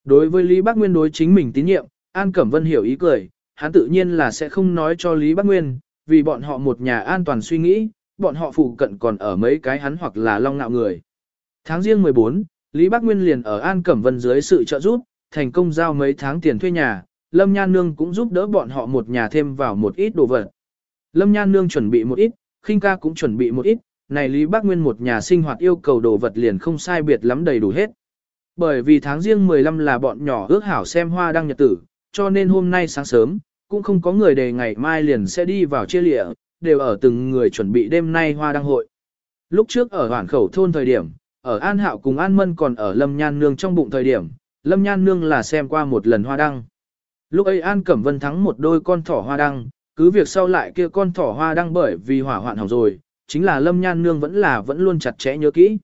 Đối với Lý Bắc Nguyên đối chính mình tín nhiệm, An Cẩm Vân hiểu ý cười, hắn tự nhiên là sẽ không nói cho Lý Bắc Nguyên, vì bọn họ một nhà an toàn suy nghĩ, bọn họ phụ cận còn ở mấy cái hắn hoặc là long nạo người. Tháng riêng 14, Lý Bắc Nguyên liền ở An Cẩm Vân dưới sự trợ giúp, thành công giao mấy tháng tiền thuê nhà, Lâm Nhan Nương cũng giúp đỡ bọn họ một nhà thêm vào một ít đồ vật. Lâm Nhan Nương chuẩn bị một ít, khinh ca cũng chuẩn bị một ít, này Lý Bác Nguyên một nhà sinh hoạt yêu cầu đồ vật liền không sai biệt lắm đầy đủ hết. Bởi vì tháng riêng 15 là bọn nhỏ ước hảo xem hoa đăng nhật tử, cho nên hôm nay sáng sớm, cũng không có người đề ngày mai liền sẽ đi vào chia lịa, đều ở từng người chuẩn bị đêm nay hoa đăng hội. Lúc trước ở hoảng khẩu thôn thời điểm, ở An Hạo cùng An Mân còn ở Lâm Nhan Nương trong bụng thời điểm, Lâm Nhan Nương là xem qua một lần hoa đăng. Lúc ấy An Cẩm Vân thắng một đôi con thỏ hoa đăng, cứ việc sau lại kia con thỏ hoa đăng bởi vì hỏa hoạn hỏng rồi, chính là Lâm Nhan Nương vẫn là vẫn luôn chặt chẽ nhớ kỹ.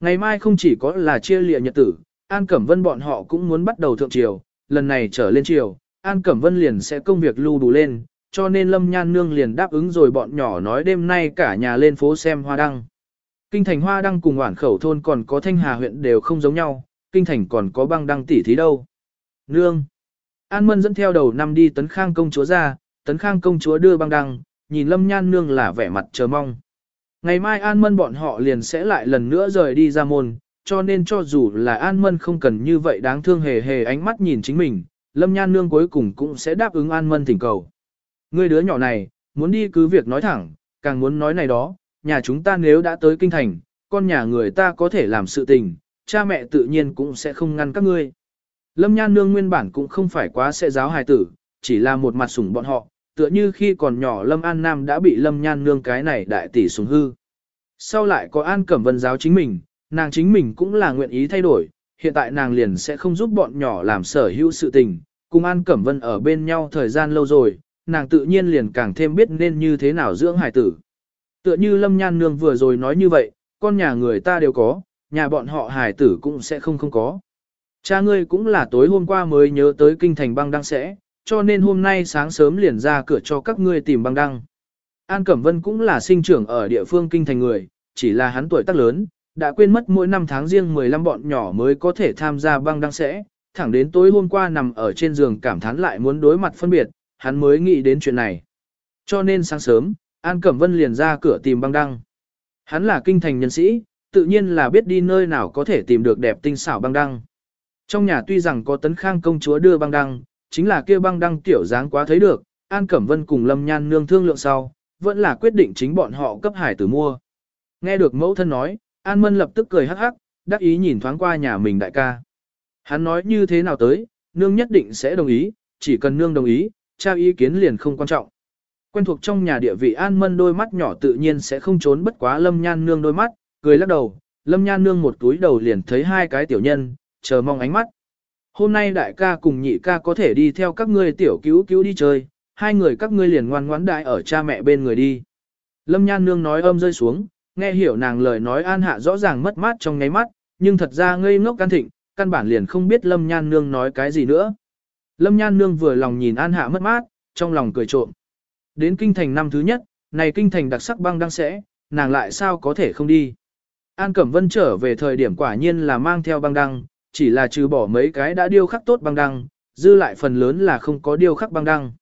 Ngày mai không chỉ có là chia lịa nhật tử, An Cẩm Vân bọn họ cũng muốn bắt đầu thượng triều, lần này trở lên triều, An Cẩm Vân liền sẽ công việc lưu đủ lên, cho nên Lâm Nhan Nương liền đáp ứng rồi bọn nhỏ nói đêm nay cả nhà lên phố xem hoa đăng. Kinh thành hoa đăng cùng hoảng khẩu thôn còn có thanh hà huyện đều không giống nhau, kinh thành còn có băng đăng tỷ thí đâu. Nương. An Mân dẫn theo đầu năm đi tấn khang công chúa ra, tấn khang công chúa đưa băng đăng, nhìn Lâm Nhan Nương là vẻ mặt chờ mong. Ngày mai An Mân bọn họ liền sẽ lại lần nữa rời đi ra môn, cho nên cho dù là An Mân không cần như vậy đáng thương hề hề ánh mắt nhìn chính mình, Lâm Nhan Nương cuối cùng cũng sẽ đáp ứng An Mân thỉnh cầu. Người đứa nhỏ này, muốn đi cứ việc nói thẳng, càng muốn nói này đó, nhà chúng ta nếu đã tới kinh thành, con nhà người ta có thể làm sự tình, cha mẹ tự nhiên cũng sẽ không ngăn các ngươi. Lâm Nhan Nương nguyên bản cũng không phải quá sẽ giáo hài tử, chỉ là một mặt sủng bọn họ, tựa như khi còn nhỏ Lâm An Nam đã bị Lâm Nhan Nương cái này đại tỷ xuống hư. Sau lại có An Cẩm Vân giáo chính mình, nàng chính mình cũng là nguyện ý thay đổi, hiện tại nàng liền sẽ không giúp bọn nhỏ làm sở hữu sự tình, cùng An Cẩm Vân ở bên nhau thời gian lâu rồi, nàng tự nhiên liền càng thêm biết nên như thế nào dưỡng hải tử. Tựa như Lâm Nhan Nương vừa rồi nói như vậy, con nhà người ta đều có, nhà bọn họ hải tử cũng sẽ không không có. Cha ngươi cũng là tối hôm qua mới nhớ tới kinh thành băng đăng sẽ, cho nên hôm nay sáng sớm liền ra cửa cho các ngươi tìm băng đăng. An Cẩm Vân cũng là sinh trưởng ở địa phương kinh thành người, chỉ là hắn tuổi tác lớn, đã quên mất mỗi năm tháng riêng 15 bọn nhỏ mới có thể tham gia băng đăng sẽ, thẳng đến tối hôm qua nằm ở trên giường cảm thán lại muốn đối mặt phân biệt, hắn mới nghĩ đến chuyện này. Cho nên sáng sớm, An Cẩm Vân liền ra cửa tìm băng đăng. Hắn là kinh thành nhân sĩ, tự nhiên là biết đi nơi nào có thể tìm được đẹp tinh xảo băng đăng. Trong nhà tuy rằng có tấn khang công chúa đưa băng đăng, chính là kia băng đăng tiểu dáng quá thấy được, An Cẩm Vân cùng Lâm Nhan nương thương lượng sau, vẫn là quyết định chính bọn họ cấp hải tử mua. Nghe được mẫu thân nói, An Mân lập tức cười hắc hắc, đắc ý nhìn thoáng qua nhà mình đại ca. Hắn nói như thế nào tới, nương nhất định sẽ đồng ý, chỉ cần nương đồng ý, trao ý kiến liền không quan trọng. Quen thuộc trong nhà địa vị An Mân đôi mắt nhỏ tự nhiên sẽ không trốn bất quá Lâm Nhan nương đôi mắt, cười lắc đầu, Lâm Nhan nương một túi đầu liền thấy hai cái tiểu nhân, chờ mong ánh mắt. Hôm nay đại ca cùng nhị ca có thể đi theo các ngươi tiểu cứu cứu đi chơi, hai người các ngươi liền ngoan ngoãn đại ở cha mẹ bên người đi. Lâm Nhan nương nói âm rơi xuống, nghe hiểu nàng lời nói an hạ rõ ràng mất mát trong ngáy mắt, nhưng thật ra ngây ngốc can thịnh, căn bản liền không biết Lâm Nhan nương nói cái gì nữa. Lâm Nhan nương vừa lòng nhìn an hạ mất mát, trong lòng cười trộm. Đến kinh thành năm thứ nhất, này kinh thành đặc sắc băng đang sẽ, nàng lại sao có thể không đi. An Cẩm Vân trở về thời điểm quả nhiên là mang theo băng đăng, chỉ là trừ bỏ mấy cái đã điêu khắc tốt băng đăng, dư lại phần lớn là không có điêu khắc băng đăng.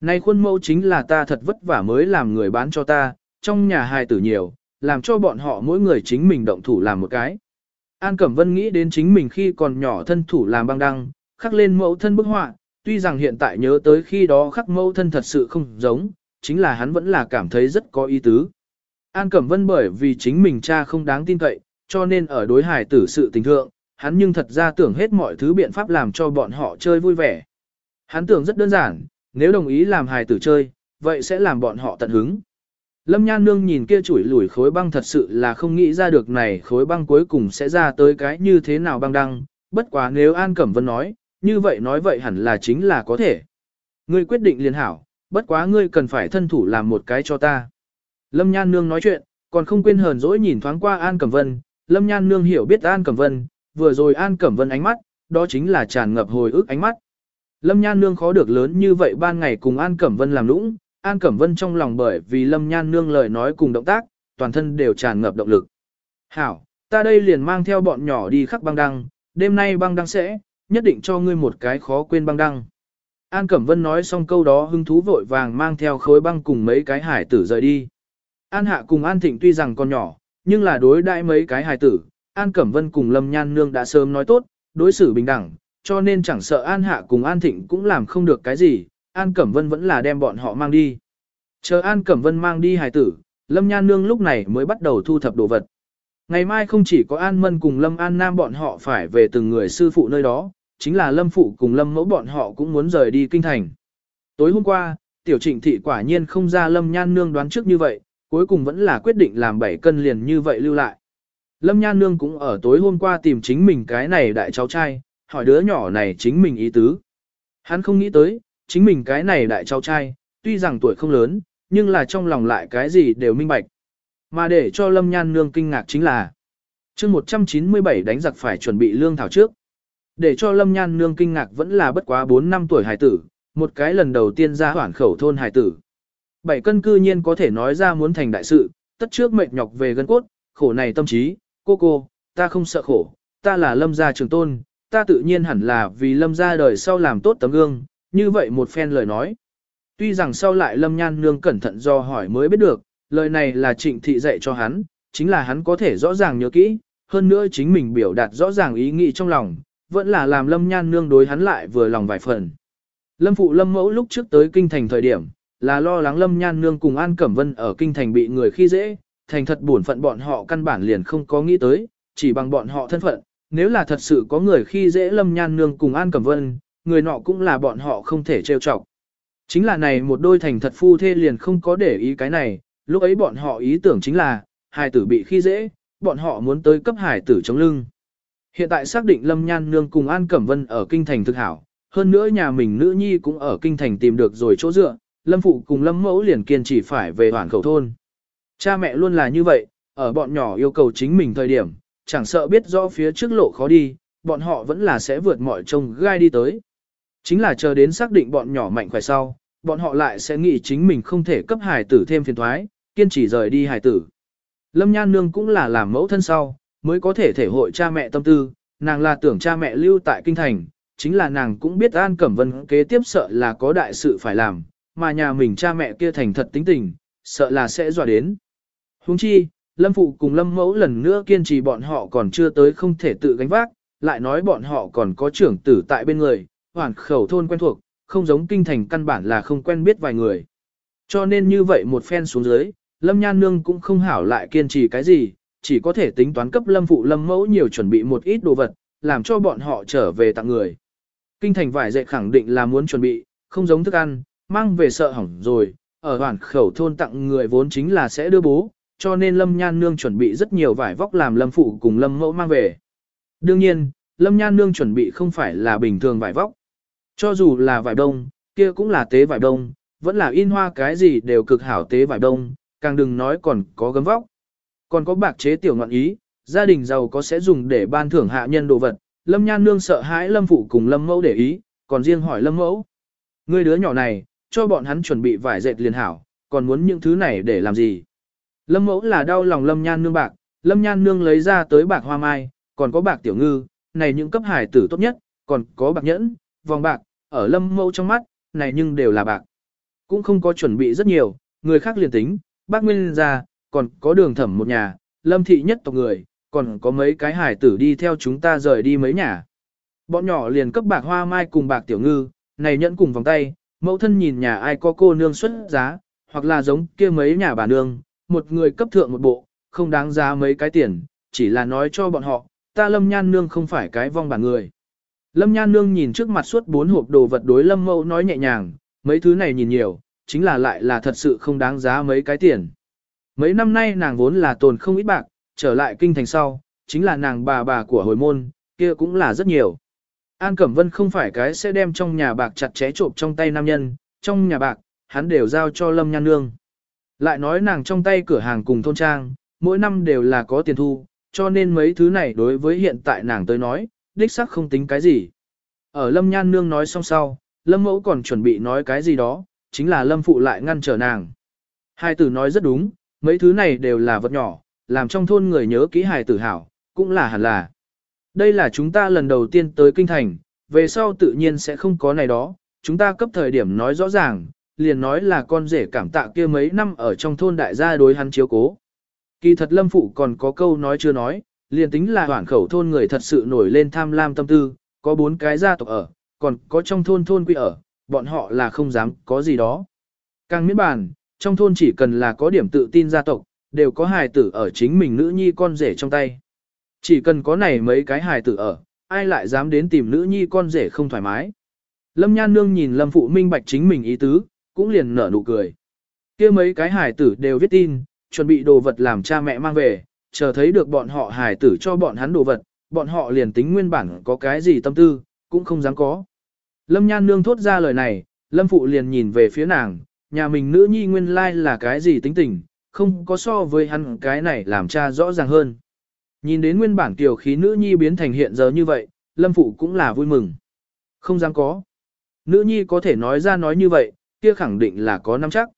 Này khuôn mẫu chính là ta thật vất vả mới làm người bán cho ta, trong nhà hài tử nhiều, làm cho bọn họ mỗi người chính mình động thủ làm một cái. An Cẩm Vân nghĩ đến chính mình khi còn nhỏ thân thủ làm băng đăng, khắc lên mẫu thân bức họa, tuy rằng hiện tại nhớ tới khi đó khắc mẫu thân thật sự không giống, chính là hắn vẫn là cảm thấy rất có ý tứ. An Cẩm Vân bởi vì chính mình cha không đáng tin cậy, cho nên ở đối hài tử sự tình thượng, hắn nhưng thật ra tưởng hết mọi thứ biện pháp làm cho bọn họ chơi vui vẻ. Hắn tưởng rất đơn giản, nếu đồng ý làm hài tử chơi, vậy sẽ làm bọn họ tận hứng. Lâm Nhan Nương nhìn kia chuỗi lùi khối băng thật sự là không nghĩ ra được này khối băng cuối cùng sẽ ra tới cái như thế nào băng đăng, bất quá nếu An Cẩm Vân nói, như vậy nói vậy hẳn là chính là có thể. Ngươi quyết định liền hảo, bất quá ngươi cần phải thân thủ làm một cái cho ta. Lâm Nhan Nương nói chuyện, còn không quên hờn dỗi nhìn thoáng qua An Cẩm Vân, Lâm Nhan Nương hiểu biết An Cẩm Vân, vừa rồi An Cẩm Vân ánh mắt, đó chính là tràn ngập hồi ức ánh mắt. Lâm Nhan Nương khó được lớn như vậy ban ngày cùng An Cẩm Vân làm lũng, An Cẩm Vân trong lòng bởi vì Lâm Nhan Nương lời nói cùng động tác, toàn thân đều tràn ngập động lực. Hảo, ta đây liền mang theo bọn nhỏ đi khắc băng đăng, đêm nay băng đăng sẽ, nhất định cho ngươi một cái khó quên băng đăng. An Cẩm Vân nói xong câu đó hưng thú vội vàng mang theo khối băng cùng mấy cái hải tử rời đi. An Hạ cùng An Thịnh tuy rằng còn nhỏ, nhưng là đối đãi mấy cái hải tử, An Cẩm Vân cùng Lâm Nhan Nương đã sớm nói tốt, đối xử bình đẳng, cho nên chẳng sợ An Hạ cùng An Thịnh cũng làm không được cái gì, An Cẩm Vân vẫn là đem bọn họ mang đi. Chờ An Cẩm Vân mang đi hài tử, Lâm Nhan Nương lúc này mới bắt đầu thu thập đồ vật. Ngày mai không chỉ có An Mân cùng Lâm An Nam bọn họ phải về từng người sư phụ nơi đó, chính là Lâm Phụ cùng Lâm Mẫu bọn họ cũng muốn rời đi kinh thành. Tối hôm qua, Tiểu Trịnh Thị quả nhiên không ra Lâm Nhan Nương đoán trước như vậy, cuối cùng vẫn là quyết định làm bảy cân liền như vậy lưu lại. Lâm Nhan Nương cũng ở tối hôm qua tìm chính mình cái này đại cháu trai, hỏi đứa nhỏ này chính mình ý tứ. Hắn không nghĩ tới, chính mình cái này đại cháu trai, tuy rằng tuổi không lớn, nhưng là trong lòng lại cái gì đều minh bạch. Mà để cho Lâm Nhan Nương kinh ngạc chính là chương 197 đánh giặc phải chuẩn bị lương thảo trước. Để cho Lâm Nhan Nương kinh ngạc vẫn là bất quá 4 năm tuổi hài tử, một cái lần đầu tiên ra hoảng khẩu thôn hài tử. Bảy cân cư nhiên có thể nói ra muốn thành đại sự, tất trước mệt nhọc về gân cốt, khổ này tâm trí, cô cô, ta không sợ khổ, ta là lâm gia trường tôn, ta tự nhiên hẳn là vì lâm gia đời sau làm tốt tấm gương, như vậy một phen lời nói. Tuy rằng sau lại lâm nhan nương cẩn thận do hỏi mới biết được, lời này là trịnh thị dạy cho hắn, chính là hắn có thể rõ ràng nhớ kỹ, hơn nữa chính mình biểu đạt rõ ràng ý nghĩ trong lòng, vẫn là làm lâm nhan nương đối hắn lại vừa lòng vài phần. Lâm phụ lâm mẫu lúc trước tới kinh thành thời điểm, là lo lắng lâm nhan nương cùng An Cẩm Vân ở kinh thành bị người khi dễ, thành thật buồn phận bọn họ căn bản liền không có nghĩ tới, chỉ bằng bọn họ thân phận, nếu là thật sự có người khi dễ lâm nhan nương cùng An Cẩm Vân, người nọ cũng là bọn họ không thể trêu chọc. Chính là này một đôi thành thật phu thê liền không có để ý cái này, lúc ấy bọn họ ý tưởng chính là, hài tử bị khi dễ, bọn họ muốn tới cấp hài tử chống lưng. Hiện tại xác định Lâm Nhan Nương cùng An Cẩm Vân ở kinh thành thực hảo, hơn nữa nhà mình nữ nhi cũng ở kinh thành tìm được rồi chỗ dựa, Lâm Phụ cùng Lâm Mẫu liền kiên trì phải về hoàn khẩu thôn. Cha mẹ luôn là như vậy, ở bọn nhỏ yêu cầu chính mình thời điểm, chẳng sợ biết rõ phía trước lộ khó đi, bọn họ vẫn là sẽ vượt mọi trông gai đi tới. Chính là chờ đến xác định bọn nhỏ mạnh khỏe sau, bọn họ lại sẽ nghĩ chính mình không thể cấp hải tử thêm phiền thoái, kiên trì rời đi hải tử. Lâm Nhan Nương cũng là làm mẫu thân sau, mới có thể thể hội cha mẹ tâm tư, nàng là tưởng cha mẹ lưu tại kinh thành, chính là nàng cũng biết An Cẩm Vân kế tiếp sợ là có đại sự phải làm, mà nhà mình cha mẹ kia thành thật tính tình, sợ là sẽ dọa đến. Huống chi, Lâm Phụ cùng Lâm Mẫu lần nữa kiên trì bọn họ còn chưa tới không thể tự gánh vác, lại nói bọn họ còn có trưởng tử tại bên người, hoàn khẩu thôn quen thuộc, không giống kinh thành căn bản là không quen biết vài người. Cho nên như vậy một phen xuống dưới, Lâm Nhan Nương cũng không hảo lại kiên trì cái gì, chỉ có thể tính toán cấp Lâm Phụ Lâm Mẫu nhiều chuẩn bị một ít đồ vật, làm cho bọn họ trở về tặng người. Kinh thành vải dạy khẳng định là muốn chuẩn bị, không giống thức ăn, mang về sợ hỏng rồi, ở hoàn khẩu thôn tặng người vốn chính là sẽ đưa bố, cho nên Lâm Nhan Nương chuẩn bị rất nhiều vải vóc làm Lâm Phụ cùng Lâm Mẫu mang về. Đương nhiên, Lâm Nhan Nương chuẩn bị không phải là bình thường vải vóc. Cho dù là vải đông, kia cũng là tế vải đông, vẫn là in hoa cái gì đều cực hảo tế vải đông, càng đừng nói còn có gấm vóc. Còn có bạc chế tiểu ngọn ý, gia đình giàu có sẽ dùng để ban thưởng hạ nhân đồ vật. Lâm Nhan Nương sợ hãi Lâm Phụ cùng Lâm Mẫu để ý, còn riêng hỏi Lâm Mẫu. Người đứa nhỏ này, cho bọn hắn chuẩn bị vải dệt liền hảo, còn muốn những thứ này để làm gì? Lâm Mẫu là đau lòng Lâm Nhan Nương bạc, Lâm Nhan Nương lấy ra tới bạc hoa mai, còn có bạc tiểu ngư, này những cấp hải tử tốt nhất, còn có bạc nhẫn, vòng bạc, ở Lâm Mẫu trong mắt, này nhưng đều là bạc. Cũng không có chuẩn bị rất nhiều, người khác liền tính, bác Nguyên ra, còn có đường thẩm một nhà, lâm thị nhất tộc người, còn có mấy cái hải tử đi theo chúng ta rời đi mấy nhà. Bọn nhỏ liền cấp bạc hoa mai cùng bạc tiểu ngư, này nhẫn cùng vòng tay, mẫu thân nhìn nhà ai có cô nương xuất giá, hoặc là giống kia mấy nhà bà nương, một người cấp thượng một bộ, không đáng giá mấy cái tiền, chỉ là nói cho bọn họ, ta lâm nhan nương không phải cái vong bản người. Lâm nhan nương nhìn trước mặt suốt bốn hộp đồ vật đối lâm mẫu nói nhẹ nhàng, mấy thứ này nhìn nhiều, chính là lại là thật sự không đáng giá mấy cái tiền. Mấy năm nay nàng vốn là tồn không ít bạc, trở lại kinh thành sau, chính là nàng bà bà của hồi môn, kia cũng là rất nhiều. An Cẩm Vân không phải cái sẽ đem trong nhà bạc chặt chẽ trộm trong tay nam nhân, trong nhà bạc, hắn đều giao cho Lâm Nhan Nương. Lại nói nàng trong tay cửa hàng cùng thôn trang, mỗi năm đều là có tiền thu, cho nên mấy thứ này đối với hiện tại nàng tới nói, đích sắc không tính cái gì. Ở Lâm Nhan Nương nói xong sau, Lâm Mẫu còn chuẩn bị nói cái gì đó, chính là Lâm Phụ lại ngăn trở nàng. Hai tử nói rất đúng, mấy thứ này đều là vật nhỏ, làm trong thôn người nhớ kỹ hài tử hảo, cũng là hẳn là. Đây là chúng ta lần đầu tiên tới kinh thành, về sau tự nhiên sẽ không có này đó, chúng ta cấp thời điểm nói rõ ràng, liền nói là con rể cảm tạ kia mấy năm ở trong thôn đại gia đối hắn chiếu cố. Kỳ thật lâm phụ còn có câu nói chưa nói, liền tính là hoảng khẩu thôn người thật sự nổi lên tham lam tâm tư, có bốn cái gia tộc ở, còn có trong thôn thôn quy ở, bọn họ là không dám có gì đó. Càng miễn bàn, trong thôn chỉ cần là có điểm tự tin gia tộc, đều có hài tử ở chính mình nữ nhi con rể trong tay. Chỉ cần có này mấy cái hài tử ở, ai lại dám đến tìm nữ nhi con rể không thoải mái. Lâm Nhan Nương nhìn Lâm Phụ minh bạch chính mình ý tứ, cũng liền nở nụ cười. kia mấy cái hài tử đều viết tin, chuẩn bị đồ vật làm cha mẹ mang về, chờ thấy được bọn họ hài tử cho bọn hắn đồ vật, bọn họ liền tính nguyên bản có cái gì tâm tư, cũng không dám có. Lâm Nhan Nương thốt ra lời này, Lâm Phụ liền nhìn về phía nàng, nhà mình nữ nhi nguyên lai là cái gì tính tình, không có so với hắn cái này làm cha rõ ràng hơn. Nhìn đến nguyên bản tiểu khí nữ nhi biến thành hiện giờ như vậy, Lâm Phụ cũng là vui mừng. Không dám có. Nữ nhi có thể nói ra nói như vậy, kia khẳng định là có nắm chắc.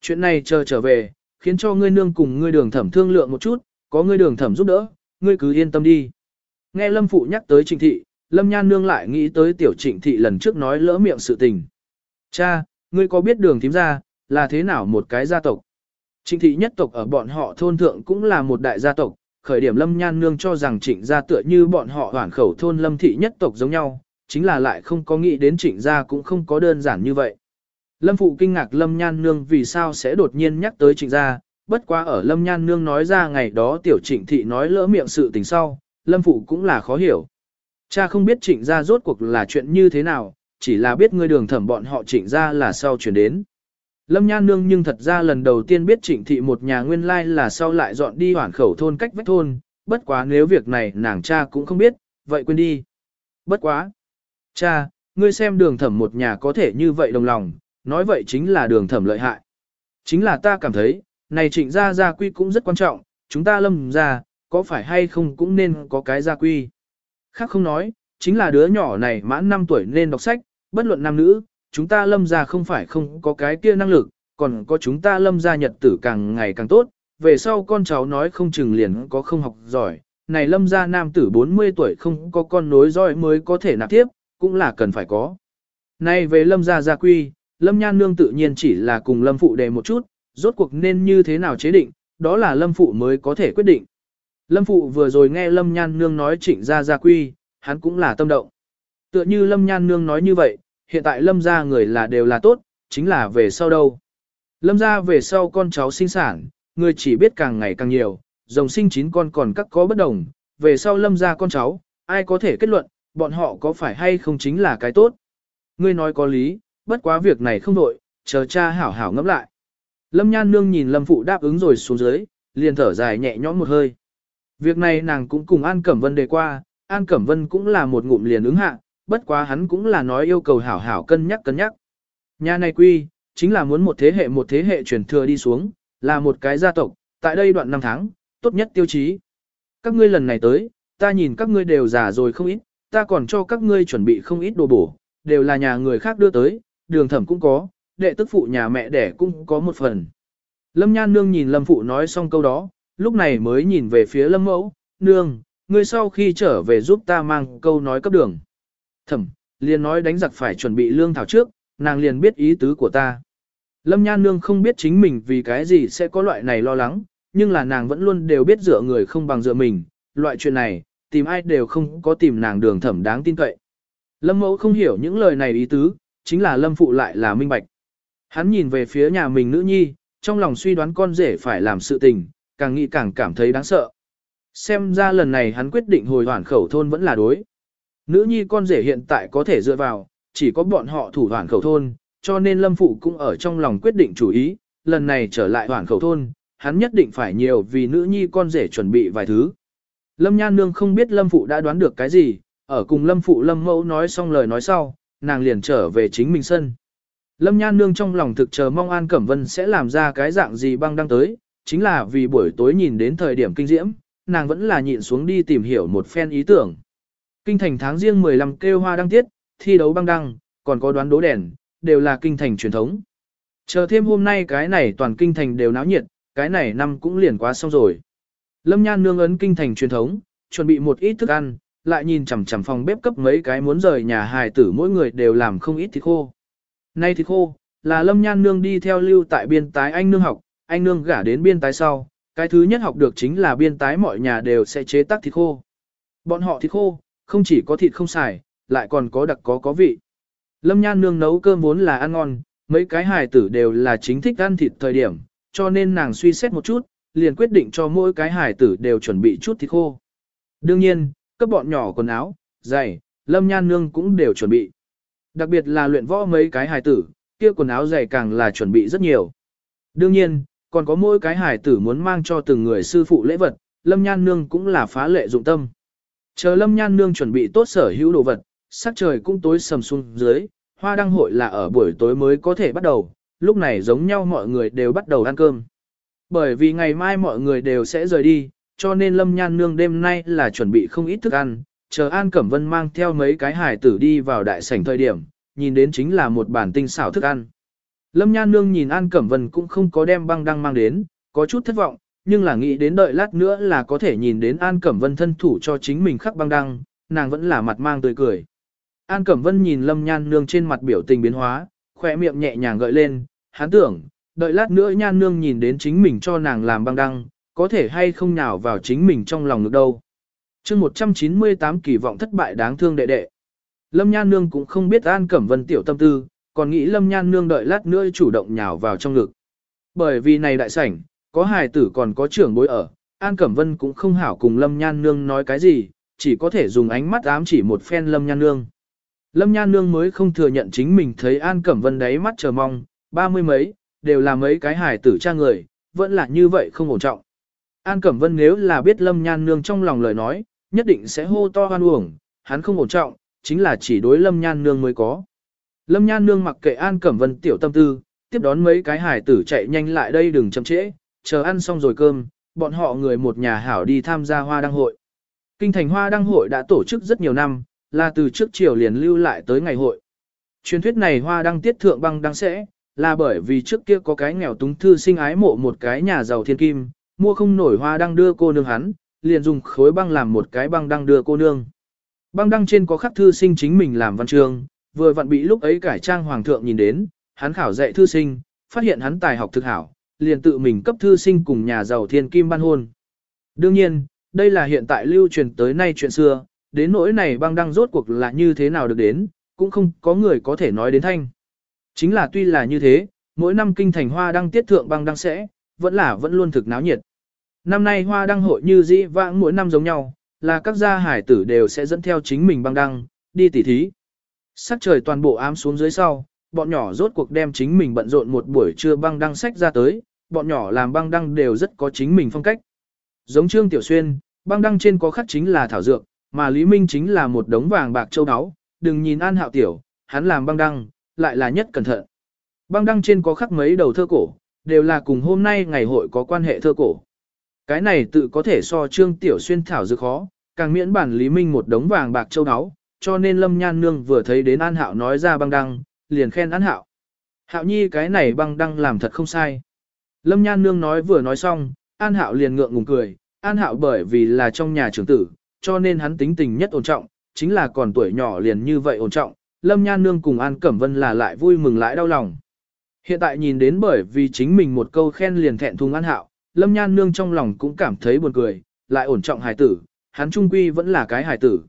Chuyện này chờ trở về, khiến cho ngươi nương cùng ngươi đường thẩm thương lượng một chút, có ngươi đường thẩm giúp đỡ, ngươi cứ yên tâm đi. Nghe Lâm Phụ nhắc tới Trịnh Thị, Lâm Nhan Nương lại nghĩ tới tiểu Trịnh Thị lần trước nói lỡ miệng sự tình. Cha, ngươi có biết đường thím ra, là thế nào một cái gia tộc? Trịnh Thị nhất tộc ở bọn họ thôn thượng cũng là một đại gia tộc, khởi điểm Lâm Nhan Nương cho rằng trịnh gia tựa như bọn họ hoảng khẩu thôn Lâm Thị nhất tộc giống nhau, chính là lại không có nghĩ đến trịnh gia cũng không có đơn giản như vậy. Lâm Phụ kinh ngạc Lâm Nhan Nương vì sao sẽ đột nhiên nhắc tới trịnh gia, bất quá ở Lâm Nhan Nương nói ra ngày đó tiểu trịnh thị nói lỡ miệng sự tình sau, Lâm Phụ cũng là khó hiểu. Cha không biết trịnh gia rốt cuộc là chuyện như thế nào, chỉ là biết ngươi đường thẩm bọn họ trịnh gia là sau chuyển đến. Lâm Nhan Nương nhưng thật ra lần đầu tiên biết trịnh thị một nhà nguyên lai là sau lại dọn đi hoảng khẩu thôn cách vách thôn, bất quá nếu việc này nàng cha cũng không biết, vậy quên đi. Bất quá. Cha, ngươi xem đường thẩm một nhà có thể như vậy đồng lòng, nói vậy chính là đường thẩm lợi hại. Chính là ta cảm thấy, này trịnh gia gia quy cũng rất quan trọng, chúng ta lâm ra, có phải hay không cũng nên có cái gia quy. Khác không nói, chính là đứa nhỏ này mãn 5 tuổi nên đọc sách, bất luận nam nữ, chúng ta lâm ra không phải không có cái kia năng lực, còn có chúng ta lâm ra nhật tử càng ngày càng tốt, về sau con cháu nói không chừng liền có không học giỏi, này lâm ra nam tử 40 tuổi không có con nối dõi mới có thể nạp tiếp, cũng là cần phải có. Này về lâm ra gia quy, lâm nhan nương tự nhiên chỉ là cùng lâm phụ đề một chút, rốt cuộc nên như thế nào chế định, đó là lâm phụ mới có thể quyết định. Lâm phụ vừa rồi nghe lâm nhan nương nói chỉnh ra gia quy, hắn cũng là tâm động. Tựa như Lâm Nhan Nương nói như vậy, hiện tại Lâm gia người là đều là tốt, chính là về sau đâu. Lâm gia về sau con cháu sinh sản, người chỉ biết càng ngày càng nhiều, rồng sinh chín con còn các có bất đồng, về sau Lâm gia con cháu, ai có thể kết luận, bọn họ có phải hay không chính là cái tốt. Ngươi nói có lý, bất quá việc này không đổi, chờ cha hảo hảo ngẫm lại. Lâm Nhan Nương nhìn Lâm Phụ đáp ứng rồi xuống dưới, liền thở dài nhẹ nhõm một hơi. Việc này nàng cũng cùng An Cẩm Vân đề qua, An Cẩm Vân cũng là một ngụm liền ứng hạ, bất quá hắn cũng là nói yêu cầu hảo hảo cân nhắc cân nhắc. Nhà này quy, chính là muốn một thế hệ một thế hệ truyền thừa đi xuống, là một cái gia tộc, tại đây đoạn năm tháng, tốt nhất tiêu chí. Các ngươi lần này tới, ta nhìn các ngươi đều già rồi không ít, ta còn cho các ngươi chuẩn bị không ít đồ bổ, đều là nhà người khác đưa tới, đường thẩm cũng có, đệ tức phụ nhà mẹ đẻ cũng có một phần. Lâm Nhan Nương nhìn Lâm Phụ nói xong câu đó, lúc này mới nhìn về phía Lâm Mẫu, Nương, ngươi sau khi trở về giúp ta mang câu nói cấp đường. Thẩm, liền nói đánh giặc phải chuẩn bị lương thảo trước, nàng liền biết ý tứ của ta. Lâm Nhan Nương không biết chính mình vì cái gì sẽ có loại này lo lắng, nhưng là nàng vẫn luôn đều biết dựa người không bằng dựa mình, loại chuyện này, tìm ai đều không có tìm nàng đường thẩm đáng tin cậy. Lâm Mẫu không hiểu những lời này ý tứ, chính là Lâm Phụ lại là minh bạch. Hắn nhìn về phía nhà mình nữ nhi, trong lòng suy đoán con rể phải làm sự tình, càng nghĩ càng cảm thấy đáng sợ. Xem ra lần này hắn quyết định hồi hoàn khẩu thôn vẫn là đối. Nữ nhi con rể hiện tại có thể dựa vào, chỉ có bọn họ thủ hoàn khẩu thôn, cho nên Lâm Phụ cũng ở trong lòng quyết định chủ ý, lần này trở lại hoàn khẩu thôn, hắn nhất định phải nhiều vì nữ nhi con rể chuẩn bị vài thứ. Lâm Nhan Nương không biết Lâm Phụ đã đoán được cái gì, ở cùng Lâm Phụ Lâm Mẫu nói xong lời nói sau, nàng liền trở về chính mình sân. Lâm Nhan Nương trong lòng thực chờ mong An Cẩm Vân sẽ làm ra cái dạng gì băng đăng tới, chính là vì buổi tối nhìn đến thời điểm kinh diễm, nàng vẫn là nhịn xuống đi tìm hiểu một phen ý tưởng. Kinh thành tháng riêng 15 kêu hoa đăng tiết, thi đấu băng đăng, còn có đoán đố đèn, đều là kinh thành truyền thống. Chờ thêm hôm nay cái này toàn kinh thành đều náo nhiệt, cái này năm cũng liền quá xong rồi. Lâm Nhan nương ấn kinh thành truyền thống, chuẩn bị một ít thức ăn, lại nhìn chằm chằm phòng bếp cấp mấy cái muốn rời nhà hài tử mỗi người đều làm không ít thịt khô. Nay thịt khô, là Lâm Nhan nương đi theo lưu tại biên tái anh nương học, anh nương gả đến biên tái sau, cái thứ nhất học được chính là biên tái mọi nhà đều sẽ chế tác thịt khô. Bọn họ thịt khô, không chỉ có thịt không xài, lại còn có đặc có có vị. Lâm Nhan nương nấu cơm vốn là ăn ngon, mấy cái hài tử đều là chính thích ăn thịt thời điểm, cho nên nàng suy xét một chút, liền quyết định cho mỗi cái hài tử đều chuẩn bị chút thịt khô. Đương nhiên, các bọn nhỏ quần áo, giày, Lâm Nhan nương cũng đều chuẩn bị. Đặc biệt là luyện võ mấy cái hài tử, kia quần áo giày càng là chuẩn bị rất nhiều. Đương nhiên, còn có mỗi cái hài tử muốn mang cho từng người sư phụ lễ vật, Lâm Nhan nương cũng là phá lệ dụng tâm. Chờ Lâm Nhan nương chuẩn bị tốt sở hữu đồ vật, sắc trời cũng tối sầm xuống dưới, hoa đăng hội là ở buổi tối mới có thể bắt đầu, lúc này giống nhau mọi người đều bắt đầu ăn cơm. Bởi vì ngày mai mọi người đều sẽ rời đi, cho nên Lâm Nhan nương đêm nay là chuẩn bị không ít thức ăn, chờ An Cẩm Vân mang theo mấy cái hải tử đi vào đại sảnh thời điểm, nhìn đến chính là một bản tinh xảo thức ăn. Lâm Nhan nương nhìn An Cẩm Vân cũng không có đem băng đăng mang đến, có chút thất vọng, nhưng là nghĩ đến đợi lát nữa là có thể nhìn đến An Cẩm Vân thân thủ cho chính mình khắc băng đăng, nàng vẫn là mặt mang tươi cười. An Cẩm Vân nhìn Lâm Nhan Nương trên mặt biểu tình biến hóa, khỏe miệng nhẹ nhàng gợi lên, hắn tưởng, đợi lát nữa Nhan Nương nhìn đến chính mình cho nàng làm băng đăng, có thể hay không nào vào chính mình trong lòng ngực đâu. chương 198 kỳ vọng thất bại đáng thương đệ đệ. Lâm Nhan Nương cũng không biết An Cẩm Vân tiểu tâm tư, còn nghĩ Lâm Nhan Nương đợi lát nữa chủ động nhào vào trong ngực. Bởi vì này đại sảnh, có hài tử còn có trưởng bối ở, An Cẩm Vân cũng không hảo cùng Lâm Nhan Nương nói cái gì, chỉ có thể dùng ánh mắt ám chỉ một phen Lâm Nhan Nương. Lâm Nhan Nương mới không thừa nhận chính mình thấy An Cẩm Vân đáy mắt chờ mong, ba mươi mấy, đều là mấy cái hài tử cha người, vẫn là như vậy không ổn trọng. An Cẩm Vân nếu là biết Lâm Nhan Nương trong lòng lời nói, nhất định sẽ hô to hoan uổng, hắn không ổn trọng, chính là chỉ đối Lâm Nhan Nương mới có. Lâm Nhan Nương mặc kệ An Cẩm Vân tiểu tâm tư, tiếp đón mấy cái hải tử chạy nhanh lại đây đừng chậm trễ, chờ ăn xong rồi cơm, bọn họ người một nhà hảo đi tham gia hoa đăng hội. Kinh thành hoa đăng hội đã tổ chức rất nhiều năm, là từ trước chiều liền lưu lại tới ngày hội. Truyền thuyết này hoa đăng tiết thượng băng đăng sẽ, là bởi vì trước kia có cái nghèo túng thư sinh ái mộ một cái nhà giàu thiên kim, mua không nổi hoa đăng đưa cô nương hắn, liền dùng khối băng làm một cái băng đăng đưa cô nương. Băng đăng trên có khắc thư sinh chính mình làm văn chương, vừa vặn bị lúc ấy cải trang hoàng thượng nhìn đến, hắn khảo dạy thư sinh, phát hiện hắn tài học thực hảo, liền tự mình cấp thư sinh cùng nhà giàu thiên kim ban hôn. Đương nhiên, đây là hiện tại lưu truyền tới nay chuyện xưa, đến nỗi này băng đăng rốt cuộc là như thế nào được đến, cũng không có người có thể nói đến thanh. Chính là tuy là như thế, mỗi năm kinh thành hoa đăng tiết thượng băng đăng sẽ, vẫn là vẫn luôn thực náo nhiệt. Năm nay hoa đăng hội như dĩ vãng mỗi năm giống nhau, là các gia hải tử đều sẽ dẫn theo chính mình băng đăng, đi tỉ thí. Sắc trời toàn bộ ám xuống dưới sau, bọn nhỏ rốt cuộc đem chính mình bận rộn một buổi trưa băng đăng sách ra tới, bọn nhỏ làm băng đăng đều rất có chính mình phong cách. Giống Trương Tiểu Xuyên, băng đăng trên có khắc chính là thảo dược, mà Lý Minh chính là một đống vàng bạc châu áo, đừng nhìn An Hạo Tiểu, hắn làm băng đăng, lại là nhất cẩn thận. Băng đăng trên có khắc mấy đầu thơ cổ, đều là cùng hôm nay ngày hội có quan hệ thơ cổ. Cái này tự có thể so Trương Tiểu Xuyên thảo dược khó, càng miễn bản Lý Minh một đống vàng bạc châu áo, cho nên Lâm Nhan Nương vừa thấy đến An Hạo nói ra băng đăng, liền khen An Hạo. Hạo nhi cái này băng đăng làm thật không sai. Lâm Nhan Nương nói vừa nói xong, An Hạo liền ngượng ngùng cười, An Hạo bởi vì là trong nhà trưởng tử, cho nên hắn tính tình nhất ổn trọng, chính là còn tuổi nhỏ liền như vậy ổn trọng, Lâm Nhan Nương cùng An Cẩm Vân là lại vui mừng lại đau lòng. Hiện tại nhìn đến bởi vì chính mình một câu khen liền thẹn thùng An Hạo, Lâm Nhan Nương trong lòng cũng cảm thấy buồn cười, lại ổn trọng hài tử, hắn trung quy vẫn là cái hài tử.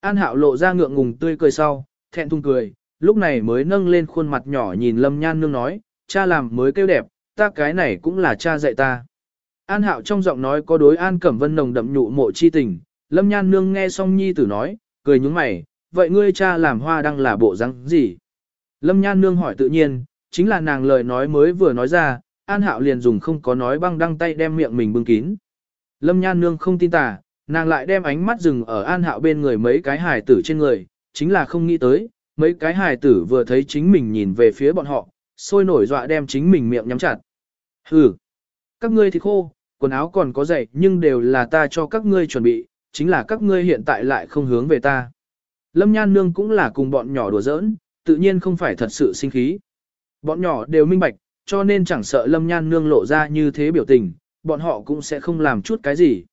An Hạo lộ ra ngượng ngùng tươi cười sau, thẹn thùng cười, lúc này mới nâng lên khuôn mặt nhỏ nhìn Lâm Nhan Nương nói, cha làm mới kêu đẹp, ta cái này cũng là cha dạy ta. An Hạo trong giọng nói có đối An Cẩm Vân nồng đậm nhụ mộ chi tình, Lâm Nhan Nương nghe xong nhi tử nói, cười nhúng mày, vậy ngươi cha làm hoa đang là bộ răng gì? Lâm Nhan Nương hỏi tự nhiên, chính là nàng lời nói mới vừa nói ra, An Hạo liền dùng không có nói băng đăng tay đem miệng mình bưng kín. Lâm Nhan Nương không tin tà, nàng lại đem ánh mắt dừng ở An Hạo bên người mấy cái hài tử trên người, chính là không nghĩ tới, mấy cái hài tử vừa thấy chính mình nhìn về phía bọn họ, sôi nổi dọa đem chính mình miệng nhắm chặt. Hừ, các ngươi thì khô, quần áo còn có dạy nhưng đều là ta cho các ngươi chuẩn bị, chính là các ngươi hiện tại lại không hướng về ta. Lâm Nhan Nương cũng là cùng bọn nhỏ đùa giỡn, tự nhiên không phải thật sự sinh khí. Bọn nhỏ đều minh bạch, cho nên chẳng sợ Lâm Nhan Nương lộ ra như thế biểu tình, bọn họ cũng sẽ không làm chút cái gì.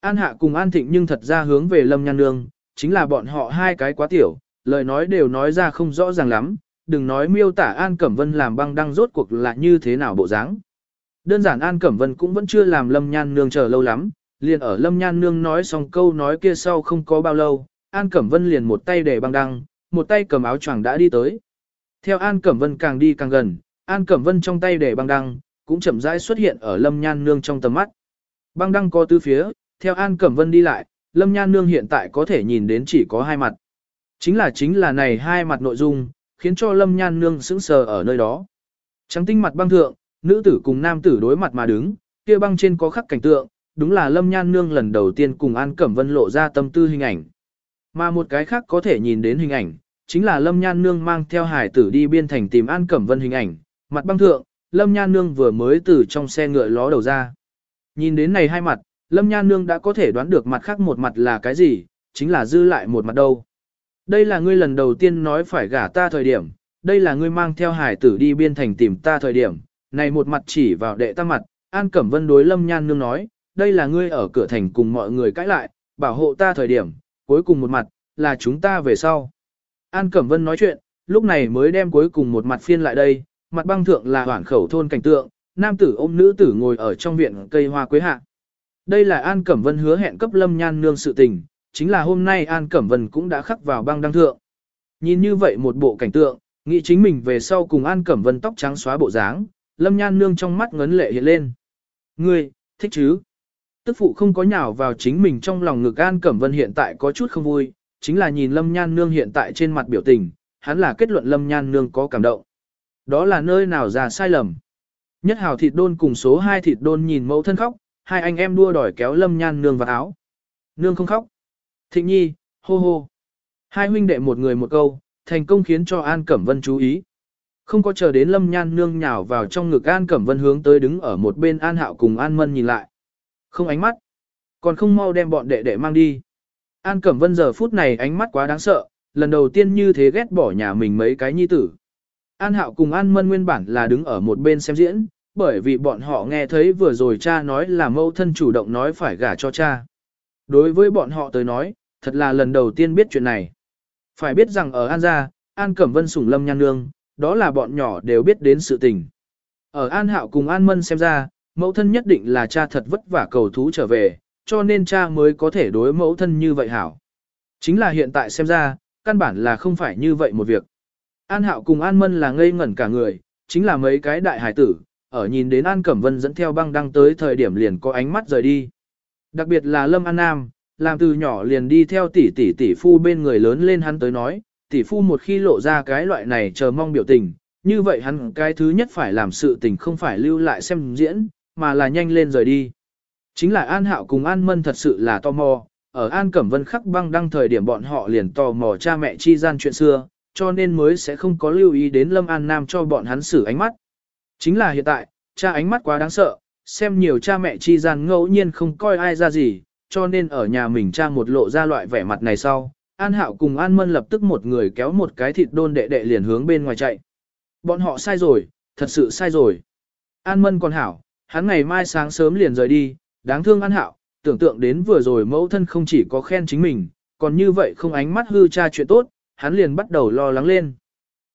An Hạ cùng An Thịnh nhưng thật ra hướng về Lâm Nhan Nương, chính là bọn họ hai cái quá tiểu, lời nói đều nói ra không rõ ràng lắm, đừng nói miêu tả An Cẩm Vân làm băng đăng rốt cuộc là như thế nào bộ dáng. Đơn giản An Cẩm Vân cũng vẫn chưa làm Lâm Nhan Nương chờ lâu lắm, liền ở Lâm Nhan Nương nói xong câu nói kia sau không có bao lâu, An Cẩm Vân liền một tay để băng đăng, một tay cầm áo choàng đã đi tới. Theo An Cẩm Vân càng đi càng gần, An Cẩm Vân trong tay để băng đăng, cũng chậm rãi xuất hiện ở Lâm Nhan Nương trong tầm mắt. Băng đăng có tứ phía, theo An Cẩm Vân đi lại, Lâm Nhan Nương hiện tại có thể nhìn đến chỉ có hai mặt. Chính là chính là này hai mặt nội dung, khiến cho Lâm Nhan Nương sững sờ ở nơi đó. Trắng tinh mặt băng thượng, nữ tử cùng nam tử đối mặt mà đứng, kia băng trên có khắc cảnh tượng, đúng là Lâm Nhan Nương lần đầu tiên cùng An Cẩm Vân lộ ra tâm tư hình ảnh. Mà một cái khác có thể nhìn đến hình ảnh, chính là Lâm Nhan Nương mang theo hải tử đi biên thành tìm An Cẩm Vân hình ảnh, mặt băng thượng, Lâm Nhan Nương vừa mới từ trong xe ngựa ló đầu ra. Nhìn đến này hai mặt, Lâm Nhan Nương đã có thể đoán được mặt khác một mặt là cái gì, chính là dư lại một mặt đâu. Đây là ngươi lần đầu tiên nói phải gả ta thời điểm, đây là ngươi mang theo hải tử đi biên thành tìm ta thời điểm, này một mặt chỉ vào đệ tăng mặt, An Cẩm Vân đối Lâm Nhan Nương nói, đây là ngươi ở cửa thành cùng mọi người cãi lại, bảo hộ ta thời điểm, cuối cùng một mặt, là chúng ta về sau. An Cẩm Vân nói chuyện, lúc này mới đem cuối cùng một mặt phiên lại đây, mặt băng thượng là hoảng khẩu thôn cảnh tượng, nam tử ôm nữ tử ngồi ở trong viện cây hoa quế hạ. Đây là An Cẩm Vân hứa hẹn cấp Lâm Nhan Nương sự tình, chính là hôm nay An Cẩm Vân cũng đã khắc vào băng đăng thượng. Nhìn như vậy một bộ cảnh tượng, nghĩ chính mình về sau cùng An Cẩm Vân tóc trắng xóa bộ dáng, Lâm Nhan Nương trong mắt ngấn lệ hiện lên. Ngươi, thích chứ? Tức phụ không có nhào vào chính mình trong lòng ngực An Cẩm Vân hiện tại có chút không vui, chính là nhìn Lâm Nhan Nương hiện tại trên mặt biểu tình, hắn là kết luận Lâm Nhan Nương có cảm động. Đó là nơi nào ra sai lầm. Nhất hào thịt đôn cùng số 2 thịt đôn nhìn mẫu thân khóc, hai anh em đua đòi kéo Lâm Nhan Nương vào áo. Nương không khóc. Thịnh nhi, hô hô. Hai huynh đệ một người một câu, thành công khiến cho An Cẩm Vân chú ý. Không có chờ đến Lâm Nhan Nương nhào vào trong ngực An Cẩm Vân hướng tới đứng ở một bên An Hạo cùng An Mân nhìn lại. Không ánh mắt. Còn không mau đem bọn đệ đệ mang đi. An Cẩm Vân giờ phút này ánh mắt quá đáng sợ, lần đầu tiên như thế ghét bỏ nhà mình mấy cái nhi tử. An Hạo cùng An Mân nguyên bản là đứng ở một bên xem diễn, bởi vì bọn họ nghe thấy vừa rồi cha nói là mâu thân chủ động nói phải gả cho cha. Đối với bọn họ tới nói, thật là lần đầu tiên biết chuyện này. Phải biết rằng ở An gia, An Cẩm Vân sủng lâm nhan nương, đó là bọn nhỏ đều biết đến sự tình. Ở An Hạo cùng An Mân xem ra, mẫu thân nhất định là cha thật vất vả cầu thú trở về, cho nên cha mới có thể đối mẫu thân như vậy hảo. Chính là hiện tại xem ra, căn bản là không phải như vậy một việc. An Hạo cùng An Mân là ngây ngẩn cả người, chính là mấy cái đại hải tử, ở nhìn đến An Cẩm Vân dẫn theo băng đăng tới thời điểm liền có ánh mắt rời đi. Đặc biệt là Lâm An Nam, làm từ nhỏ liền đi theo tỷ tỷ tỷ phu bên người lớn lên hắn tới nói, tỷ phu một khi lộ ra cái loại này chờ mong biểu tình, như vậy hắn cái thứ nhất phải làm sự tình không phải lưu lại xem diễn, mà là nhanh lên rời đi. Chính là An Hạo cùng An Mân thật sự là tò mò, ở An Cẩm Vân khắc băng đăng thời điểm bọn họ liền tò mò cha mẹ chi gian chuyện xưa, cho nên mới sẽ không có lưu ý đến Lâm An Nam cho bọn hắn xử ánh mắt. Chính là hiện tại, cha ánh mắt quá đáng sợ, xem nhiều cha mẹ chi gian ngẫu nhiên không coi ai ra gì, cho nên ở nhà mình cha một lộ ra loại vẻ mặt này sau, An Hạo cùng An Mân lập tức một người kéo một cái thịt đôn đệ đệ liền hướng bên ngoài chạy. Bọn họ sai rồi, thật sự sai rồi. An Mân còn hảo, hắn ngày mai sáng sớm liền rời đi, đáng thương An Hạo, tưởng tượng đến vừa rồi mẫu thân không chỉ có khen chính mình, còn như vậy không ánh mắt hư cha chuyện tốt, hắn liền bắt đầu lo lắng lên.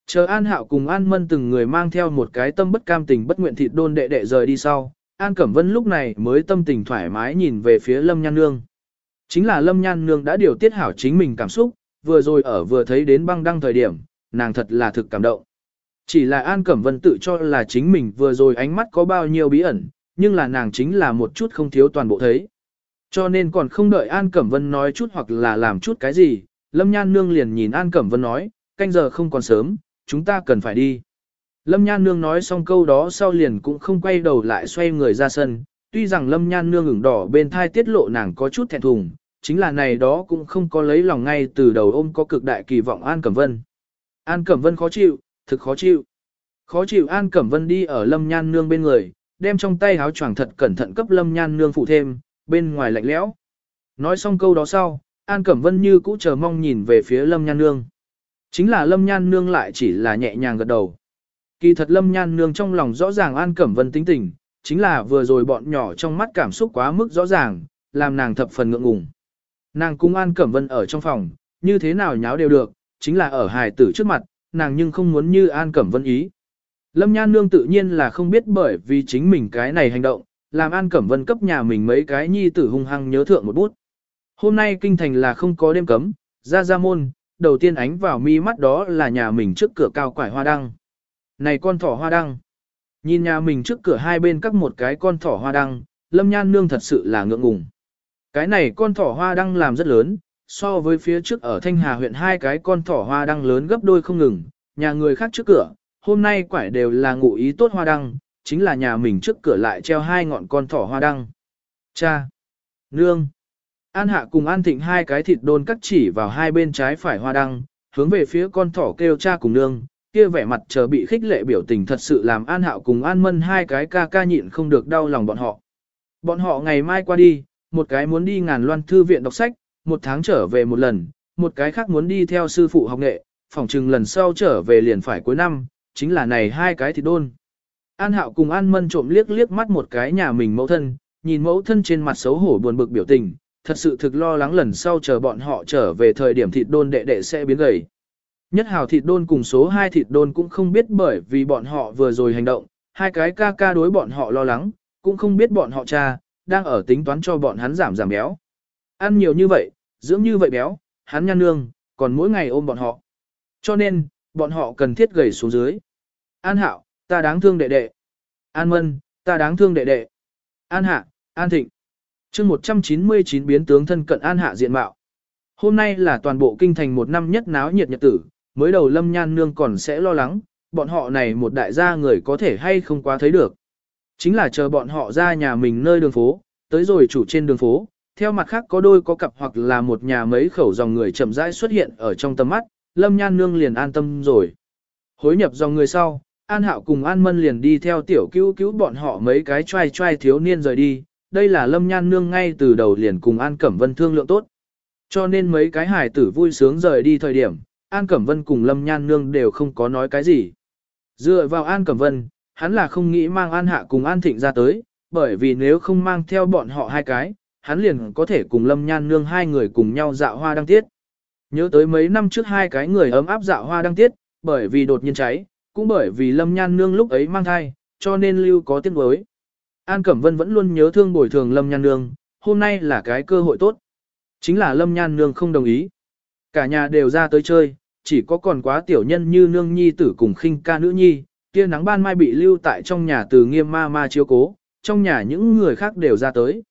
Chờ An Hạo cùng An Mân từng người mang theo một cái tâm bất cam tình bất nguyện thịt đôn đệ đệ rời đi sau, An Cẩm Vân lúc này mới tâm tình thoải mái nhìn về phía Lâm Nhan Nương. Chính là Lâm Nhan Nương đã điều tiết hảo chính mình cảm xúc, vừa rồi ở vừa thấy đến băng đăng thời điểm, nàng thật là thực cảm động. Chỉ là An Cẩm Vân tự cho là chính mình vừa rồi ánh mắt có bao nhiêu bí ẩn, nhưng là nàng chính là một chút không thiếu toàn bộ thấy. Cho nên còn không đợi An Cẩm Vân nói chút hoặc là làm chút cái gì, Lâm Nhan Nương liền nhìn An Cẩm Vân nói, canh giờ không còn sớm, chúng ta cần phải đi. Lâm Nhan Nương nói xong câu đó sau liền cũng không quay đầu lại xoay người ra sân, tuy rằng Lâm Nhan Nương ửng đỏ bên thai tiết lộ nàng có chút thẹn thùng, chính là này đó cũng không có lấy lòng ngay từ đầu ôm có cực đại kỳ vọng An Cẩm Vân. An Cẩm Vân khó chịu, thực khó chịu. Khó chịu An Cẩm Vân đi ở Lâm Nhan Nương bên người, đem trong tay háo choàng thật cẩn thận cấp Lâm Nhan Nương phụ thêm, bên ngoài lạnh lẽo. Nói xong câu đó sau, An Cẩm Vân như cũ chờ mong nhìn về phía Lâm Nhan Nương. Chính là Lâm Nhan Nương lại chỉ là nhẹ nhàng gật đầu. Kỳ thật Lâm Nhan Nương trong lòng rõ ràng An Cẩm Vân tính tình, chính là vừa rồi bọn nhỏ trong mắt cảm xúc quá mức rõ ràng, làm nàng thập phần ngượng ngùng. Nàng cung An Cẩm Vân ở trong phòng, như thế nào nháo đều được, chính là ở hài tử trước mặt, nàng nhưng không muốn như An Cẩm Vân ý. Lâm Nhan Nương tự nhiên là không biết bởi vì chính mình cái này hành động, làm An Cẩm Vân cấp nhà mình mấy cái nhi tử hung hăng nhớ thượng một bút. Hôm nay kinh thành là không có đêm cấm, ra ra môn, đầu tiên ánh vào mi mắt đó là nhà mình trước cửa cao quải hoa đăng. Này con thỏ hoa đăng. Nhìn nhà mình trước cửa hai bên các một cái con thỏ hoa đăng, Lâm Nhan Nương thật sự là ngượng ngùng. Cái này con thỏ hoa đăng làm rất lớn, so với phía trước ở Thanh Hà huyện hai cái con thỏ hoa đăng lớn gấp đôi không ngừng, nhà người khác trước cửa, hôm nay quải đều là ngụ ý tốt hoa đăng, chính là nhà mình trước cửa lại treo hai ngọn con thỏ hoa đăng. Cha! Nương! An Hạ cùng An Thịnh hai cái thịt đôn cắt chỉ vào hai bên trái phải hoa đăng, hướng về phía con thỏ kêu cha cùng nương, kia vẻ mặt chờ bị khích lệ biểu tình thật sự làm An Hạo cùng An Mân hai cái ca ca nhịn không được đau lòng bọn họ. Bọn họ ngày mai qua đi, một cái muốn đi ngàn loan thư viện đọc sách, một tháng trở về một lần, một cái khác muốn đi theo sư phụ học nghệ, phỏng chừng lần sau trở về liền phải cuối năm, chính là này hai cái thịt đôn. An Hạo cùng An Mân trộm liếc liếc mắt một cái nhà mình mẫu thân, nhìn mẫu thân trên mặt xấu hổ buồn bực biểu tình, thật sự thực lo lắng lần sau chờ bọn họ trở về thời điểm thịt đôn đệ đệ sẽ biến gầy. Nhất hào thịt đôn cùng số 2 thịt đôn cũng không biết bởi vì bọn họ vừa rồi hành động, hai cái ca ca đối bọn họ lo lắng, cũng không biết bọn họ cha, đang ở tính toán cho bọn hắn giảm giảm béo. Ăn nhiều như vậy, dưỡng như vậy béo, hắn nhăn nương, còn mỗi ngày ôm bọn họ. Cho nên, bọn họ cần thiết gầy xuống dưới. An hạo, ta đáng thương đệ đệ. An mân, ta đáng thương đệ đệ. An hạ, an thịnh chương 199 biến tướng thân cận an hạ diện mạo. Hôm nay là toàn bộ kinh thành một năm nhất náo nhiệt nhật tử, mới đầu lâm nhan nương còn sẽ lo lắng, bọn họ này một đại gia người có thể hay không quá thấy được. Chính là chờ bọn họ ra nhà mình nơi đường phố, tới rồi chủ trên đường phố, theo mặt khác có đôi có cặp hoặc là một nhà mấy khẩu dòng người chậm rãi xuất hiện ở trong tầm mắt, lâm nhan nương liền an tâm rồi. Hối nhập dòng người sau, An Hạo cùng An Mân liền đi theo tiểu cứu cứu bọn họ mấy cái trai trai thiếu niên rời đi, đây là Lâm Nhan Nương ngay từ đầu liền cùng An Cẩm Vân thương lượng tốt. Cho nên mấy cái hài tử vui sướng rời đi thời điểm, An Cẩm Vân cùng Lâm Nhan Nương đều không có nói cái gì. Dựa vào An Cẩm Vân, hắn là không nghĩ mang An Hạ cùng An Thịnh ra tới, bởi vì nếu không mang theo bọn họ hai cái, hắn liền có thể cùng Lâm Nhan Nương hai người cùng nhau dạo hoa đăng tiết. Nhớ tới mấy năm trước hai cái người ấm áp dạo hoa đăng tiết, bởi vì đột nhiên cháy, cũng bởi vì Lâm Nhan Nương lúc ấy mang thai, cho nên lưu có tiếng đối. An Cẩm Vân vẫn luôn nhớ thương bồi thường Lâm Nhan Nương, hôm nay là cái cơ hội tốt. Chính là Lâm Nhan Nương không đồng ý. Cả nhà đều ra tới chơi, chỉ có còn quá tiểu nhân như nương nhi tử cùng khinh ca nữ nhi, kia nắng ban mai bị lưu tại trong nhà từ nghiêm ma ma chiếu cố, trong nhà những người khác đều ra tới.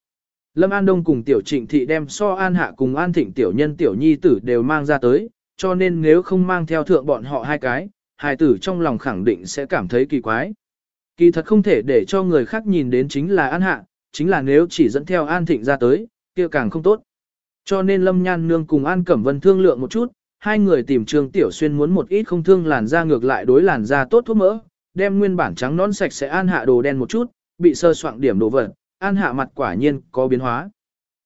Lâm An Đông cùng tiểu trịnh thị đem so an hạ cùng an thịnh tiểu nhân tiểu nhi tử đều mang ra tới, cho nên nếu không mang theo thượng bọn họ hai cái, hài tử trong lòng khẳng định sẽ cảm thấy kỳ quái. Kỳ thật không thể để cho người khác nhìn đến chính là an hạ, chính là nếu chỉ dẫn theo an thịnh ra tới, kia càng không tốt. Cho nên Lâm Nhan Nương cùng An Cẩm Vân thương lượng một chút, hai người tìm Trương Tiểu Xuyên muốn một ít không thương làn da ngược lại đối làn da tốt thuốc mỡ, đem nguyên bản trắng nón sạch sẽ an hạ đồ đen một chút, bị sơ soạn điểm đồ vật, an hạ mặt quả nhiên có biến hóa.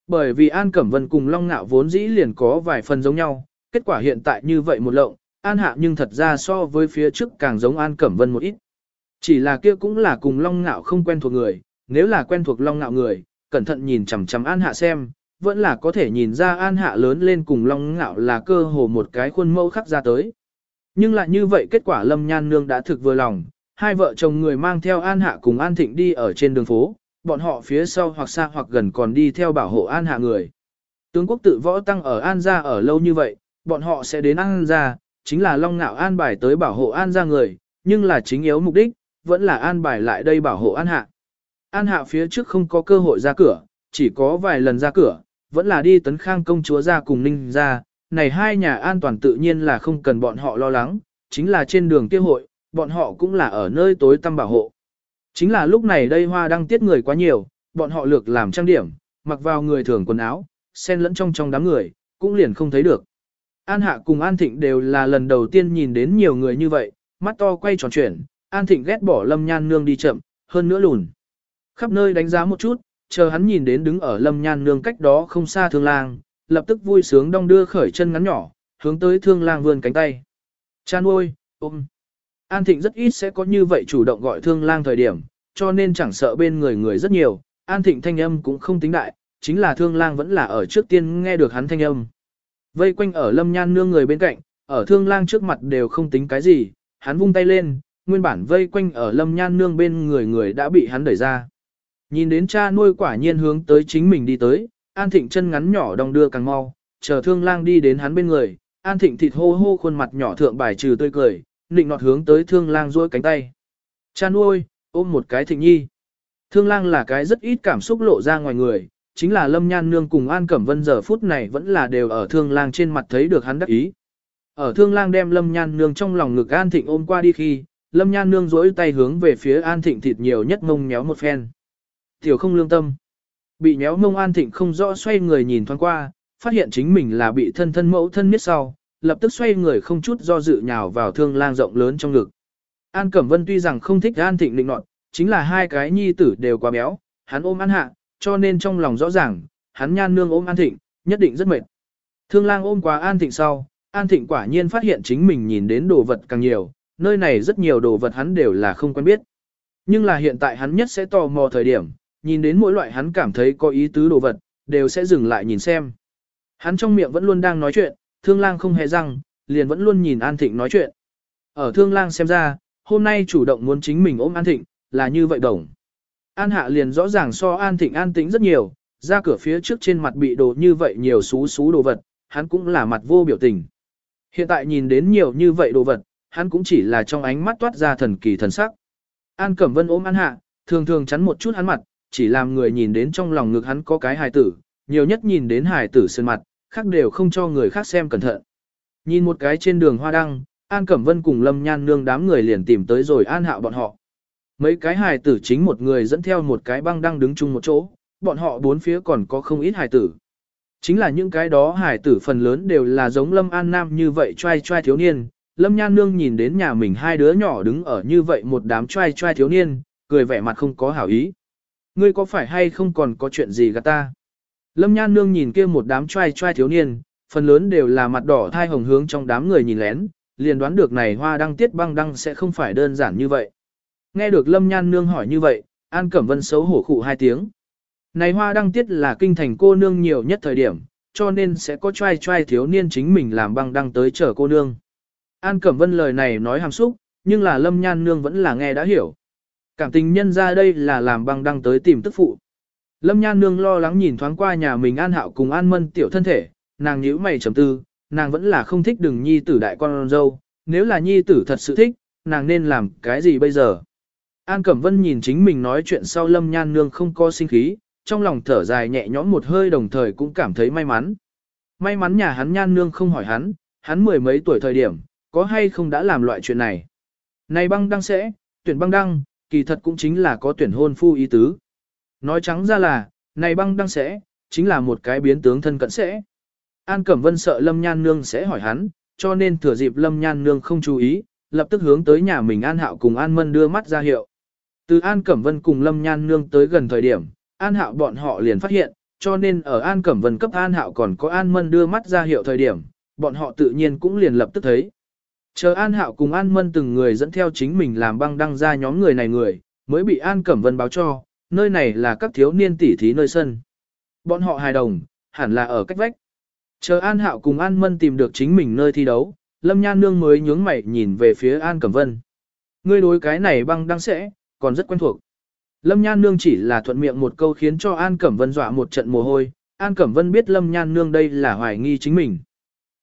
Bởi vì An Cẩm Vân cùng Long Nạo vốn dĩ liền có vài phần giống nhau, kết quả hiện tại như vậy một lộng, An Hạ nhưng thật ra so với phía trước càng giống An Cẩm Vân một ít. Chỉ là kia cũng là cùng Long ngạo không quen thuộc người, nếu là quen thuộc Long ngạo người, cẩn thận nhìn chằm chằm An Hạ xem, vẫn là có thể nhìn ra An Hạ lớn lên cùng Long ngạo là cơ hồ một cái khuôn mẫu khắc ra tới. Nhưng lại như vậy kết quả Lâm Nhan Nương đã thực vừa lòng, hai vợ chồng người mang theo An Hạ cùng An Thịnh đi ở trên đường phố, bọn họ phía sau hoặc xa hoặc gần còn đi theo bảo hộ An Hạ người. Tướng quốc tự võ tăng ở An gia ở lâu như vậy, bọn họ sẽ đến An gia, chính là Long ngạo an bài tới bảo hộ An gia người, nhưng là chính yếu mục đích, vẫn là an bài lại đây bảo hộ An Hạ. An Hạ phía trước không có cơ hội ra cửa, chỉ có vài lần ra cửa, vẫn là đi tấn khang công chúa ra cùng ninh ra, này hai nhà an toàn tự nhiên là không cần bọn họ lo lắng, chính là trên đường kia hội, bọn họ cũng là ở nơi tối tăm bảo hộ. Chính là lúc này đây hoa đang tiết người quá nhiều, bọn họ lược làm trang điểm, mặc vào người thường quần áo, xen lẫn trong trong đám người, cũng liền không thấy được. An Hạ cùng An Thịnh đều là lần đầu tiên nhìn đến nhiều người như vậy, mắt to quay tròn chuyển, An Thịnh ghét bỏ Lâm Nhan Nương đi chậm, hơn nữa lùn. Khắp nơi đánh giá một chút, chờ hắn nhìn đến đứng ở Lâm Nhan Nương cách đó không xa thương lang, lập tức vui sướng đong đưa khởi chân ngắn nhỏ, hướng tới thương lang vươn cánh tay. Chan ôi, ôm. An Thịnh rất ít sẽ có như vậy chủ động gọi thương lang thời điểm, cho nên chẳng sợ bên người người rất nhiều, An Thịnh thanh âm cũng không tính đại, chính là thương lang vẫn là ở trước tiên nghe được hắn thanh âm. Vây quanh ở lâm nhan nương người bên cạnh, ở thương lang trước mặt đều không tính cái gì, hắn vung tay lên, nguyên bản vây quanh ở lâm nhan nương bên người người đã bị hắn đẩy ra. Nhìn đến cha nuôi quả nhiên hướng tới chính mình đi tới, An Thịnh chân ngắn nhỏ đong đưa càng mau, chờ thương lang đi đến hắn bên người, An Thịnh thịt hô hô khuôn mặt nhỏ thượng bài trừ tươi cười, nịnh nọt hướng tới thương lang duỗi cánh tay. Cha nuôi, ôm một cái thịnh nhi. Thương lang là cái rất ít cảm xúc lộ ra ngoài người, chính là Lâm Nhan Nương cùng An Cẩm Vân giờ phút này vẫn là đều ở thương lang trên mặt thấy được hắn đắc ý. Ở thương lang đem Lâm Nhan Nương trong lòng ngực An Thịnh ôm qua đi khi, Lâm Nhan Nương rỗi tay hướng về phía An Thịnh thịt nhiều nhất mông nhéo một phen. Tiểu không lương tâm. Bị nhéo mông An Thịnh không rõ xoay người nhìn thoáng qua, phát hiện chính mình là bị thân thân mẫu thân miết sau, lập tức xoay người không chút do dự nhào vào thương lang rộng lớn trong ngực. An Cẩm Vân tuy rằng không thích An Thịnh định nọt, chính là hai cái nhi tử đều quá béo, hắn ôm An Hạ, cho nên trong lòng rõ ràng, hắn nhan nương ôm An Thịnh, nhất định rất mệt. Thương lang ôm qua An Thịnh sau, An Thịnh quả nhiên phát hiện chính mình nhìn đến đồ vật càng nhiều, nơi này rất nhiều đồ vật hắn đều là không quen biết. Nhưng là hiện tại hắn nhất sẽ tò mò thời điểm, nhìn đến mỗi loại hắn cảm thấy có ý tứ đồ vật, đều sẽ dừng lại nhìn xem. Hắn trong miệng vẫn luôn đang nói chuyện, thương lang không hề răng, liền vẫn luôn nhìn An Thịnh nói chuyện. Ở thương lang xem ra, hôm nay chủ động muốn chính mình ôm An Thịnh, là như vậy đồng. An Hạ liền rõ ràng so An Thịnh an tĩnh rất nhiều, ra cửa phía trước trên mặt bị đồ như vậy nhiều xú xú đồ vật, hắn cũng là mặt vô biểu tình. Hiện tại nhìn đến nhiều như vậy đồ vật, hắn cũng chỉ là trong ánh mắt toát ra thần kỳ thần sắc. An Cẩm Vân ôm An Hạ, thường thường chắn một chút hắn mặt, chỉ làm người nhìn đến trong lòng ngực hắn có cái hài tử, nhiều nhất nhìn đến hài tử sơn mặt, khác đều không cho người khác xem cẩn thận. Nhìn một cái trên đường hoa đăng, An Cẩm Vân cùng Lâm Nhan nương đám người liền tìm tới rồi An Hạo bọn họ. Mấy cái hài tử chính một người dẫn theo một cái băng đang đứng chung một chỗ, bọn họ bốn phía còn có không ít hài tử. Chính là những cái đó hài tử phần lớn đều là giống Lâm An Nam như vậy trai trai thiếu niên. Lâm Nhan Nương nhìn đến nhà mình hai đứa nhỏ đứng ở như vậy một đám trai trai thiếu niên, cười vẻ mặt không có hảo ý. Ngươi có phải hay không còn có chuyện gì gạt ta? Lâm Nhan Nương nhìn kia một đám trai trai thiếu niên, phần lớn đều là mặt đỏ thai hồng hướng trong đám người nhìn lén, liền đoán được này hoa đăng tiết băng đăng sẽ không phải đơn giản như vậy. Nghe được Lâm Nhan Nương hỏi như vậy, An Cẩm Vân xấu hổ khụ hai tiếng. Này hoa đăng tiết là kinh thành cô nương nhiều nhất thời điểm, cho nên sẽ có trai trai thiếu niên chính mình làm băng đăng tới chờ cô nương. An Cẩm Vân lời này nói hàm xúc, nhưng là Lâm Nhan Nương vẫn là nghe đã hiểu. Cảm tình nhân ra đây là làm băng đăng tới tìm tức phụ. Lâm Nhan Nương lo lắng nhìn thoáng qua nhà mình An Hạo cùng An Mân tiểu thân thể, nàng nhíu mày trầm tư, nàng vẫn là không thích đừng nhi tử đại con dâu, nếu là nhi tử thật sự thích, nàng nên làm cái gì bây giờ? An Cẩm Vân nhìn chính mình nói chuyện sau Lâm Nhan Nương không có sinh khí, trong lòng thở dài nhẹ nhõm một hơi đồng thời cũng cảm thấy may mắn. May mắn nhà hắn Nhan Nương không hỏi hắn, hắn mười mấy tuổi thời điểm, có hay không đã làm loại chuyện này. Này băng đăng sẽ, tuyển băng đăng, kỳ thật cũng chính là có tuyển hôn phu ý tứ. Nói trắng ra là, này băng đăng sẽ, chính là một cái biến tướng thân cận sẽ. An Cẩm Vân sợ Lâm Nhan Nương sẽ hỏi hắn, cho nên thừa dịp Lâm Nhan Nương không chú ý, lập tức hướng tới nhà mình An Hạo cùng An Mân đưa mắt ra hiệu. Từ An Cẩm Vân cùng Lâm Nhan Nương tới gần thời điểm, An Hạo bọn họ liền phát hiện, cho nên ở An Cẩm Vân cấp An Hạo còn có An Mân đưa mắt ra hiệu thời điểm, bọn họ tự nhiên cũng liền lập tức thấy. Chờ An Hạo cùng An Mân từng người dẫn theo chính mình làm băng đăng ra nhóm người này người, mới bị An Cẩm Vân báo cho, nơi này là các thiếu niên tỷ thí nơi sân. Bọn họ hài đồng, hẳn là ở cách vách. Chờ An Hạo cùng An Mân tìm được chính mình nơi thi đấu, Lâm Nhan Nương mới nhướng mày nhìn về phía An Cẩm Vân. Ngươi đối cái này băng đăng sẽ, còn rất quen thuộc. Lâm Nhan Nương chỉ là thuận miệng một câu khiến cho An Cẩm Vân dọa một trận mồ hôi, An Cẩm Vân biết Lâm Nhan Nương đây là hoài nghi chính mình.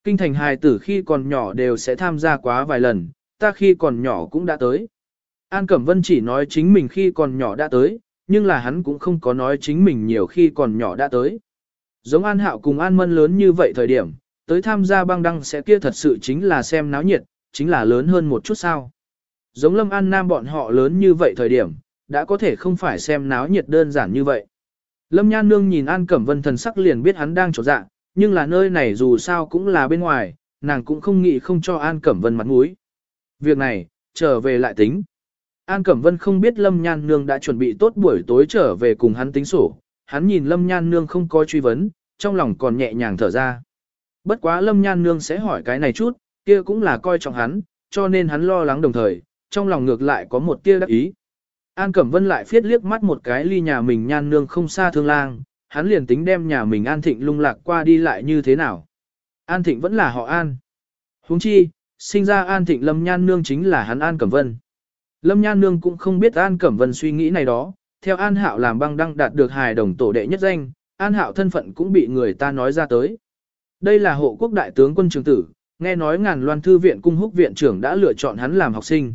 Kinh thành hài tử khi còn nhỏ đều sẽ tham gia quá vài lần, ta khi còn nhỏ cũng đã tới. An Cẩm Vân chỉ nói chính mình khi còn nhỏ đã tới, nhưng là hắn cũng không có nói chính mình nhiều khi còn nhỏ đã tới. Giống An Hạo cùng An Mân lớn như vậy thời điểm, tới tham gia băng đăng sẽ kia thật sự chính là xem náo nhiệt, chính là lớn hơn một chút sao. Giống Lâm An Nam bọn họ lớn như vậy thời điểm, đã có thể không phải xem náo nhiệt đơn giản như vậy. Lâm Nhan Nương nhìn An Cẩm Vân thần sắc liền biết hắn đang trột dạ, nhưng là nơi này dù sao cũng là bên ngoài, nàng cũng không nghĩ không cho An Cẩm Vân mặt mũi. Việc này, trở về lại tính. An Cẩm Vân không biết Lâm Nhan Nương đã chuẩn bị tốt buổi tối trở về cùng hắn tính sổ, hắn nhìn Lâm Nhan Nương không có truy vấn, trong lòng còn nhẹ nhàng thở ra. Bất quá Lâm Nhan Nương sẽ hỏi cái này chút, kia cũng là coi trọng hắn, cho nên hắn lo lắng đồng thời, trong lòng ngược lại có một tia đắc ý. An Cẩm Vân lại phiết liếc mắt một cái ly nhà mình Nhan Nương không xa thương lang, hắn liền tính đem nhà mình An Thịnh lung lạc qua đi lại như thế nào. An Thịnh vẫn là họ An. huống chi, sinh ra An Thịnh Lâm Nhan Nương chính là hắn An Cẩm Vân. Lâm Nhan Nương cũng không biết An Cẩm Vân suy nghĩ này đó, theo An Hạo làm băng đăng đạt được hài đồng tổ đệ nhất danh, An Hạo thân phận cũng bị người ta nói ra tới. Đây là hộ quốc đại tướng quân trường tử, nghe nói ngàn loan thư viện cung húc viện trưởng đã lựa chọn hắn làm học sinh.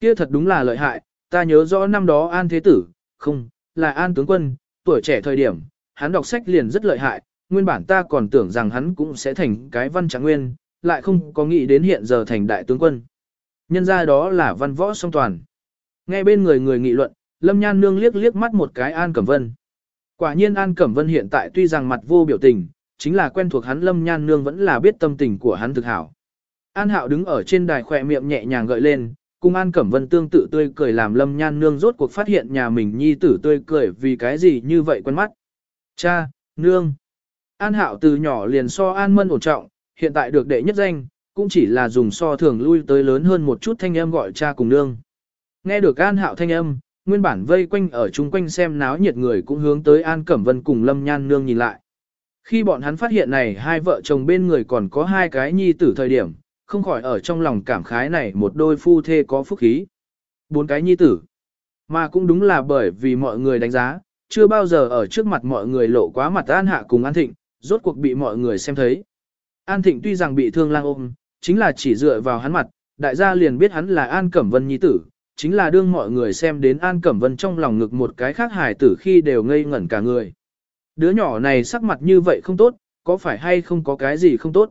Kia thật đúng là lợi hại, ta nhớ rõ năm đó An Thế Tử, không, là An Tướng Quân, tuổi trẻ thời điểm, hắn đọc sách liền rất lợi hại, nguyên bản ta còn tưởng rằng hắn cũng sẽ thành cái văn trạng nguyên, lại không có nghĩ đến hiện giờ thành đại tướng quân. Nhân ra đó là văn võ song toàn. Nghe bên người người nghị luận, Lâm Nhan Nương liếc liếc mắt một cái An Cẩm Vân. Quả nhiên An Cẩm Vân hiện tại tuy rằng mặt vô biểu tình, chính là quen thuộc hắn Lâm Nhan Nương vẫn là biết tâm tình của hắn thực hảo. An Hạo đứng ở trên đài khỏe miệng nhẹ nhàng gợi lên, cùng An Cẩm Vân tương tự tươi cười làm Lâm Nhan Nương rốt cuộc phát hiện nhà mình nhi tử tươi cười vì cái gì như vậy quen mắt. Cha, Nương. An Hạo từ nhỏ liền so An Mân ổn trọng, hiện tại được đệ nhất danh, cũng chỉ là dùng so thường lui tới lớn hơn một chút thanh âm gọi cha cùng nương. Nghe được An Hạo thanh âm, nguyên bản vây quanh ở chung quanh xem náo nhiệt người cũng hướng tới An Cẩm Vân cùng Lâm Nhan nương nhìn lại. Khi bọn hắn phát hiện này hai vợ chồng bên người còn có hai cái nhi tử thời điểm, không khỏi ở trong lòng cảm khái này một đôi phu thê có phúc khí. Bốn cái nhi tử. Mà cũng đúng là bởi vì mọi người đánh giá, chưa bao giờ ở trước mặt mọi người lộ quá mặt An Hạ cùng An Thịnh, rốt cuộc bị mọi người xem thấy. An Thịnh tuy rằng bị thương lang ôm, chính là chỉ dựa vào hắn mặt, đại gia liền biết hắn là An Cẩm Vân nhi tử, chính là đương mọi người xem đến An Cẩm Vân trong lòng ngực một cái khác hài tử khi đều ngây ngẩn cả người. Đứa nhỏ này sắc mặt như vậy không tốt, có phải hay không có cái gì không tốt?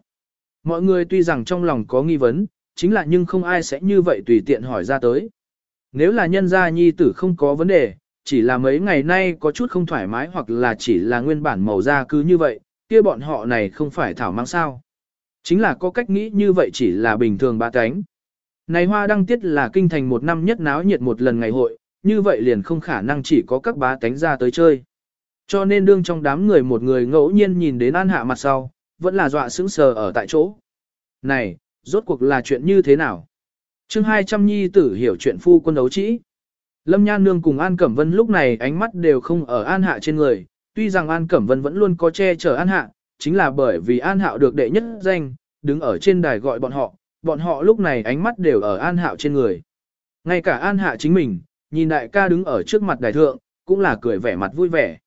Mọi người tuy rằng trong lòng có nghi vấn, chính là nhưng không ai sẽ như vậy tùy tiện hỏi ra tới. Nếu là nhân gia nhi tử không có vấn đề, chỉ là mấy ngày nay có chút không thoải mái hoặc là chỉ là nguyên bản màu da cứ như vậy, kia bọn họ này không phải thảo mang sao. Chính là có cách nghĩ như vậy chỉ là bình thường ba cánh. Này hoa đăng tiết là kinh thành một năm nhất náo nhiệt một lần ngày hội, như vậy liền không khả năng chỉ có các bá tánh ra tới chơi. Cho nên đương trong đám người một người ngẫu nhiên nhìn đến an hạ mặt sau, vẫn là dọa sững sờ ở tại chỗ. Này, rốt cuộc là chuyện như thế nào? chương 200 nhi tử hiểu chuyện phu quân đấu trĩ. Lâm Nhan Nương cùng An Cẩm Vân lúc này ánh mắt đều không ở An Hạ trên người, tuy rằng An Cẩm Vân vẫn luôn có che chở An Hạ, chính là bởi vì An Hạo được đệ nhất danh, đứng ở trên đài gọi bọn họ, bọn họ lúc này ánh mắt đều ở An Hạo trên người. Ngay cả An Hạ chính mình, nhìn đại ca đứng ở trước mặt đại thượng, cũng là cười vẻ mặt vui vẻ.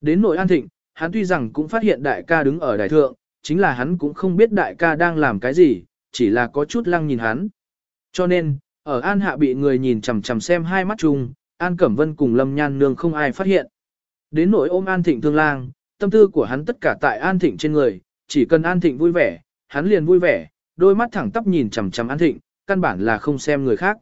Đến nội An Thịnh, hắn tuy rằng cũng phát hiện đại ca đứng ở đại thượng, chính là hắn cũng không biết đại ca đang làm cái gì, chỉ là có chút lăng nhìn hắn. Cho nên, ở An Hạ bị người nhìn chằm chằm xem hai mắt chung, An Cẩm Vân cùng Lâm Nhan Nương không ai phát hiện. Đến nỗi ôm An Thịnh thương lang, tâm tư của hắn tất cả tại An Thịnh trên người, chỉ cần An Thịnh vui vẻ, hắn liền vui vẻ, đôi mắt thẳng tắp nhìn chằm chằm An Thịnh, căn bản là không xem người khác.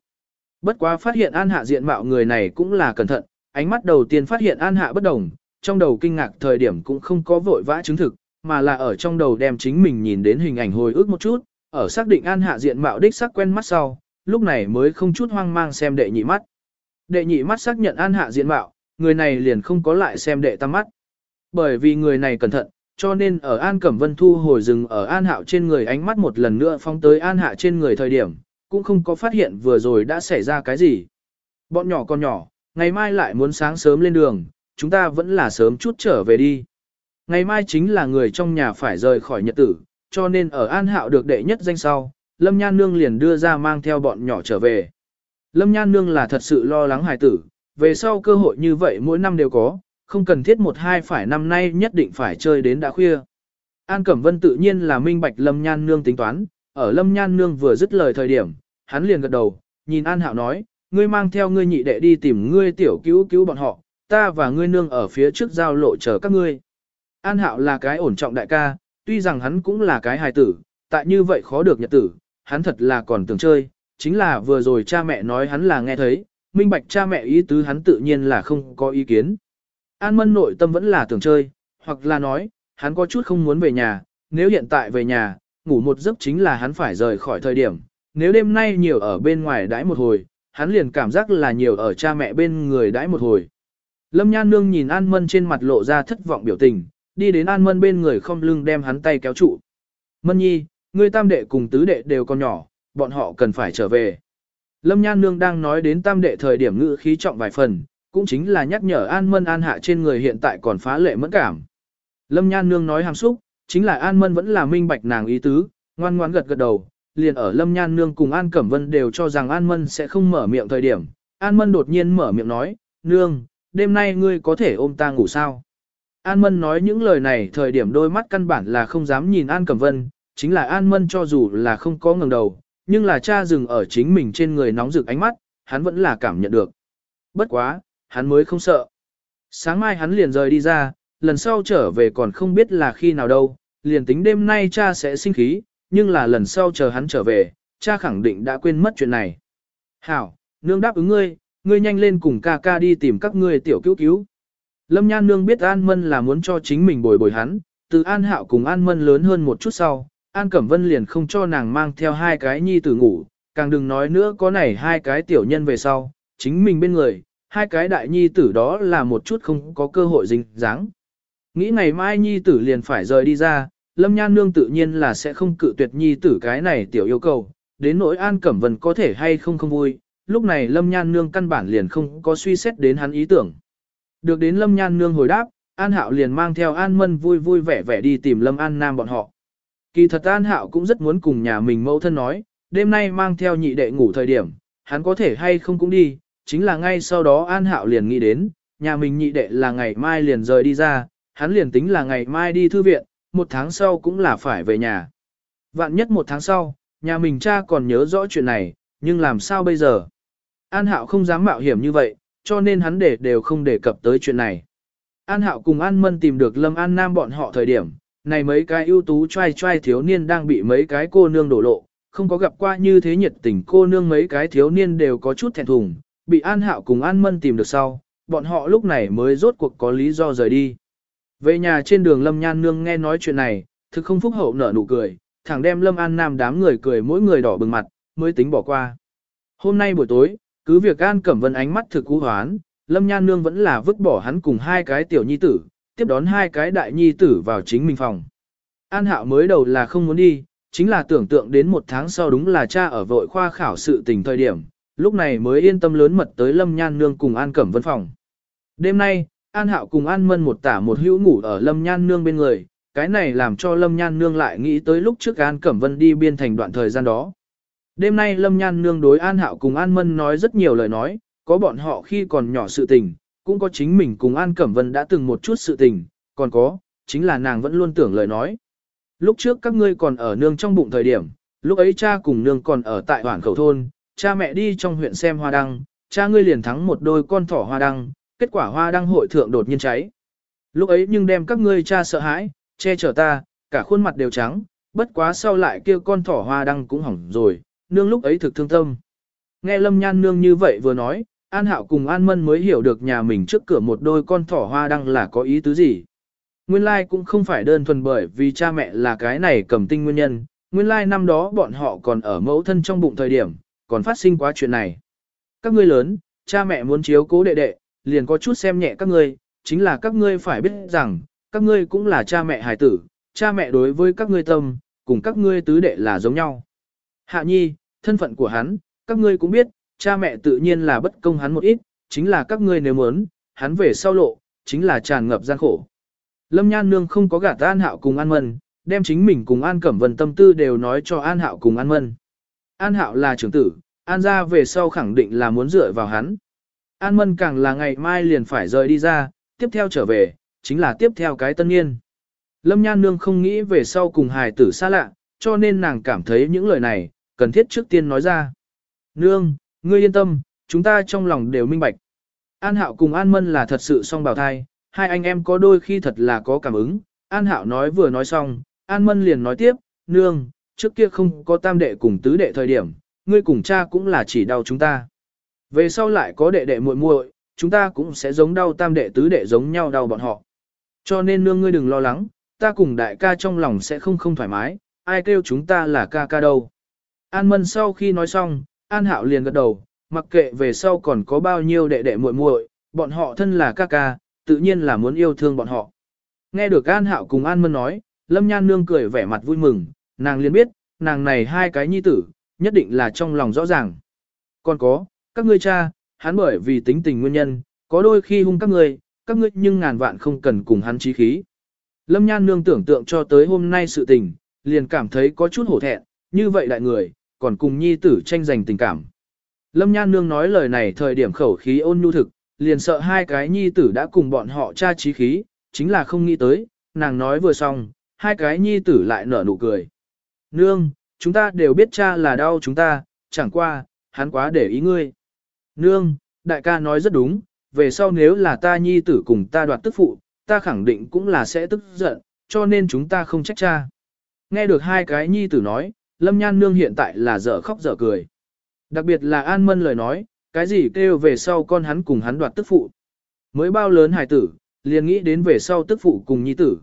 Bất quá phát hiện An Hạ diện mạo người này cũng là cẩn thận, ánh mắt đầu tiên phát hiện An Hạ bất đồng, trong đầu kinh ngạc thời điểm cũng không có vội vã chứng thực, mà là ở trong đầu đem chính mình nhìn đến hình ảnh hồi ức một chút, ở xác định An Hạ diện mạo đích sắc quen mắt sau, lúc này mới không chút hoang mang xem đệ nhị mắt. Đệ nhị mắt xác nhận An Hạ diện mạo, người này liền không có lại xem đệ tam mắt. Bởi vì người này cẩn thận, cho nên ở An Cẩm Vân thu hồi rừng ở An Hạo trên người ánh mắt một lần nữa phong tới An Hạ trên người thời điểm, cũng không có phát hiện vừa rồi đã xảy ra cái gì. Bọn nhỏ con nhỏ, ngày mai lại muốn sáng sớm lên đường, chúng ta vẫn là sớm chút trở về đi. Ngày mai chính là người trong nhà phải rời khỏi nhật tử, cho nên ở An Hạo được đệ nhất danh sau, Lâm Nhan Nương liền đưa ra mang theo bọn nhỏ trở về. Lâm Nhan Nương là thật sự lo lắng hài tử, về sau cơ hội như vậy mỗi năm đều có, không cần thiết một hai phải năm nay nhất định phải chơi đến đã khuya. An Cẩm Vân tự nhiên là minh bạch Lâm Nhan Nương tính toán, ở Lâm Nhan Nương vừa dứt lời thời điểm, hắn liền gật đầu, nhìn An Hạo nói, ngươi mang theo ngươi nhị đệ đi tìm ngươi tiểu cứu cứu bọn họ, ta và ngươi nương ở phía trước giao lộ chờ các ngươi. An Hạo là cái ổn trọng đại ca, tuy rằng hắn cũng là cái hài tử, tại như vậy khó được nhật tử, hắn thật là còn tưởng chơi, chính là vừa rồi cha mẹ nói hắn là nghe thấy, minh bạch cha mẹ ý tứ hắn tự nhiên là không có ý kiến. An Mân nội tâm vẫn là tưởng chơi, hoặc là nói, hắn có chút không muốn về nhà, nếu hiện tại về nhà, ngủ một giấc chính là hắn phải rời khỏi thời điểm, nếu đêm nay nhiều ở bên ngoài đãi một hồi, hắn liền cảm giác là nhiều ở cha mẹ bên người đãi một hồi. Lâm Nhan Nương nhìn An Mân trên mặt lộ ra thất vọng biểu tình, đi đến An Mân bên người không lưng đem hắn tay kéo trụ. Mân nhi, ngươi tam đệ cùng tứ đệ đều còn nhỏ, bọn họ cần phải trở về. Lâm Nhan Nương đang nói đến tam đệ thời điểm ngữ khí trọng vài phần, cũng chính là nhắc nhở An Mân An Hạ trên người hiện tại còn phá lệ mẫn cảm. Lâm Nhan Nương nói hàm xúc, chính là An Mân vẫn là minh bạch nàng ý tứ, ngoan ngoãn gật gật đầu, liền ở Lâm Nhan Nương cùng An Cẩm Vân đều cho rằng An Mân sẽ không mở miệng thời điểm. An Mân đột nhiên mở miệng nói, Nương, đêm nay ngươi có thể ôm ta ngủ sao? An Mân nói những lời này thời điểm đôi mắt căn bản là không dám nhìn An Cẩm Vân, chính là An Mân cho dù là không có ngẩng đầu, nhưng là cha dừng ở chính mình trên người nóng rực ánh mắt, hắn vẫn là cảm nhận được. Bất quá, hắn mới không sợ. Sáng mai hắn liền rời đi ra, lần sau trở về còn không biết là khi nào đâu, liền tính đêm nay cha sẽ sinh khí, nhưng là lần sau chờ hắn trở về, cha khẳng định đã quên mất chuyện này. Hảo, nương đáp ứng ngươi, ngươi nhanh lên cùng ca ca đi tìm các ngươi tiểu cứu cứu. Lâm Nhan Nương biết An Mân là muốn cho chính mình bồi bồi hắn, từ An Hạo cùng An Mân lớn hơn một chút sau, An Cẩm Vân liền không cho nàng mang theo hai cái nhi tử ngủ, càng đừng nói nữa có này hai cái tiểu nhân về sau, chính mình bên người, hai cái đại nhi tử đó là một chút không có cơ hội dính dáng. Nghĩ ngày mai nhi tử liền phải rời đi ra, Lâm Nhan Nương tự nhiên là sẽ không cự tuyệt nhi tử cái này tiểu yêu cầu, đến nỗi An Cẩm Vân có thể hay không không vui, lúc này Lâm Nhan Nương căn bản liền không có suy xét đến hắn ý tưởng. Được đến Lâm Nhan Nương hồi đáp, An Hạo liền mang theo An Mân vui vui vẻ vẻ đi tìm Lâm An Nam bọn họ. Kỳ thật An Hạo cũng rất muốn cùng nhà mình mẫu thân nói, đêm nay mang theo nhị đệ ngủ thời điểm, hắn có thể hay không cũng đi, chính là ngay sau đó An Hạo liền nghĩ đến, nhà mình nhị đệ là ngày mai liền rời đi ra, hắn liền tính là ngày mai đi thư viện, một tháng sau cũng là phải về nhà. Vạn nhất một tháng sau, nhà mình cha còn nhớ rõ chuyện này, nhưng làm sao bây giờ? An Hạo không dám mạo hiểm như vậy, cho nên hắn để đều không đề cập tới chuyện này. An Hạo cùng An Mân tìm được Lâm An Nam bọn họ thời điểm, này mấy cái ưu tú trai trai thiếu niên đang bị mấy cái cô nương đổ lộ, không có gặp qua như thế nhiệt tình cô nương mấy cái thiếu niên đều có chút thẹn thùng, bị An Hạo cùng An Mân tìm được sau, bọn họ lúc này mới rốt cuộc có lý do rời đi. Về nhà trên đường Lâm Nhan Nương nghe nói chuyện này, thực không phúc hậu nở nụ cười, thẳng đem Lâm An Nam đám người cười mỗi người đỏ bừng mặt, mới tính bỏ qua. Hôm nay buổi tối, cứ việc An Cẩm Vân ánh mắt thực cú hoán, Lâm Nhan Nương vẫn là vứt bỏ hắn cùng hai cái tiểu nhi tử, tiếp đón hai cái đại nhi tử vào chính mình phòng. An Hạo mới đầu là không muốn đi, chính là tưởng tượng đến một tháng sau đúng là cha ở vội khoa khảo sự tình thời điểm, lúc này mới yên tâm lớn mật tới Lâm Nhan Nương cùng An Cẩm Vân phòng. Đêm nay, An Hạo cùng An Mân một tả một hữu ngủ ở Lâm Nhan Nương bên người, cái này làm cho Lâm Nhan Nương lại nghĩ tới lúc trước An Cẩm Vân đi biên thành đoạn thời gian đó. Đêm nay Lâm Nhan Nương đối An Hạo cùng An Mân nói rất nhiều lời nói, có bọn họ khi còn nhỏ sự tình, cũng có chính mình cùng An Cẩm Vân đã từng một chút sự tình, còn có, chính là nàng vẫn luôn tưởng lời nói. Lúc trước các ngươi còn ở nương trong bụng thời điểm, lúc ấy cha cùng nương còn ở tại hoảng khẩu thôn, cha mẹ đi trong huyện xem hoa đăng, cha ngươi liền thắng một đôi con thỏ hoa đăng, kết quả hoa đăng hội thượng đột nhiên cháy. Lúc ấy nhưng đem các ngươi cha sợ hãi, che chở ta, cả khuôn mặt đều trắng, bất quá sau lại kia con thỏ hoa đăng cũng hỏng rồi, nương lúc ấy thực thương tâm. Nghe Lâm Nhan nương như vậy vừa nói, An Hạo cùng An Mân mới hiểu được nhà mình trước cửa một đôi con thỏ hoa đăng là có ý tứ gì. Nguyên lai like cũng không phải đơn thuần bởi vì cha mẹ là cái này cầm tinh nguyên nhân, nguyên lai like năm đó bọn họ còn ở mẫu thân trong bụng thời điểm, còn phát sinh quá chuyện này. Các ngươi lớn, cha mẹ muốn chiếu cố đệ đệ, liền có chút xem nhẹ các ngươi, chính là các ngươi phải biết rằng, các ngươi cũng là cha mẹ hài tử, cha mẹ đối với các ngươi tâm, cùng các ngươi tứ đệ là giống nhau. Hạ nhi, thân phận của hắn, các ngươi cũng biết, cha mẹ tự nhiên là bất công hắn một ít, chính là các ngươi nếu muốn, hắn về sau lộ, chính là tràn ngập gian khổ. Lâm Nhan Nương không có gạt An Hạo cùng An Mân, đem chính mình cùng An Cẩm Vân tâm tư đều nói cho An Hạo cùng An Mân. An Hạo là trưởng tử, An ra về sau khẳng định là muốn dựa vào hắn. An Mân càng là ngày mai liền phải rời đi ra, tiếp theo trở về, chính là tiếp theo cái tân niên. Lâm Nhan Nương không nghĩ về sau cùng hài tử xa lạ, cho nên nàng cảm thấy những lời này, cần thiết trước tiên nói ra. Nương, ngươi yên tâm, chúng ta trong lòng đều minh bạch. An Hạo cùng An Mân là thật sự song bào thai, hai anh em có đôi khi thật là có cảm ứng. An Hạo nói vừa nói xong, An Mân liền nói tiếp, nương, trước kia không có tam đệ cùng tứ đệ thời điểm, ngươi cùng cha cũng là chỉ đau chúng ta. Về sau lại có đệ đệ muội muội, chúng ta cũng sẽ giống đau tam đệ tứ đệ giống nhau đau bọn họ. Cho nên nương ngươi đừng lo lắng, ta cùng đại ca trong lòng sẽ không không thoải mái, ai kêu chúng ta là ca ca đâu. An Mân sau khi nói xong, An Hạo liền gật đầu, mặc kệ về sau còn có bao nhiêu đệ đệ muội muội, bọn họ thân là ca ca, tự nhiên là muốn yêu thương bọn họ. Nghe được An Hạo cùng An Mân nói, Lâm Nhan Nương cười vẻ mặt vui mừng, nàng liền biết, nàng này hai cái nhi tử, nhất định là trong lòng rõ ràng. Còn có, các ngươi cha, hắn bởi vì tính tình nguyên nhân, có đôi khi hung các ngươi, các ngươi nhưng ngàn vạn không cần cùng hắn chí khí. Lâm Nhan Nương tưởng tượng cho tới hôm nay sự tình, liền cảm thấy có chút hổ thẹn, như vậy đại người, còn cùng nhi tử tranh giành tình cảm. Lâm Nhan Nương nói lời này thời điểm khẩu khí ôn nhu thực, liền sợ hai cái nhi tử đã cùng bọn họ tra chí khí, chính là không nghĩ tới, nàng nói vừa xong, hai cái nhi tử lại nở nụ cười. Nương, chúng ta đều biết cha là đau chúng ta, chẳng qua, hắn quá để ý ngươi. Nương, đại ca nói rất đúng, về sau nếu là ta nhi tử cùng ta đoạt tức phụ, ta khẳng định cũng là sẽ tức giận, cho nên chúng ta không trách cha. Nghe được hai cái nhi tử nói, Lâm Nhan Nương hiện tại là dở khóc dở cười. Đặc biệt là An Mân lời nói, cái gì kêu về sau con hắn cùng hắn đoạt tức phụ. Mới bao lớn hài tử, liền nghĩ đến về sau tức phụ cùng nhi tử.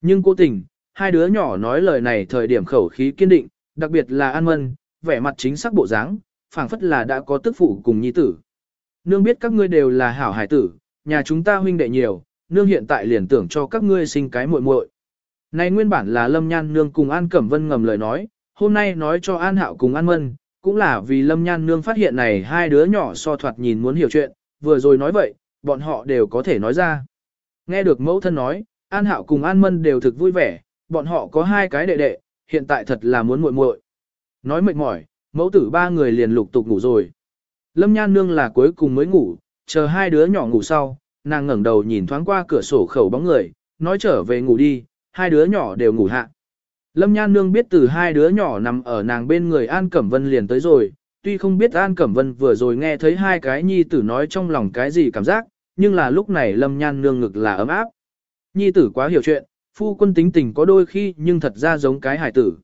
Nhưng cố tình, hai đứa nhỏ nói lời này thời điểm khẩu khí kiên định, đặc biệt là An Mân, vẻ mặt chính xác bộ dáng, phảng phất là đã có tức phụ cùng nhi tử. Nương biết các ngươi đều là hảo hài tử, nhà chúng ta huynh đệ nhiều, nương hiện tại liền tưởng cho các ngươi sinh cái muội muội. Này nguyên bản là Lâm Nhan nương cùng An Cẩm Vân ngầm lời nói, hôm nay nói cho An Hạo cùng An Mân, cũng là vì Lâm Nhan nương phát hiện này hai đứa nhỏ so thoạt nhìn muốn hiểu chuyện, vừa rồi nói vậy, bọn họ đều có thể nói ra. Nghe được mẫu thân nói, An Hạo cùng An Mân đều thực vui vẻ, bọn họ có hai cái đệ đệ, hiện tại thật là muốn muội muội. Nói mệt mỏi, mẫu tử ba người liền lục tục ngủ rồi. Lâm Nhan nương là cuối cùng mới ngủ, chờ hai đứa nhỏ ngủ sau, nàng ngẩng đầu nhìn thoáng qua cửa sổ khẩu bóng người, nói trở về ngủ đi, hai đứa nhỏ đều ngủ hạ. Lâm Nhan Nương biết từ hai đứa nhỏ nằm ở nàng bên người An Cẩm Vân liền tới rồi, tuy không biết An Cẩm Vân vừa rồi nghe thấy hai cái nhi tử nói trong lòng cái gì cảm giác, nhưng là lúc này Lâm Nhan Nương ngực là ấm áp. Nhi tử quá hiểu chuyện, phu quân tính tình có đôi khi nhưng thật ra giống cái hải tử.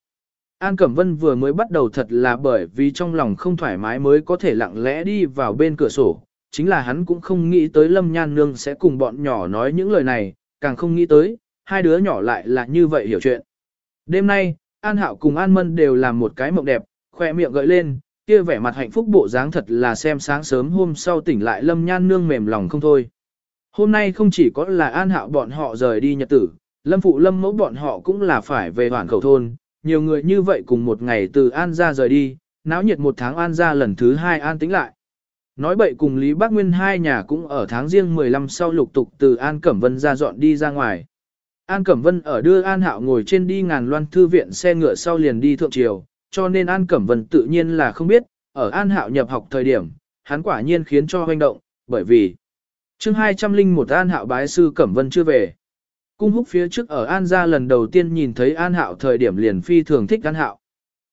An Cẩm Vân vừa mới bắt đầu thật là bởi vì trong lòng không thoải mái mới có thể lặng lẽ đi vào bên cửa sổ, chính là hắn cũng không nghĩ tới Lâm Nhan Nương sẽ cùng bọn nhỏ nói những lời này, càng không nghĩ tới, hai đứa nhỏ lại là như vậy hiểu chuyện. Đêm nay, An Hạo cùng An Mân đều làm một cái mộng đẹp, khỏe miệng gợi lên, kia vẻ mặt hạnh phúc bộ dáng thật là xem sáng sớm hôm sau tỉnh lại Lâm Nhan Nương mềm lòng không thôi. Hôm nay không chỉ có là An Hạo bọn họ rời đi nhật tử, Lâm Phụ Lâm mẫu bọn họ cũng là phải về hoàn khẩu thôn, nhiều người như vậy cùng một ngày từ An ra rời đi, náo nhiệt một tháng An ra lần thứ hai An tính lại. Nói bậy cùng Lý Bác Nguyên hai nhà cũng ở tháng riêng 15 sau lục tục từ An Cẩm Vân ra dọn đi ra ngoài. An Cẩm Vân ở đưa An Hạo ngồi trên đi ngàn loan thư viện xe ngựa sau liền đi thượng triều, cho nên An Cẩm Vân tự nhiên là không biết, ở An Hạo nhập học thời điểm, hắn quả nhiên khiến cho hoành động, bởi vì chương 201 An Hạo bái sư Cẩm Vân chưa về. Cung húc phía trước ở An gia lần đầu tiên nhìn thấy An Hạo thời điểm liền phi thường thích An Hạo.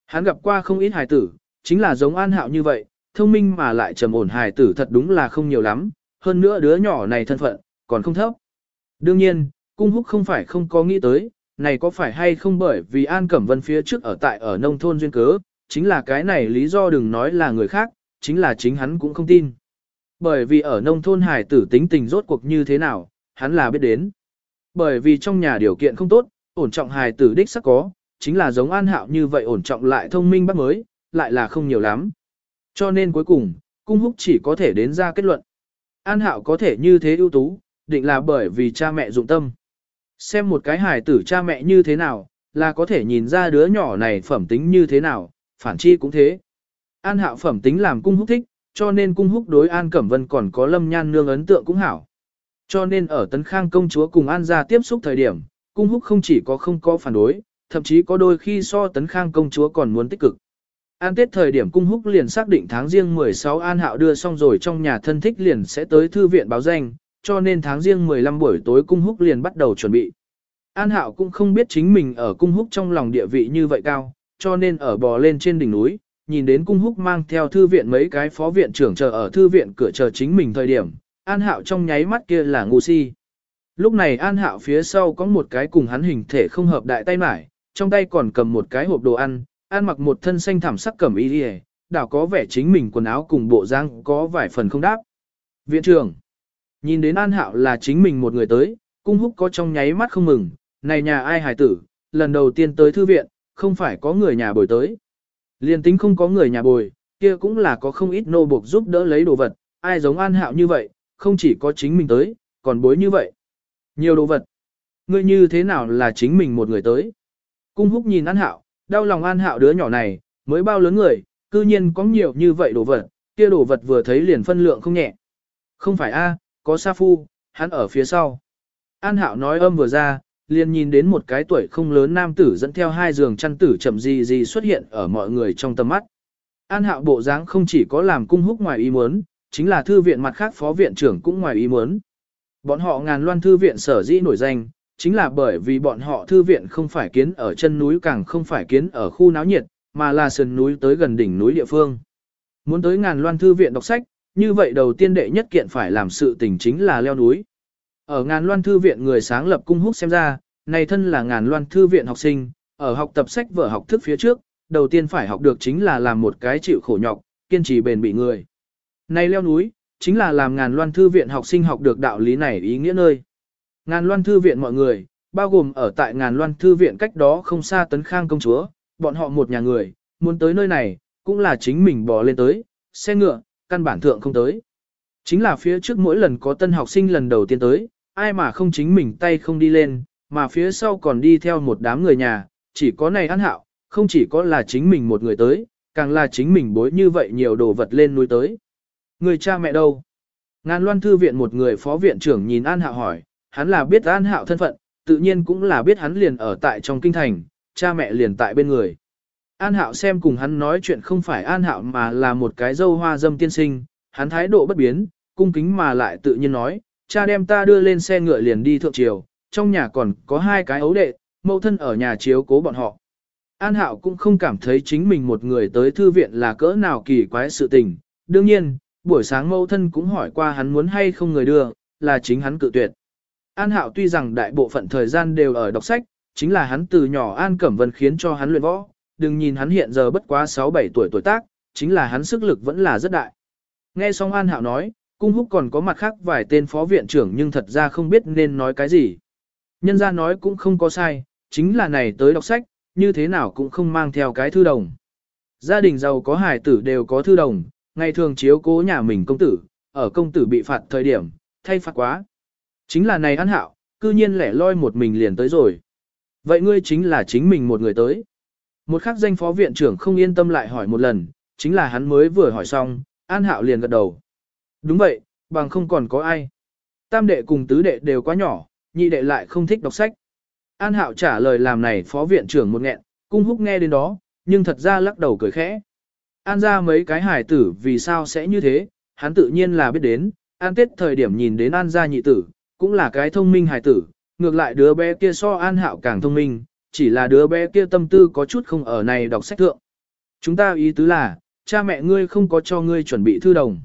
Hắn gặp qua không ít hài tử, chính là giống An Hạo như vậy, thông minh mà lại trầm ổn hài tử thật đúng là không nhiều lắm, hơn nữa đứa nhỏ này thân phận, còn không thấp. Đương nhiên, cung húc không phải không có nghĩ tới, này có phải hay không bởi vì An Cẩm Vân phía trước ở tại ở nông thôn duyên cớ, chính là cái này lý do đừng nói là người khác, chính là chính hắn cũng không tin. Bởi vì ở nông thôn Hải tử tính tình rốt cuộc như thế nào, hắn là biết đến. Bởi vì trong nhà điều kiện không tốt, ổn trọng hài tử đích sắc có, chính là giống An Hạo như vậy ổn trọng lại thông minh bác mới, lại là không nhiều lắm. Cho nên cuối cùng, cung húc chỉ có thể đến ra kết luận. An Hạo có thể như thế ưu tú, định là bởi vì cha mẹ dụng tâm. Xem một cái hài tử cha mẹ như thế nào, là có thể nhìn ra đứa nhỏ này phẩm tính như thế nào, phản chi cũng thế. An Hạo phẩm tính làm cung húc thích, cho nên cung húc đối An Cẩm Vân còn có lâm nhan nương ấn tượng cũng hảo. Cho nên ở Tấn Khang công chúa cùng An gia tiếp xúc thời điểm, cung húc không chỉ có không có phản đối, thậm chí có đôi khi so Tấn Khang công chúa còn muốn tích cực. An Tết thời điểm cung húc liền xác định tháng riêng 16 An Hạo đưa xong rồi trong nhà thân thích liền sẽ tới thư viện báo danh, cho nên tháng riêng 15 buổi tối cung húc liền bắt đầu chuẩn bị. An Hạo cũng không biết chính mình ở cung húc trong lòng địa vị như vậy cao, cho nên ở bò lên trên đỉnh núi, nhìn đến cung húc mang theo thư viện mấy cái phó viện trưởng chờ ở thư viện cửa chờ chính mình thời điểm, An Hạo trong nháy mắt kia là ngu si. Lúc này An Hạo phía sau có một cái cùng hắn hình thể không hợp đại tay mải, trong tay còn cầm một cái hộp đồ ăn, An mặc một thân xanh thảm sắc cẩm y đi đảo có vẻ chính mình quần áo cùng bộ răng có vài phần không đáp. Viện trưởng, nhìn đến An Hạo là chính mình một người tới, cung húc có trong nháy mắt không mừng, này nhà ai hài tử, lần đầu tiên tới thư viện, không phải có người nhà bồi tới. Liên tính không có người nhà bồi, kia cũng là có không ít nô buộc giúp đỡ lấy đồ vật, ai giống An Hạo như vậy, không chỉ có chính mình tới, còn bối như vậy. Nhiều đồ vật. Ngươi như thế nào là chính mình một người tới? Cung húc nhìn An Hạo, đau lòng An Hạo đứa nhỏ này, mới bao lớn người, cư nhiên có nhiều như vậy đồ vật, kia đồ vật vừa thấy liền phân lượng không nhẹ. Không phải a, có Sa Phu, hắn ở phía sau. An Hạo nói âm vừa ra, liền nhìn đến một cái tuổi không lớn nam tử dẫn theo hai giường chăn tử chậm gì gì xuất hiện ở mọi người trong tầm mắt. An Hạo bộ dáng không chỉ có làm cung húc ngoài ý muốn, chính là thư viện mặt khác phó viện trưởng cũng ngoài ý muốn. Bọn họ ngàn loan thư viện sở dĩ nổi danh, chính là bởi vì bọn họ thư viện không phải kiến ở chân núi càng không phải kiến ở khu náo nhiệt, mà là sườn núi tới gần đỉnh núi địa phương. Muốn tới ngàn loan thư viện đọc sách, như vậy đầu tiên đệ nhất kiện phải làm sự tình chính là leo núi. Ở ngàn loan thư viện người sáng lập cung húc xem ra, này thân là ngàn loan thư viện học sinh, ở học tập sách vở học thức phía trước, đầu tiên phải học được chính là làm một cái chịu khổ nhọc, kiên trì bền bỉ người. Này leo núi, chính là làm ngàn loan thư viện học sinh học được đạo lý này ý nghĩa nơi. Ngàn loan thư viện mọi người, bao gồm ở tại ngàn loan thư viện cách đó không xa tấn khang công chúa, bọn họ một nhà người, muốn tới nơi này, cũng là chính mình bỏ lên tới, xe ngựa, căn bản thượng không tới. Chính là phía trước mỗi lần có tân học sinh lần đầu tiên tới, ai mà không chính mình tay không đi lên, mà phía sau còn đi theo một đám người nhà, chỉ có này ăn hạo, không chỉ có là chính mình một người tới, càng là chính mình bối như vậy nhiều đồ vật lên núi tới. Người cha mẹ đâu? Ngàn loan thư viện một người phó viện trưởng nhìn An Hạo hỏi, hắn là biết An Hạo thân phận, tự nhiên cũng là biết hắn liền ở tại trong kinh thành, cha mẹ liền tại bên người. An Hạo xem cùng hắn nói chuyện không phải An Hạo mà là một cái dâu hoa dâm tiên sinh, hắn thái độ bất biến, cung kính mà lại tự nhiên nói, cha đem ta đưa lên xe ngựa liền đi thượng triều, trong nhà còn có hai cái ấu đệ, mẫu thân ở nhà chiếu cố bọn họ. An Hạo cũng không cảm thấy chính mình một người tới thư viện là cỡ nào kỳ quái sự tình, đương nhiên, buổi sáng mẫu thân cũng hỏi qua hắn muốn hay không người đưa, là chính hắn cự tuyệt. An Hạo tuy rằng đại bộ phận thời gian đều ở đọc sách, chính là hắn từ nhỏ An Cẩm Vân khiến cho hắn luyện võ, đừng nhìn hắn hiện giờ bất quá 6-7 tuổi tuổi tác, chính là hắn sức lực vẫn là rất đại. Nghe xong An Hạo nói, cung húc còn có mặt khác vài tên phó viện trưởng nhưng thật ra không biết nên nói cái gì. Nhân ra nói cũng không có sai, chính là này tới đọc sách, như thế nào cũng không mang theo cái thư đồng. Gia đình giàu có hài tử đều có thư đồng, ngày thường chiếu cố nhà mình công tử, ở công tử bị phạt thời điểm, thay phạt quá. Chính là này An hạo, cư nhiên lẻ loi một mình liền tới rồi. Vậy ngươi chính là chính mình một người tới. Một khắc danh phó viện trưởng không yên tâm lại hỏi một lần, chính là hắn mới vừa hỏi xong, An Hạo liền gật đầu. Đúng vậy, bằng không còn có ai. Tam đệ cùng tứ đệ đều quá nhỏ, nhị đệ lại không thích đọc sách. An Hạo trả lời làm này phó viện trưởng một nghẹn, cung húc nghe đến đó, nhưng thật ra lắc đầu cười khẽ. An ra mấy cái hải tử vì sao sẽ như thế, hắn tự nhiên là biết đến, an tết thời điểm nhìn đến an gia nhị tử, cũng là cái thông minh hải tử, ngược lại đứa bé kia so An Hạo càng thông minh, chỉ là đứa bé kia tâm tư có chút không ở này đọc sách thượng. Chúng ta ý tứ là, cha mẹ ngươi không có cho ngươi chuẩn bị thư đồng.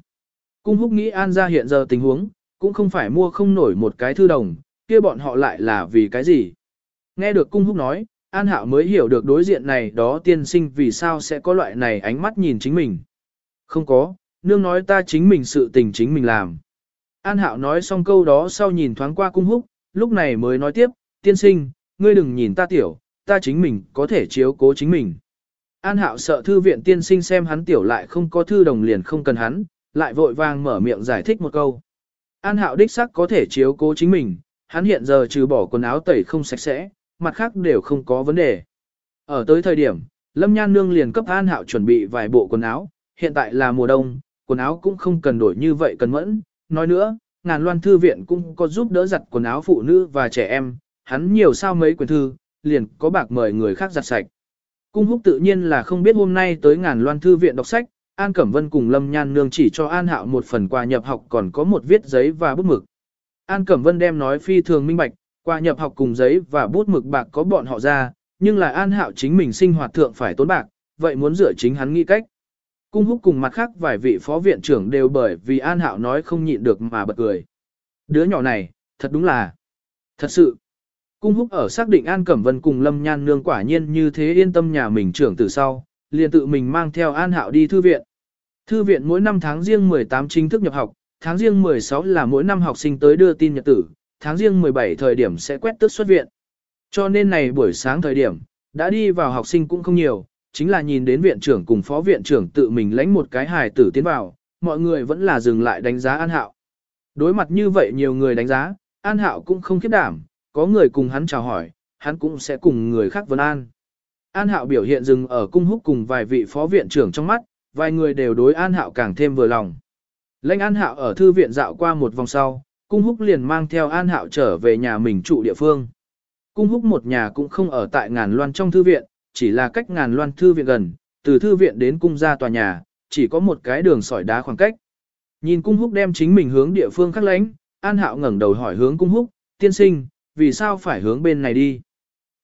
Cung húc nghĩ An ra hiện giờ tình huống, cũng không phải mua không nổi một cái thư đồng, kia bọn họ lại là vì cái gì. Nghe được cung húc nói, An Hạo mới hiểu được đối diện này đó tiên sinh vì sao sẽ có loại này ánh mắt nhìn chính mình. Không có, nương nói ta chính mình sự tình chính mình làm. An Hạo nói xong câu đó sau nhìn thoáng qua cung húc, lúc này mới nói tiếp, tiên sinh, ngươi đừng nhìn ta tiểu, ta chính mình có thể chiếu cố chính mình. An Hạo sợ thư viện tiên sinh xem hắn tiểu lại không có thư đồng liền không cần hắn, lại vội vàng mở miệng giải thích một câu. An Hạo đích sắc có thể chiếu cố chính mình, hắn hiện giờ trừ bỏ quần áo tẩy không sạch sẽ, mặt khác đều không có vấn đề. Ở tới thời điểm, Lâm Nhan Nương liền cấp An Hạo chuẩn bị vài bộ quần áo, hiện tại là mùa đông, quần áo cũng không cần đổi như vậy cần mẫn. Nói nữa, ngàn loan thư viện cũng có giúp đỡ giặt quần áo phụ nữ và trẻ em, hắn nhiều sao mấy quyển thư, liền có bạc mời người khác giặt sạch. Cung húc tự nhiên là không biết hôm nay tới ngàn loan thư viện đọc sách, An Cẩm Vân cùng Lâm Nhan Nương chỉ cho An Hạo một phần quà nhập học còn có một viết giấy và bút mực. An Cẩm Vân đem nói phi thường minh bạch, quà nhập học cùng giấy và bút mực bạc có bọn họ ra, nhưng là An Hạo chính mình sinh hoạt thượng phải tốn bạc, vậy muốn rửa chính hắn nghĩ cách. Cung húc cùng mặt khác vài vị phó viện trưởng đều bởi vì An Hạo nói không nhịn được mà bật cười. Đứa nhỏ này, thật đúng là, thật sự. Cung húc ở xác định An Cẩm Vân cùng Lâm Nhan Nương quả nhiên như thế yên tâm nhà mình trưởng từ sau, liền tự mình mang theo An Hạo đi thư viện. Thư viện mỗi năm tháng riêng 18 chính thức nhập học, tháng riêng 16 là mỗi năm học sinh tới đưa tin nhật tử, tháng riêng 17 thời điểm sẽ quét tước xuất viện. Cho nên này buổi sáng thời điểm, đã đi vào học sinh cũng không nhiều, chính là nhìn đến viện trưởng cùng phó viện trưởng tự mình lãnh một cái hài tử tiến vào, mọi người vẫn là dừng lại đánh giá An Hạo. Đối mặt như vậy nhiều người đánh giá, An Hạo cũng không khiếp đảm, có người cùng hắn chào hỏi, hắn cũng sẽ cùng người khác vấn an. An Hạo biểu hiện dừng ở cung húc cùng vài vị phó viện trưởng trong mắt, vài người đều đối An Hạo càng thêm vừa lòng. Lãnh An Hạo ở thư viện dạo qua một vòng sau, cung húc liền mang theo An Hạo trở về nhà mình trụ địa phương. Cung húc một nhà cũng không ở tại ngàn loan trong thư viện, chỉ là cách ngàn loan thư viện gần, từ thư viện đến cung ra tòa nhà, chỉ có một cái đường sỏi đá khoảng cách. Nhìn cung húc đem chính mình hướng địa phương khác lãnh, An Hạo ngẩng đầu hỏi hướng cung húc, tiên sinh, vì sao phải hướng bên này đi?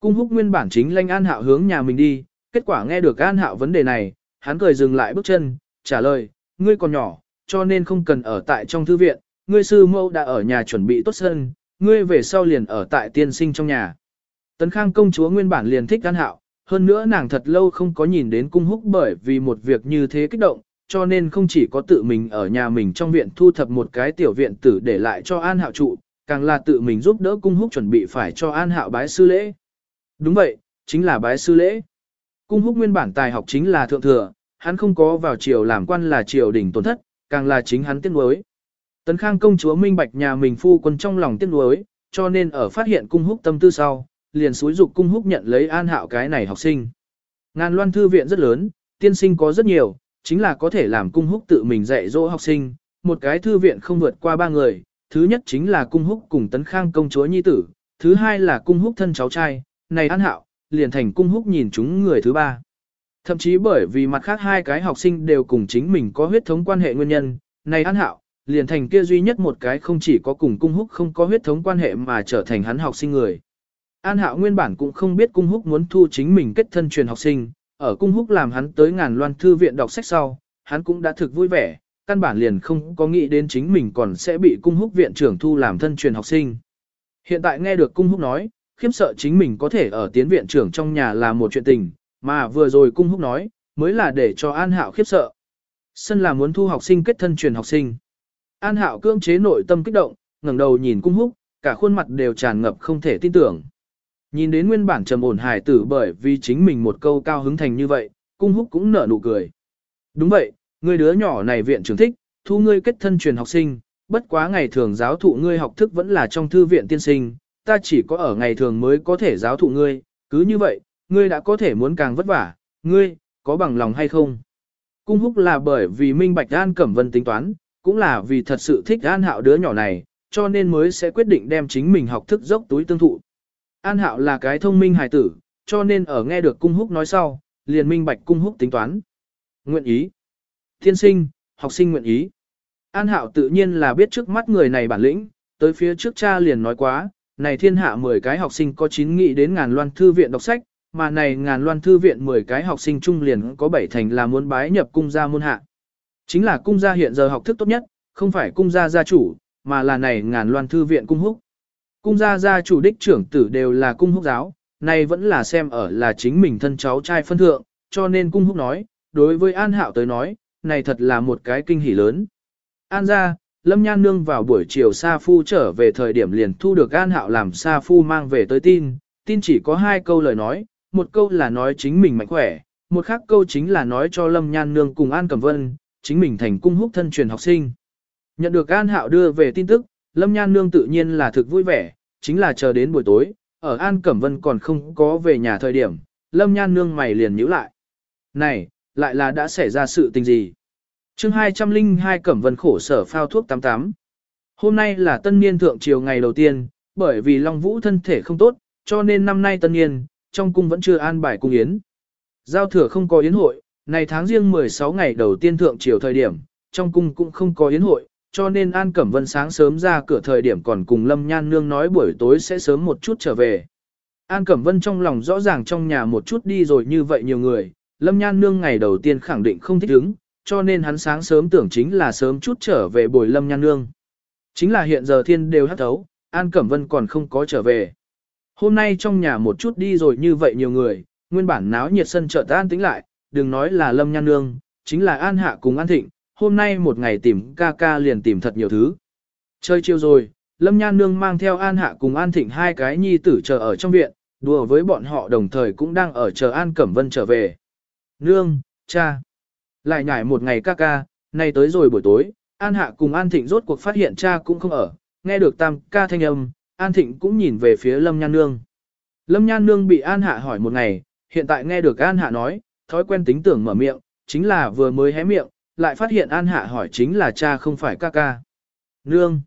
Cung húc nguyên bản chính lanh An Hạo hướng nhà mình đi, kết quả nghe được An Hạo vấn đề này, hắn cười dừng lại bước chân, trả lời, ngươi còn nhỏ, cho nên không cần ở tại trong thư viện, ngươi sư mẫu đã ở nhà chuẩn bị tốt sân, ngươi về sau liền ở tại tiên sinh trong nhà. Tấn Khang công chúa nguyên bản liền thích An Hạo, hơn nữa nàng thật lâu không có nhìn đến cung húc bởi vì một việc như thế kích động, cho nên không chỉ có tự mình ở nhà mình trong viện thu thập một cái tiểu viện tử để lại cho An Hạo trụ, càng là tự mình giúp đỡ cung húc chuẩn bị phải cho An Hạo bái sư lễ. Đúng vậy, chính là bái sư lễ. Cung húc nguyên bản tài học chính là thượng thừa, hắn không có vào triều làm quan là triều đỉnh tổn thất, càng là chính hắn tiếc nuối. Tấn Khang công chúa minh bạch nhà mình phu quân trong lòng tiếc nuối, cho nên ở phát hiện cung húc tâm tư sau, liền xúi dục cung húc nhận lấy an hạo cái này học sinh. Ngàn loan thư viện rất lớn, tiên sinh có rất nhiều, chính là có thể làm cung húc tự mình dạy dỗ học sinh, một cái thư viện không vượt qua ba người, thứ nhất chính là cung húc cùng tấn khang công chúa nhi tử, thứ hai là cung húc thân cháu trai, này an hạo, liền thành cung húc nhìn chúng người thứ ba. Thậm chí bởi vì mặt khác hai cái học sinh đều cùng chính mình có huyết thống quan hệ nguyên nhân, này an hạo, liền thành kia duy nhất một cái không chỉ có cùng cung húc không có huyết thống quan hệ mà trở thành hắn học sinh người. An hạo nguyên bản cũng không biết cung húc muốn thu chính mình kết thân truyền học sinh, ở cung húc làm hắn tới ngàn loan thư viện đọc sách sau, hắn cũng đã thực vui vẻ, căn bản liền không có nghĩ đến chính mình còn sẽ bị cung húc viện trưởng thu làm thân truyền học sinh. Hiện tại nghe được cung húc nói, khiếm sợ chính mình có thể ở tiến viện trưởng trong nhà là một chuyện tình, mà vừa rồi cung húc nói, mới là để cho An Hạo khiếp sợ. Sân là muốn thu học sinh kết thân truyền học sinh. An Hạo cưỡng chế nội tâm kích động, ngẩng đầu nhìn cung húc, cả khuôn mặt đều tràn ngập không thể tin tưởng. Nhìn đến nguyên bản trầm ổn hài tử bởi vì chính mình một câu cao hứng thành như vậy, cung húc cũng nở nụ cười. Đúng vậy, Ngươi đứa nhỏ này viện trưởng thích, thu ngươi kết thân truyền học sinh, bất quá ngày thường giáo thụ ngươi học thức vẫn là trong thư viện tiên sinh, ta chỉ có ở ngày thường mới có thể giáo thụ ngươi, cứ như vậy, ngươi đã có thể muốn càng vất vả, ngươi, có bằng lòng hay không? Cung húc là bởi vì minh bạch An Cẩm Vân tính toán, cũng là vì thật sự thích An Hạo đứa nhỏ này, cho nên mới sẽ quyết định đem chính mình học thức dốc túi tương thụ. An Hạo là cái thông minh hài tử, cho nên ở nghe được cung húc nói sau, liền minh bạch cung húc tính toán. Nguyện ý. Thiên sinh, học sinh nguyện ý. An Hạo tự nhiên là biết trước mắt người này bản lĩnh, tới phía trước cha liền nói quá, này thiên hạ 10 cái học sinh có 9 nghị đến ngàn loan thư viện đọc sách, mà này ngàn loan thư viện 10 cái học sinh trung liền có 7 thành là muốn bái nhập cung gia môn hạ. Chính là cung gia hiện giờ học thức tốt nhất, không phải cung gia gia chủ, mà là này ngàn loan thư viện cung húc. Cung gia gia chủ đích trưởng tử đều là cung húc giáo, này vẫn là xem ở là chính mình thân cháu trai phân thượng, cho nên cung húc nói, đối với An Hạo tới nói, này thật là một cái kinh hỉ lớn. An ra, Lâm Nhan Nương vào buổi chiều Sa Phu trở về thời điểm liền thu được An Hạo làm Sa Phu mang về tới tin, tin chỉ có hai câu lời nói, một câu là nói chính mình mạnh khỏe, một khác câu chính là nói cho Lâm Nhan Nương cùng An Cẩm Vân, chính mình thành cung húc thân truyền học sinh. Nhận được An Hạo đưa về tin tức, Lâm Nhan Nương tự nhiên là thực vui vẻ, chính là chờ đến buổi tối, ở An Cẩm Vân còn không có về nhà thời điểm, Lâm Nhan Nương mày liền nhíu lại. Này, lại là đã xảy ra sự tình gì? chương 202 Cẩm Vân khổ sở phao thuốc 88. Hôm nay là tân niên thượng triều ngày đầu tiên, bởi vì Long Vũ thân thể không tốt, cho nên năm nay tân niên, trong cung vẫn chưa an bài cung yến. Giao thừa không có yến hội, này tháng riêng 16 ngày đầu tiên thượng triều thời điểm, trong cung cũng không có yến hội, cho nên An Cẩm Vân sáng sớm ra cửa thời điểm còn cùng Lâm Nhan Nương nói buổi tối sẽ sớm một chút trở về. An Cẩm Vân trong lòng rõ ràng trong nhà một chút đi rồi như vậy nhiều người, Lâm Nhan Nương ngày đầu tiên khẳng định không thích ứng, cho nên hắn sáng sớm tưởng chính là sớm chút trở về bồi Lâm Nhan Nương. Chính là hiện giờ thiên đều hắt thấu, An Cẩm Vân còn không có trở về. Hôm nay trong nhà một chút đi rồi như vậy nhiều người, nguyên bản náo nhiệt sân chợ tan tính lại, đừng nói là Lâm Nhan Nương, chính là An Hạ cùng An Thịnh, hôm nay một ngày tìm ca ca liền tìm thật nhiều thứ. Chơi chiều rồi, Lâm Nhan Nương mang theo An Hạ cùng An Thịnh hai cái nhi tử chờ ở trong viện, đùa với bọn họ đồng thời cũng đang ở chờ An Cẩm Vân trở về. Nương, cha, lại nhảy một ngày ca ca, nay tới rồi buổi tối, An Hạ cùng An Thịnh rốt cuộc phát hiện cha cũng không ở, nghe được tam ca thanh âm, An Thịnh cũng nhìn về phía Lâm Nhan Nương. Lâm Nhan Nương bị An Hạ hỏi một ngày, hiện tại nghe được An Hạ nói, thói quen tính tưởng mở miệng, chính là vừa mới hé miệng, lại phát hiện An Hạ hỏi chính là cha không phải ca ca. Nương.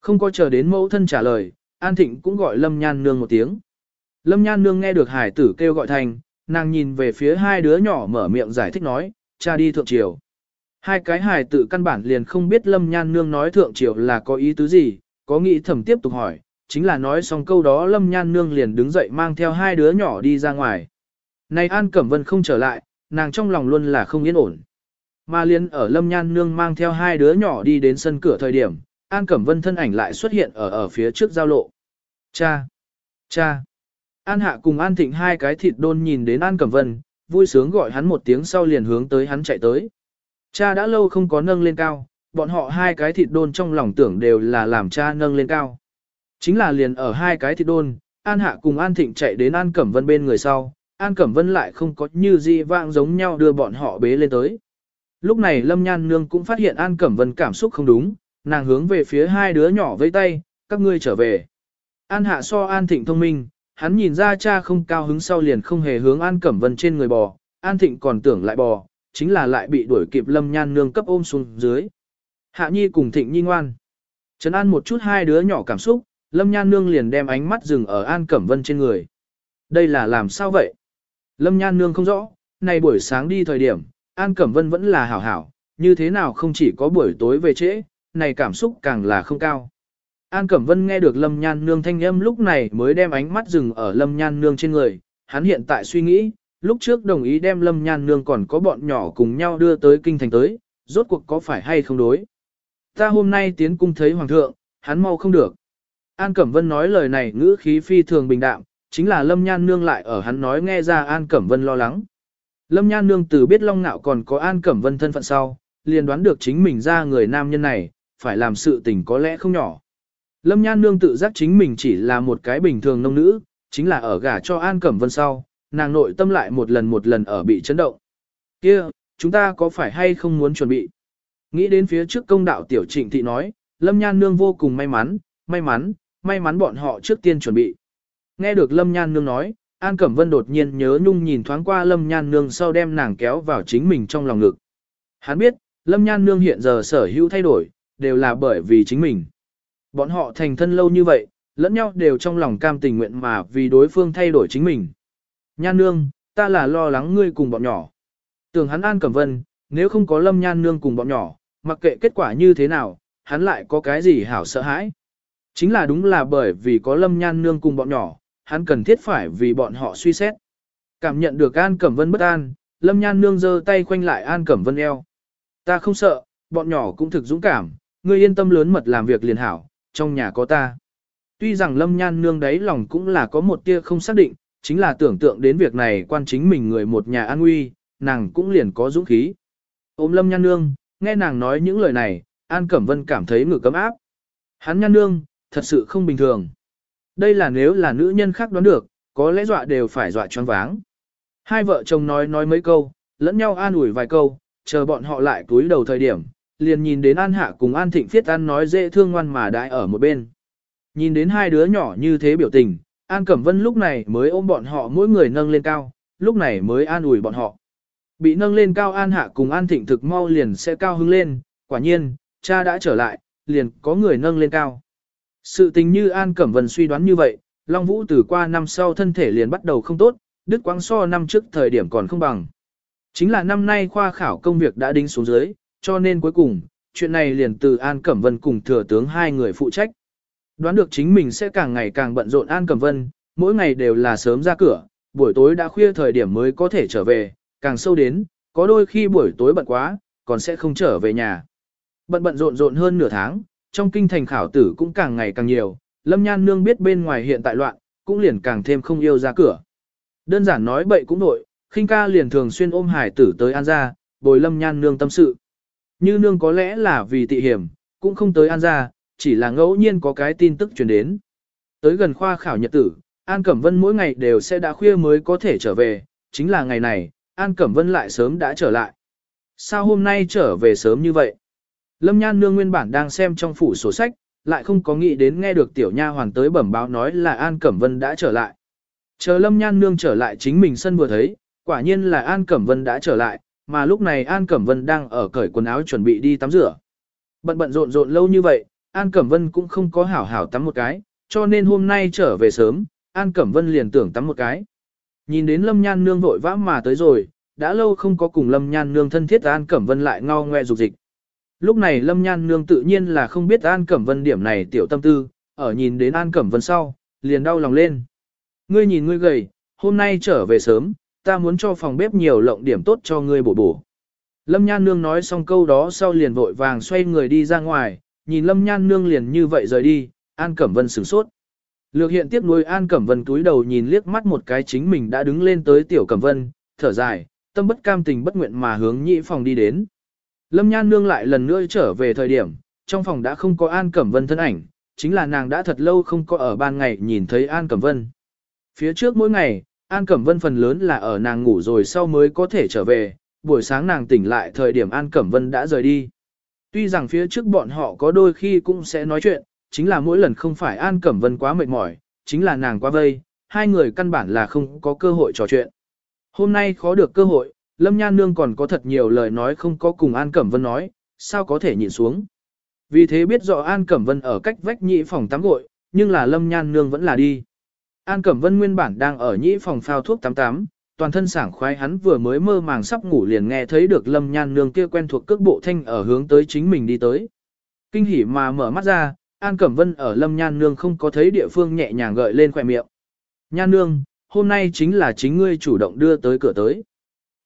Không có chờ đến mẫu thân trả lời, An Thịnh cũng gọi Lâm Nhan Nương một tiếng. Lâm Nhan Nương nghe được hải tử kêu gọi thành, nàng nhìn về phía hai đứa nhỏ mở miệng giải thích nói, cha đi thượng triều. Hai cái hài tử căn bản liền không biết Lâm Nhan Nương nói thượng triều là có ý tứ gì, có nghĩ thẩm tiếp tục hỏi, chính là nói xong câu đó Lâm Nhan Nương liền đứng dậy mang theo hai đứa nhỏ đi ra ngoài. Này An Cẩm Vân không trở lại, nàng trong lòng luôn là không yên ổn. Mà liên ở Lâm Nhan Nương mang theo hai đứa nhỏ đi đến sân cửa thời điểm, An Cẩm Vân thân ảnh lại xuất hiện ở ở phía trước giao lộ. Cha! Cha! An Hạ cùng An Thịnh hai cái thịt đôn nhìn đến An Cẩm Vân, vui sướng gọi hắn một tiếng sau liền hướng tới hắn chạy tới. Cha đã lâu không có nâng lên cao, bọn họ hai cái thịt đôn trong lòng tưởng đều là làm cha nâng lên cao. Chính là liền ở hai cái thịt đôn, An Hạ cùng An Thịnh chạy đến An Cẩm Vân bên người sau, An Cẩm Vân lại không có như gì Vang giống nhau đưa bọn họ bế lên tới. Lúc này Lâm Nhan Nương cũng phát hiện An Cẩm Vân cảm xúc không đúng, nàng hướng về phía hai đứa nhỏ với tay, các ngươi trở về. An Hạ so An Thịnh thông minh, hắn nhìn ra cha không cao hứng sau liền không hề hướng An Cẩm Vân trên người bò, An Thịnh còn tưởng lại bò, chính là lại bị đuổi kịp Lâm Nhan Nương cấp ôm xuống dưới. Hạ Nhi cùng Thịnh Nhi ngoan. Trấn An một chút hai đứa nhỏ cảm xúc, Lâm Nhan Nương liền đem ánh mắt dừng ở An Cẩm Vân trên người. Đây là làm sao vậy? Lâm Nhan Nương không rõ, này buổi sáng đi thời điểm, An Cẩm Vân vẫn là hảo hảo, như thế nào không chỉ có buổi tối về trễ, này cảm xúc càng là không cao. An Cẩm Vân nghe được Lâm Nhan Nương thanh âm lúc này mới đem ánh mắt dừng ở Lâm Nhan Nương trên người, hắn hiện tại suy nghĩ, lúc trước đồng ý đem Lâm Nhan Nương còn có bọn nhỏ cùng nhau đưa tới kinh thành tới, rốt cuộc có phải hay không đối. Ta hôm nay tiến cung thấy Hoàng thượng, hắn mau không được. An Cẩm Vân nói lời này ngữ khí phi thường bình đạm, chính là Lâm Nhan Nương lại ở hắn nói nghe ra An Cẩm Vân lo lắng. Lâm Nhan Nương từ biết Long Nạo còn có An Cẩm Vân thân phận sau, liền đoán được chính mình ra người nam nhân này, phải làm sự tình có lẽ không nhỏ. Lâm Nhan Nương tự giác chính mình chỉ là một cái bình thường nông nữ, chính là ở gả cho An Cẩm Vân sau, nàng nội tâm lại một lần một lần ở bị chấn động. kia chúng ta có phải hay không muốn chuẩn bị? Nghĩ đến phía trước công đạo tiểu trịnh thị nói, Lâm Nhan Nương vô cùng may mắn, may mắn, may mắn bọn họ trước tiên chuẩn bị. Nghe được Lâm Nhan Nương nói, An Cẩm Vân đột nhiên nhớ nhung nhìn thoáng qua Lâm Nhan Nương sau đem nàng kéo vào chính mình trong lòng ngực. Hắn biết, Lâm Nhan Nương hiện giờ sở hữu thay đổi, đều là bởi vì chính mình. Bọn họ thành thân lâu như vậy, lẫn nhau đều trong lòng cam tình nguyện mà vì đối phương thay đổi chính mình. Nhan Nương, ta là lo lắng ngươi cùng bọn nhỏ. Tưởng hắn An Cẩm Vân, nếu không có Lâm Nhan Nương cùng bọn nhỏ, mặc kệ kết quả như thế nào, hắn lại có cái gì hảo sợ hãi. Chính là đúng là bởi vì có Lâm Nhan Nương cùng bọn nhỏ, hắn cần thiết phải vì bọn họ suy xét. Cảm nhận được An Cẩm Vân bất an, Lâm Nhan Nương giơ tay khoanh lại An Cẩm Vân eo. Ta không sợ, bọn nhỏ cũng thực dũng cảm, ngươi yên tâm lớn mật làm việc liền hảo, trong nhà có ta. Tuy rằng Lâm Nhan Nương đấy lòng cũng là có một tia không xác định, chính là tưởng tượng đến việc này quan chính mình người một nhà an nguy, nàng cũng liền có dũng khí. Ôm Lâm Nhan Nương, nghe nàng nói những lời này, An Cẩm Vân cảm thấy ngực cấm áp. Hắn Nhan Nương, thật sự không bình thường. Đây là nếu là nữ nhân khác đoán được, có lẽ dọa đều phải dọa choáng váng. Hai vợ chồng nói nói mấy câu, lẫn nhau an ủi vài câu, chờ bọn họ lại túi đầu thời điểm, liền nhìn đến An Hạ cùng An Thịnh Phiết An nói dễ thương ngoan mà đãi ở một bên. Nhìn đến hai đứa nhỏ như thế biểu tình, An Cẩm Vân lúc này mới ôm bọn họ mỗi người nâng lên cao, lúc này mới an ủi bọn họ. Bị nâng lên cao An Hạ cùng An Thịnh thực mau liền sẽ cao hứng lên, quả nhiên, cha đã trở lại, liền có người nâng lên cao. Sự tình như An Cẩm Vân suy đoán như vậy, Long Vũ từ qua năm sau thân thể liền bắt đầu không tốt, đứt quãng so năm trước thời điểm còn không bằng. Chính là năm nay khoa khảo công việc đã đính xuống dưới, cho nên cuối cùng, chuyện này liền từ An Cẩm Vân cùng thừa tướng hai người phụ trách. Đoán được chính mình sẽ càng ngày càng bận rộn An Cẩm Vân, mỗi ngày đều là sớm ra cửa, buổi tối đã khuya thời điểm mới có thể trở về, càng sâu đến, có đôi khi buổi tối bận quá, còn sẽ không trở về nhà. Bận bận rộn rộn hơn nửa tháng, trong kinh thành khảo tử cũng càng ngày càng nhiều, Lâm Nhan Nương biết bên ngoài hiện tại loạn, cũng liền càng thêm không yêu ra cửa. Đơn giản nói bậy cũng nội, khinh ca liền thường xuyên ôm hải tử tới An ra, bồi Lâm Nhan Nương tâm sự. Như Nương có lẽ là vì tị hiểm, cũng không tới An gia, chỉ là ngẫu nhiên có cái tin tức truyền đến. Tới gần khoa khảo nhật tử, An Cẩm Vân mỗi ngày đều sẽ đã khuya mới có thể trở về, chính là ngày này, An Cẩm Vân lại sớm đã trở lại. Sao hôm nay trở về sớm như vậy? Lâm Nhan Nương nguyên bản đang xem trong phủ sổ sách, lại không có nghĩ đến nghe được tiểu nha hoàn tới bẩm báo nói là An Cẩm Vân đã trở lại. Chờ Lâm Nhan Nương trở lại chính mình sân vừa thấy, quả nhiên là An Cẩm Vân đã trở lại, mà lúc này An Cẩm Vân đang ở cởi quần áo chuẩn bị đi tắm rửa. Bận bận rộn rộn lâu như vậy, An Cẩm Vân cũng không có hảo hảo tắm một cái, cho nên hôm nay trở về sớm, An Cẩm Vân liền tưởng tắm một cái. Nhìn đến Lâm Nhan Nương vội vã mà tới rồi, đã lâu không có cùng Lâm Nhan Nương thân thiết An Cẩm Vân lại ngao ngoe dục dịch. Lúc này Lâm Nhan Nương tự nhiên là không biết An Cẩm Vân điểm này tiểu tâm tư, ở nhìn đến An Cẩm Vân sau, liền đau lòng lên. Ngươi nhìn ngươi gầy, hôm nay trở về sớm, ta muốn cho phòng bếp nhiều lộng điểm tốt cho ngươi bổ bổ. Lâm Nhan Nương nói xong câu đó sau liền vội vàng xoay người đi ra ngoài, nhìn Lâm Nhan Nương liền như vậy rời đi, An Cẩm Vân sửng sốt. Lược hiện tiếp nuôi An Cẩm Vân túi đầu nhìn liếc mắt một cái chính mình đã đứng lên tới Tiểu Cẩm Vân, thở dài, tâm bất cam tình bất nguyện mà hướng nhị phòng đi đến. Lâm Nhan Nương lại lần nữa trở về thời điểm, trong phòng đã không có An Cẩm Vân thân ảnh, chính là nàng đã thật lâu không có ở ban ngày nhìn thấy An Cẩm Vân. Phía trước mỗi ngày, An Cẩm Vân phần lớn là ở nàng ngủ rồi sau mới có thể trở về, buổi sáng nàng tỉnh lại thời điểm An Cẩm Vân đã rời đi. Tuy rằng phía trước bọn họ có đôi khi cũng sẽ nói chuyện, chính là mỗi lần không phải An Cẩm Vân quá mệt mỏi, chính là nàng quá vây, hai người căn bản là không có cơ hội trò chuyện. Hôm nay khó được cơ hội, Lâm Nhan Nương còn có thật nhiều lời nói không có cùng An Cẩm Vân nói, sao có thể nhìn xuống. Vì thế biết rõ An Cẩm Vân ở cách vách nhị phòng tắm gội, nhưng là Lâm Nhan Nương vẫn là đi. An Cẩm Vân nguyên bản đang ở nhị phòng phao thuốc tắm tắm, toàn thân sảng khoái hắn vừa mới mơ màng sắp ngủ liền nghe thấy được Lâm Nhan Nương kia quen thuộc cước bộ thanh ở hướng tới chính mình đi tới. Kinh hỉ mà mở mắt ra, An Cẩm Vân ở Lâm Nhan Nương không có thấy địa phương nhẹ nhàng gợi lên khóe miệng. Nhan Nương, hôm nay chính là chính ngươi chủ động đưa tới cửa tới.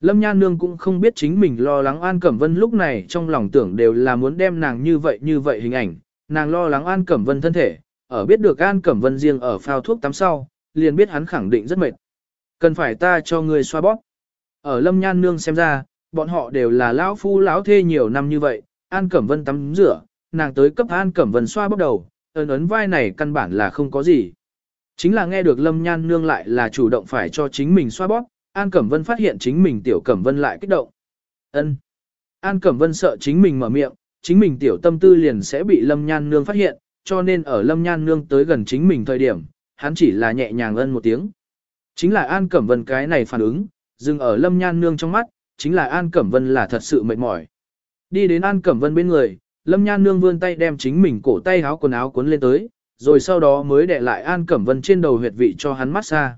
Lâm Nhan Nương cũng không biết chính mình lo lắng An Cẩm Vân lúc này trong lòng tưởng đều là muốn đem nàng như vậy như vậy hình ảnh, nàng lo lắng An Cẩm Vân thân thể, ở biết được An Cẩm Vân riêng ở phao thuốc tắm sau, liền biết hắn khẳng định rất mệt. Cần phải ta cho người xoa bóp. Ở Lâm Nhan Nương xem ra, bọn họ đều là lão phu lão thê nhiều năm như vậy, An Cẩm Vân tắm rửa, nàng tới cấp An Cẩm Vân xoa bóp đầu, ấn ấn vai này căn bản là không có gì. Chính là nghe được Lâm Nhan Nương lại là chủ động phải cho chính mình xoa bóp, An Cẩm Vân phát hiện chính mình Tiểu Cẩm Vân lại kích động. ân An Cẩm Vân sợ chính mình mở miệng, chính mình Tiểu tâm tư liền sẽ bị Lâm Nhan Nương phát hiện, cho nên ở Lâm Nhan Nương tới gần chính mình thời điểm, hắn chỉ là nhẹ nhàng ân một tiếng. Chính là An Cẩm Vân cái này phản ứng, dừng ở Lâm Nhan Nương trong mắt, chính là An Cẩm Vân là thật sự mệt mỏi. Đi đến An Cẩm Vân bên người, Lâm Nhan Nương vươn tay đem chính mình cổ tay áo quần áo cuốn lên tới, rồi sau đó mới để lại An Cẩm Vân trên đầu huyệt vị cho hắn massage.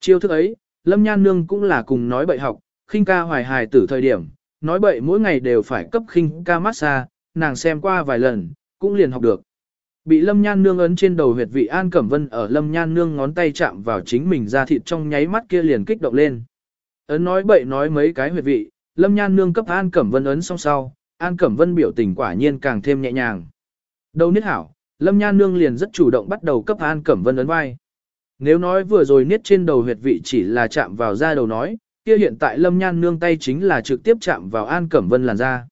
Chiêu thức ấy, Lâm Nhan Nương cũng là cùng nói bậy học, khinh ca hoài hài tử thời điểm, nói bậy mỗi ngày đều phải cấp khinh ca massage, nàng xem qua vài lần, cũng liền học được. Bị Lâm Nhan Nương ấn trên đầu huyệt vị An Cẩm Vân ở Lâm Nhan Nương ngón tay chạm vào chính mình ra thịt trong nháy mắt kia liền kích động lên. Ấn nói bậy nói mấy cái huyệt vị, Lâm Nhan Nương cấp An Cẩm Vân ấn xong sau, An Cẩm Vân biểu tình quả nhiên càng thêm nhẹ nhàng. Đâu niết hảo, Lâm Nhan Nương liền rất chủ động bắt đầu cấp An Cẩm Vân ấn vai. Nếu nói vừa rồi niết trên đầu huyệt vị chỉ là chạm vào da đầu nói, kia hiện tại Lâm Nhan Nương tay chính là trực tiếp chạm vào An Cẩm Vân làn da.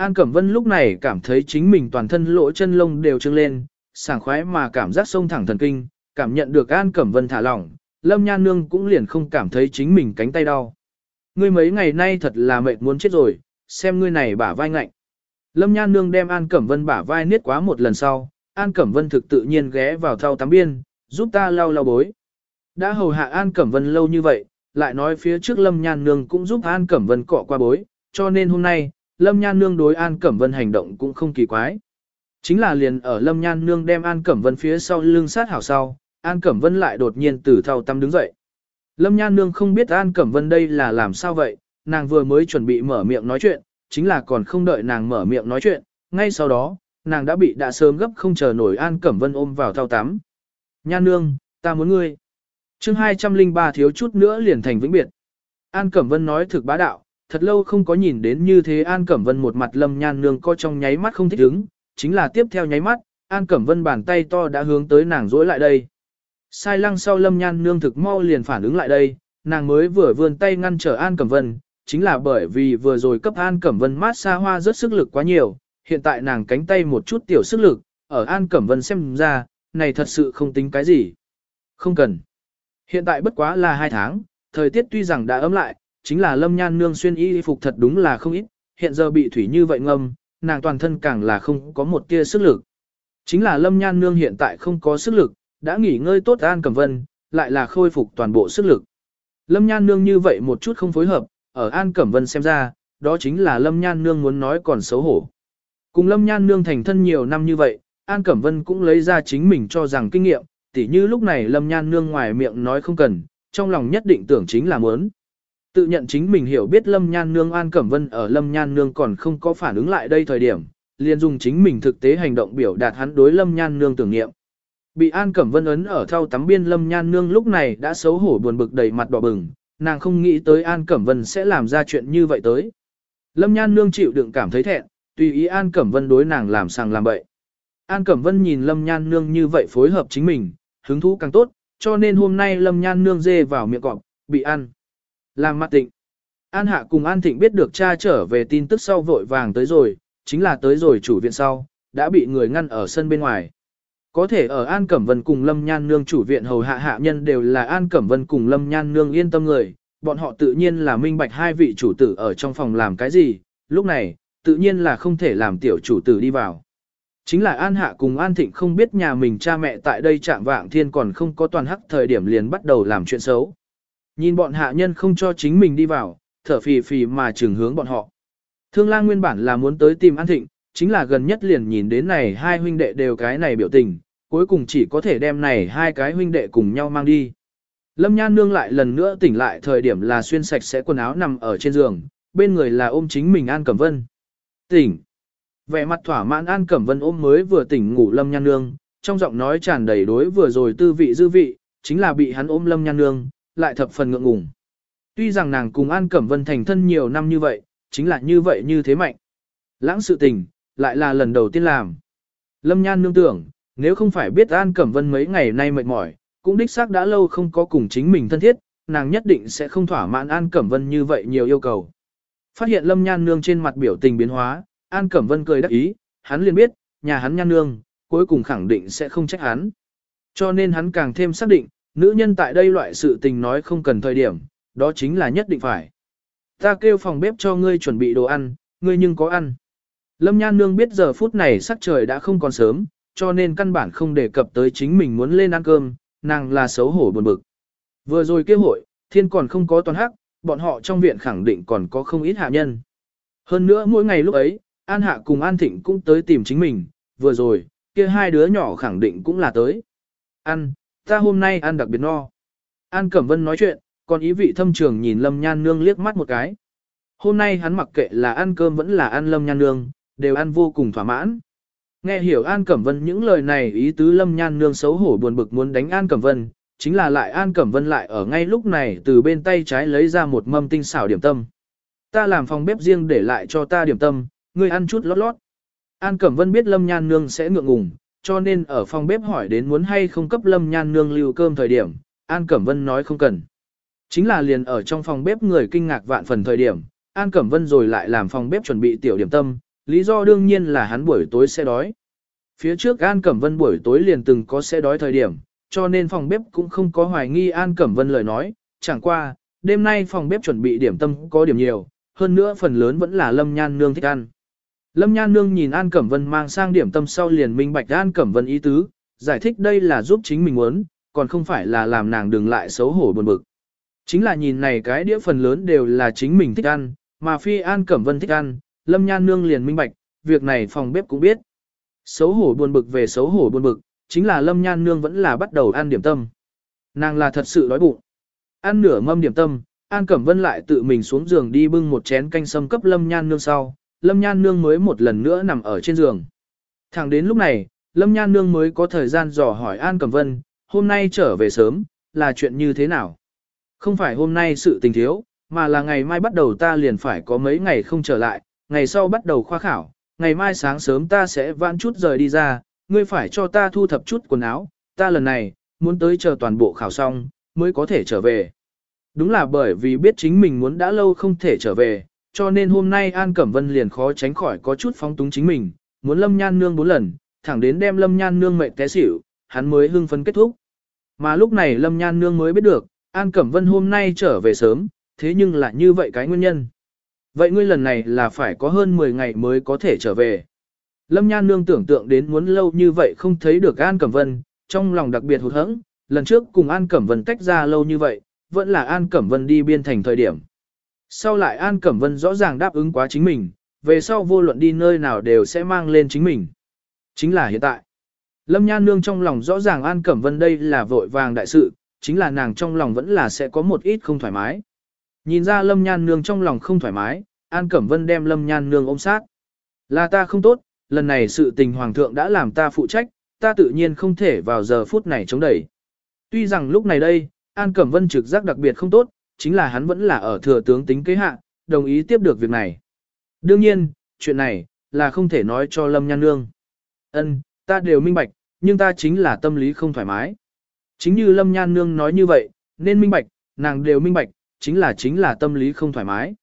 An Cẩm Vân lúc này cảm thấy chính mình toàn thân lỗ chân lông đều trưng lên, sảng khoái mà cảm giác sông thẳng thần kinh, cảm nhận được An Cẩm Vân thả lỏng, Lâm Nhan Nương cũng liền không cảm thấy chính mình cánh tay đau. Ngươi mấy ngày nay thật là mệt muốn chết rồi, xem ngươi này bả vai ngạnh. Lâm Nhan Nương đem An Cẩm Vân bả vai niết quá một lần sau, An Cẩm Vân thực tự nhiên ghé vào thau tắm biên, giúp ta lau lau bối. Đã hầu hạ An Cẩm Vân lâu như vậy, lại nói phía trước Lâm Nhan Nương cũng giúp An Cẩm Vân cọ qua bối, cho nên hôm nay, Lâm Nhan Nương đối An Cẩm Vân hành động cũng không kỳ quái. Chính là liền ở Lâm Nhan Nương đem An Cẩm Vân phía sau lưng sát hảo sau, An Cẩm Vân lại đột nhiên từ thau tắm đứng dậy. Lâm Nhan Nương không biết An Cẩm Vân đây là làm sao vậy, nàng vừa mới chuẩn bị mở miệng nói chuyện, chính là còn không đợi nàng mở miệng nói chuyện, ngay sau đó, nàng đã bị đã sớm gấp không chờ nổi An Cẩm Vân ôm vào thao tắm. Nhan Nương, ta muốn ngươi. chương 203 thiếu chút nữa liền thành vĩnh biệt. An Cẩm Vân nói thực bá đạo, thật lâu không có nhìn đến như thế An Cẩm Vân một mặt lâm nhan nương co trong nháy mắt không thích ứng, chính là tiếp theo nháy mắt, An Cẩm Vân bàn tay to đã hướng tới nàng dối lại đây. Sai lăng sau lâm nhan nương thực mau liền phản ứng lại đây, nàng mới vừa vươn tay ngăn trở An Cẩm Vân, chính là bởi vì vừa rồi cấp An Cẩm Vân mát xa hoa rất sức lực quá nhiều, hiện tại nàng cánh tay một chút tiểu sức lực, ở An Cẩm Vân xem ra, này thật sự không tính cái gì. Không cần. Hiện tại bất quá là hai tháng, thời tiết tuy rằng đã ấm lại, chính là lâm nhan nương xuyên y phục thật đúng là không ít, hiện giờ bị thủy như vậy ngâm, nàng toàn thân càng là không có một tia sức lực. Chính là lâm nhan nương hiện tại không có sức lực, đã nghỉ ngơi tốt an cẩm vân, lại là khôi phục toàn bộ sức lực. Lâm nhan nương như vậy một chút không phối hợp, ở an cẩm vân xem ra, đó chính là lâm nhan nương muốn nói còn xấu hổ. Cùng lâm nhan nương thành thân nhiều năm như vậy, an cẩm vân cũng lấy ra chính mình cho rằng kinh nghiệm, tỉ như lúc này lâm nhan nương ngoài miệng nói không cần, trong lòng nhất định tưởng chính là muốn. Tự nhận chính mình hiểu biết Lâm Nhan Nương An Cẩm Vân ở Lâm Nhan Nương còn không có phản ứng lại đây thời điểm, liền dùng chính mình thực tế hành động biểu đạt hắn đối Lâm Nhan Nương tưởng niệm. Bị An Cẩm Vân ấn ở thau tắm biên Lâm Nhan Nương lúc này đã xấu hổ buồn bực đầy mặt đỏ bừng, nàng không nghĩ tới An Cẩm Vân sẽ làm ra chuyện như vậy tới. Lâm Nhan Nương chịu đựng cảm thấy thẹn, tùy ý An Cẩm Vân đối nàng làm sàng làm bậy. An Cẩm Vân nhìn Lâm Nhan Nương như vậy phối hợp chính mình, hứng thú càng tốt, cho nên hôm nay Lâm Nhan Nương dê vào miệng cọp, bị ăn. Làm mặt tịnh. An Hạ cùng An Thịnh biết được cha trở về tin tức sau vội vàng tới rồi, chính là tới rồi chủ viện sau, đã bị người ngăn ở sân bên ngoài. Có thể ở An Cẩm Vân cùng Lâm Nhan Nương chủ viện hầu hạ hạ nhân đều là An Cẩm Vân cùng Lâm Nhan Nương yên tâm người, bọn họ tự nhiên là minh bạch hai vị chủ tử ở trong phòng làm cái gì, lúc này, tự nhiên là không thể làm tiểu chủ tử đi vào. Chính là An Hạ cùng An Thịnh không biết nhà mình cha mẹ tại đây trạng vạng thiên còn không có toàn hắc thời điểm liền bắt đầu làm chuyện xấu. Nhìn bọn hạ nhân không cho chính mình đi vào, thở phì phì mà trường hướng bọn họ. Thương lang nguyên bản là muốn tới tìm An Thịnh, chính là gần nhất liền nhìn đến này hai huynh đệ đều cái này biểu tình, cuối cùng chỉ có thể đem này hai cái huynh đệ cùng nhau mang đi. Lâm Nhan Nương lại lần nữa tỉnh lại thời điểm là xuyên sạch sẽ quần áo nằm ở trên giường, bên người là ôm chính mình An Cẩm Vân. Tỉnh. Vẻ mặt thỏa mãn An Cẩm Vân ôm mới vừa tỉnh ngủ Lâm Nhan Nương, trong giọng nói tràn đầy đối vừa rồi tư vị dư vị, chính là bị hắn ôm Lâm Nhan Nương, lại thập phần ngượng ngùng. Tuy rằng nàng cùng An Cẩm Vân thành thân nhiều năm như vậy, chính là như vậy như thế mạnh. Lãng sự tình, lại là lần đầu tiên làm. Lâm Nhan nương tưởng, nếu không phải biết An Cẩm Vân mấy ngày nay mệt mỏi, cũng đích xác đã lâu không có cùng chính mình thân thiết, nàng nhất định sẽ không thỏa mãn An Cẩm Vân như vậy nhiều yêu cầu. Phát hiện Lâm Nhan nương trên mặt biểu tình biến hóa, An Cẩm Vân cười đắc ý, hắn liền biết, nhà hắn Nhan nương, cuối cùng khẳng định sẽ không trách hắn. Cho nên hắn càng thêm xác định, nữ nhân tại đây loại sự tình nói không cần thời điểm, đó chính là nhất định phải. Ta kêu phòng bếp cho ngươi chuẩn bị đồ ăn, ngươi nhưng có ăn. Lâm Nhan Nương biết giờ phút này sắc trời đã không còn sớm, cho nên căn bản không đề cập tới chính mình muốn lên ăn cơm, nàng là xấu hổ buồn bực. Vừa rồi kêu hội, thiên còn không có toàn hắc, bọn họ trong viện khẳng định còn có không ít hạ nhân. Hơn nữa mỗi ngày lúc ấy, An Hạ cùng An Thịnh cũng tới tìm chính mình, vừa rồi, kia hai đứa nhỏ khẳng định cũng là tới. Ăn, ta hôm nay ăn đặc biệt no. An Cẩm Vân nói chuyện, còn ý vị thâm trường nhìn Lâm Nhan Nương liếc mắt một cái. Hôm nay hắn mặc kệ là ăn cơm vẫn là ăn Lâm Nhan Nương, đều ăn vô cùng thỏa mãn. Nghe hiểu An Cẩm Vân những lời này ý tứ Lâm Nhan Nương xấu hổ buồn bực muốn đánh An Cẩm Vân, chính là lại An Cẩm Vân lại ở ngay lúc này từ bên tay trái lấy ra một mâm tinh xảo điểm tâm. Ta làm phòng bếp riêng để lại cho ta điểm tâm, ngươi ăn chút lót lót. An Cẩm Vân biết Lâm Nhan Nương sẽ ngượng ngùng, cho nên ở phòng bếp hỏi đến muốn hay không cấp Lâm Nhan Nương lưu cơm thời điểm, An Cẩm Vân nói không cần. Chính là liền ở trong phòng bếp người kinh ngạc vạn phần thời điểm, An Cẩm Vân rồi lại làm phòng bếp chuẩn bị tiểu điểm tâm, lý do đương nhiên là hắn buổi tối sẽ đói. Phía trước An Cẩm Vân buổi tối liền từng có sẽ đói thời điểm, cho nên phòng bếp cũng không có hoài nghi An Cẩm Vân lời nói, chẳng qua, đêm nay phòng bếp chuẩn bị điểm tâm có điểm nhiều, hơn nữa phần lớn vẫn là Lâm Nhan Nương thích ăn. Lâm Nhan Nương nhìn An Cẩm Vân mang sang điểm tâm sau liền minh bạch An Cẩm Vân ý tứ, giải thích đây là giúp chính mình muốn, còn không phải là làm nàng đừng lại xấu hổ buồn bực. Chính là nhìn này cái đĩa phần lớn đều là chính mình thích ăn, mà phi An Cẩm Vân thích ăn, Lâm Nhan Nương liền minh bạch, việc này phòng bếp cũng biết. Xấu hổ buồn bực về xấu hổ buồn bực, chính là Lâm Nhan Nương vẫn là bắt đầu ăn điểm tâm. Nàng là thật sự đói bụng. Ăn nửa mâm điểm tâm, An Cẩm Vân lại tự mình xuống giường đi bưng một chén canh sâm cấp Lâm Nhan Nương sau, Lâm Nhan Nương mới một lần nữa nằm ở trên giường. Thẳng đến lúc này, Lâm Nhan Nương mới có thời gian dò hỏi An Cẩm Vân, hôm nay trở về sớm, là chuyện như thế nào? Không phải hôm nay sự tình thiếu, mà là ngày mai bắt đầu ta liền phải có mấy ngày không trở lại, ngày sau bắt đầu khoa khảo, ngày mai sáng sớm ta sẽ vãn chút rời đi ra, ngươi phải cho ta thu thập chút quần áo, ta lần này, muốn tới chờ toàn bộ khảo xong, mới có thể trở về. Đúng là bởi vì biết chính mình muốn đã lâu không thể trở về, cho nên hôm nay An Cẩm Vân liền khó tránh khỏi có chút phóng túng chính mình, muốn lâm nhan nương bốn lần, thẳng đến đem lâm nhan nương mệt té xỉu, hắn mới hưng phấn kết thúc. Mà lúc này lâm nhan nương mới biết được, An Cẩm Vân hôm nay trở về sớm, thế nhưng lại như vậy cái nguyên nhân. Vậy ngươi lần này là phải có hơn 10 ngày mới có thể trở về. Lâm Nhan Nương tưởng tượng đến muốn lâu như vậy không thấy được An Cẩm Vân, trong lòng đặc biệt hụt hẫng. lần trước cùng An Cẩm Vân tách ra lâu như vậy, vẫn là An Cẩm Vân đi biên thành thời điểm. Sau lại An Cẩm Vân rõ ràng đáp ứng quá chính mình, về sau vô luận đi nơi nào đều sẽ mang lên chính mình. Chính là hiện tại. Lâm Nhan Nương trong lòng rõ ràng An Cẩm Vân đây là vội vàng đại sự, chính là nàng trong lòng vẫn là sẽ có một ít không thoải mái. Nhìn ra Lâm Nhan Nương trong lòng không thoải mái, An Cẩm Vân đem Lâm Nhan Nương ôm sát. Là ta không tốt, lần này sự tình Hoàng thượng đã làm ta phụ trách, ta tự nhiên không thể vào giờ phút này chống đẩy. Tuy rằng lúc này đây, An Cẩm Vân trực giác đặc biệt không tốt, chính là hắn vẫn là ở thừa tướng tính kế hạ, đồng ý tiếp được việc này. Đương nhiên, chuyện này, là không thể nói cho Lâm Nhan Nương. Ân, ta đều minh bạch, nhưng ta chính là tâm lý không thoải mái. Chính như Lâm Nhan Nương nói như vậy, nên minh bạch, nàng đều minh bạch, chính là chính là tâm lý không thoải mái.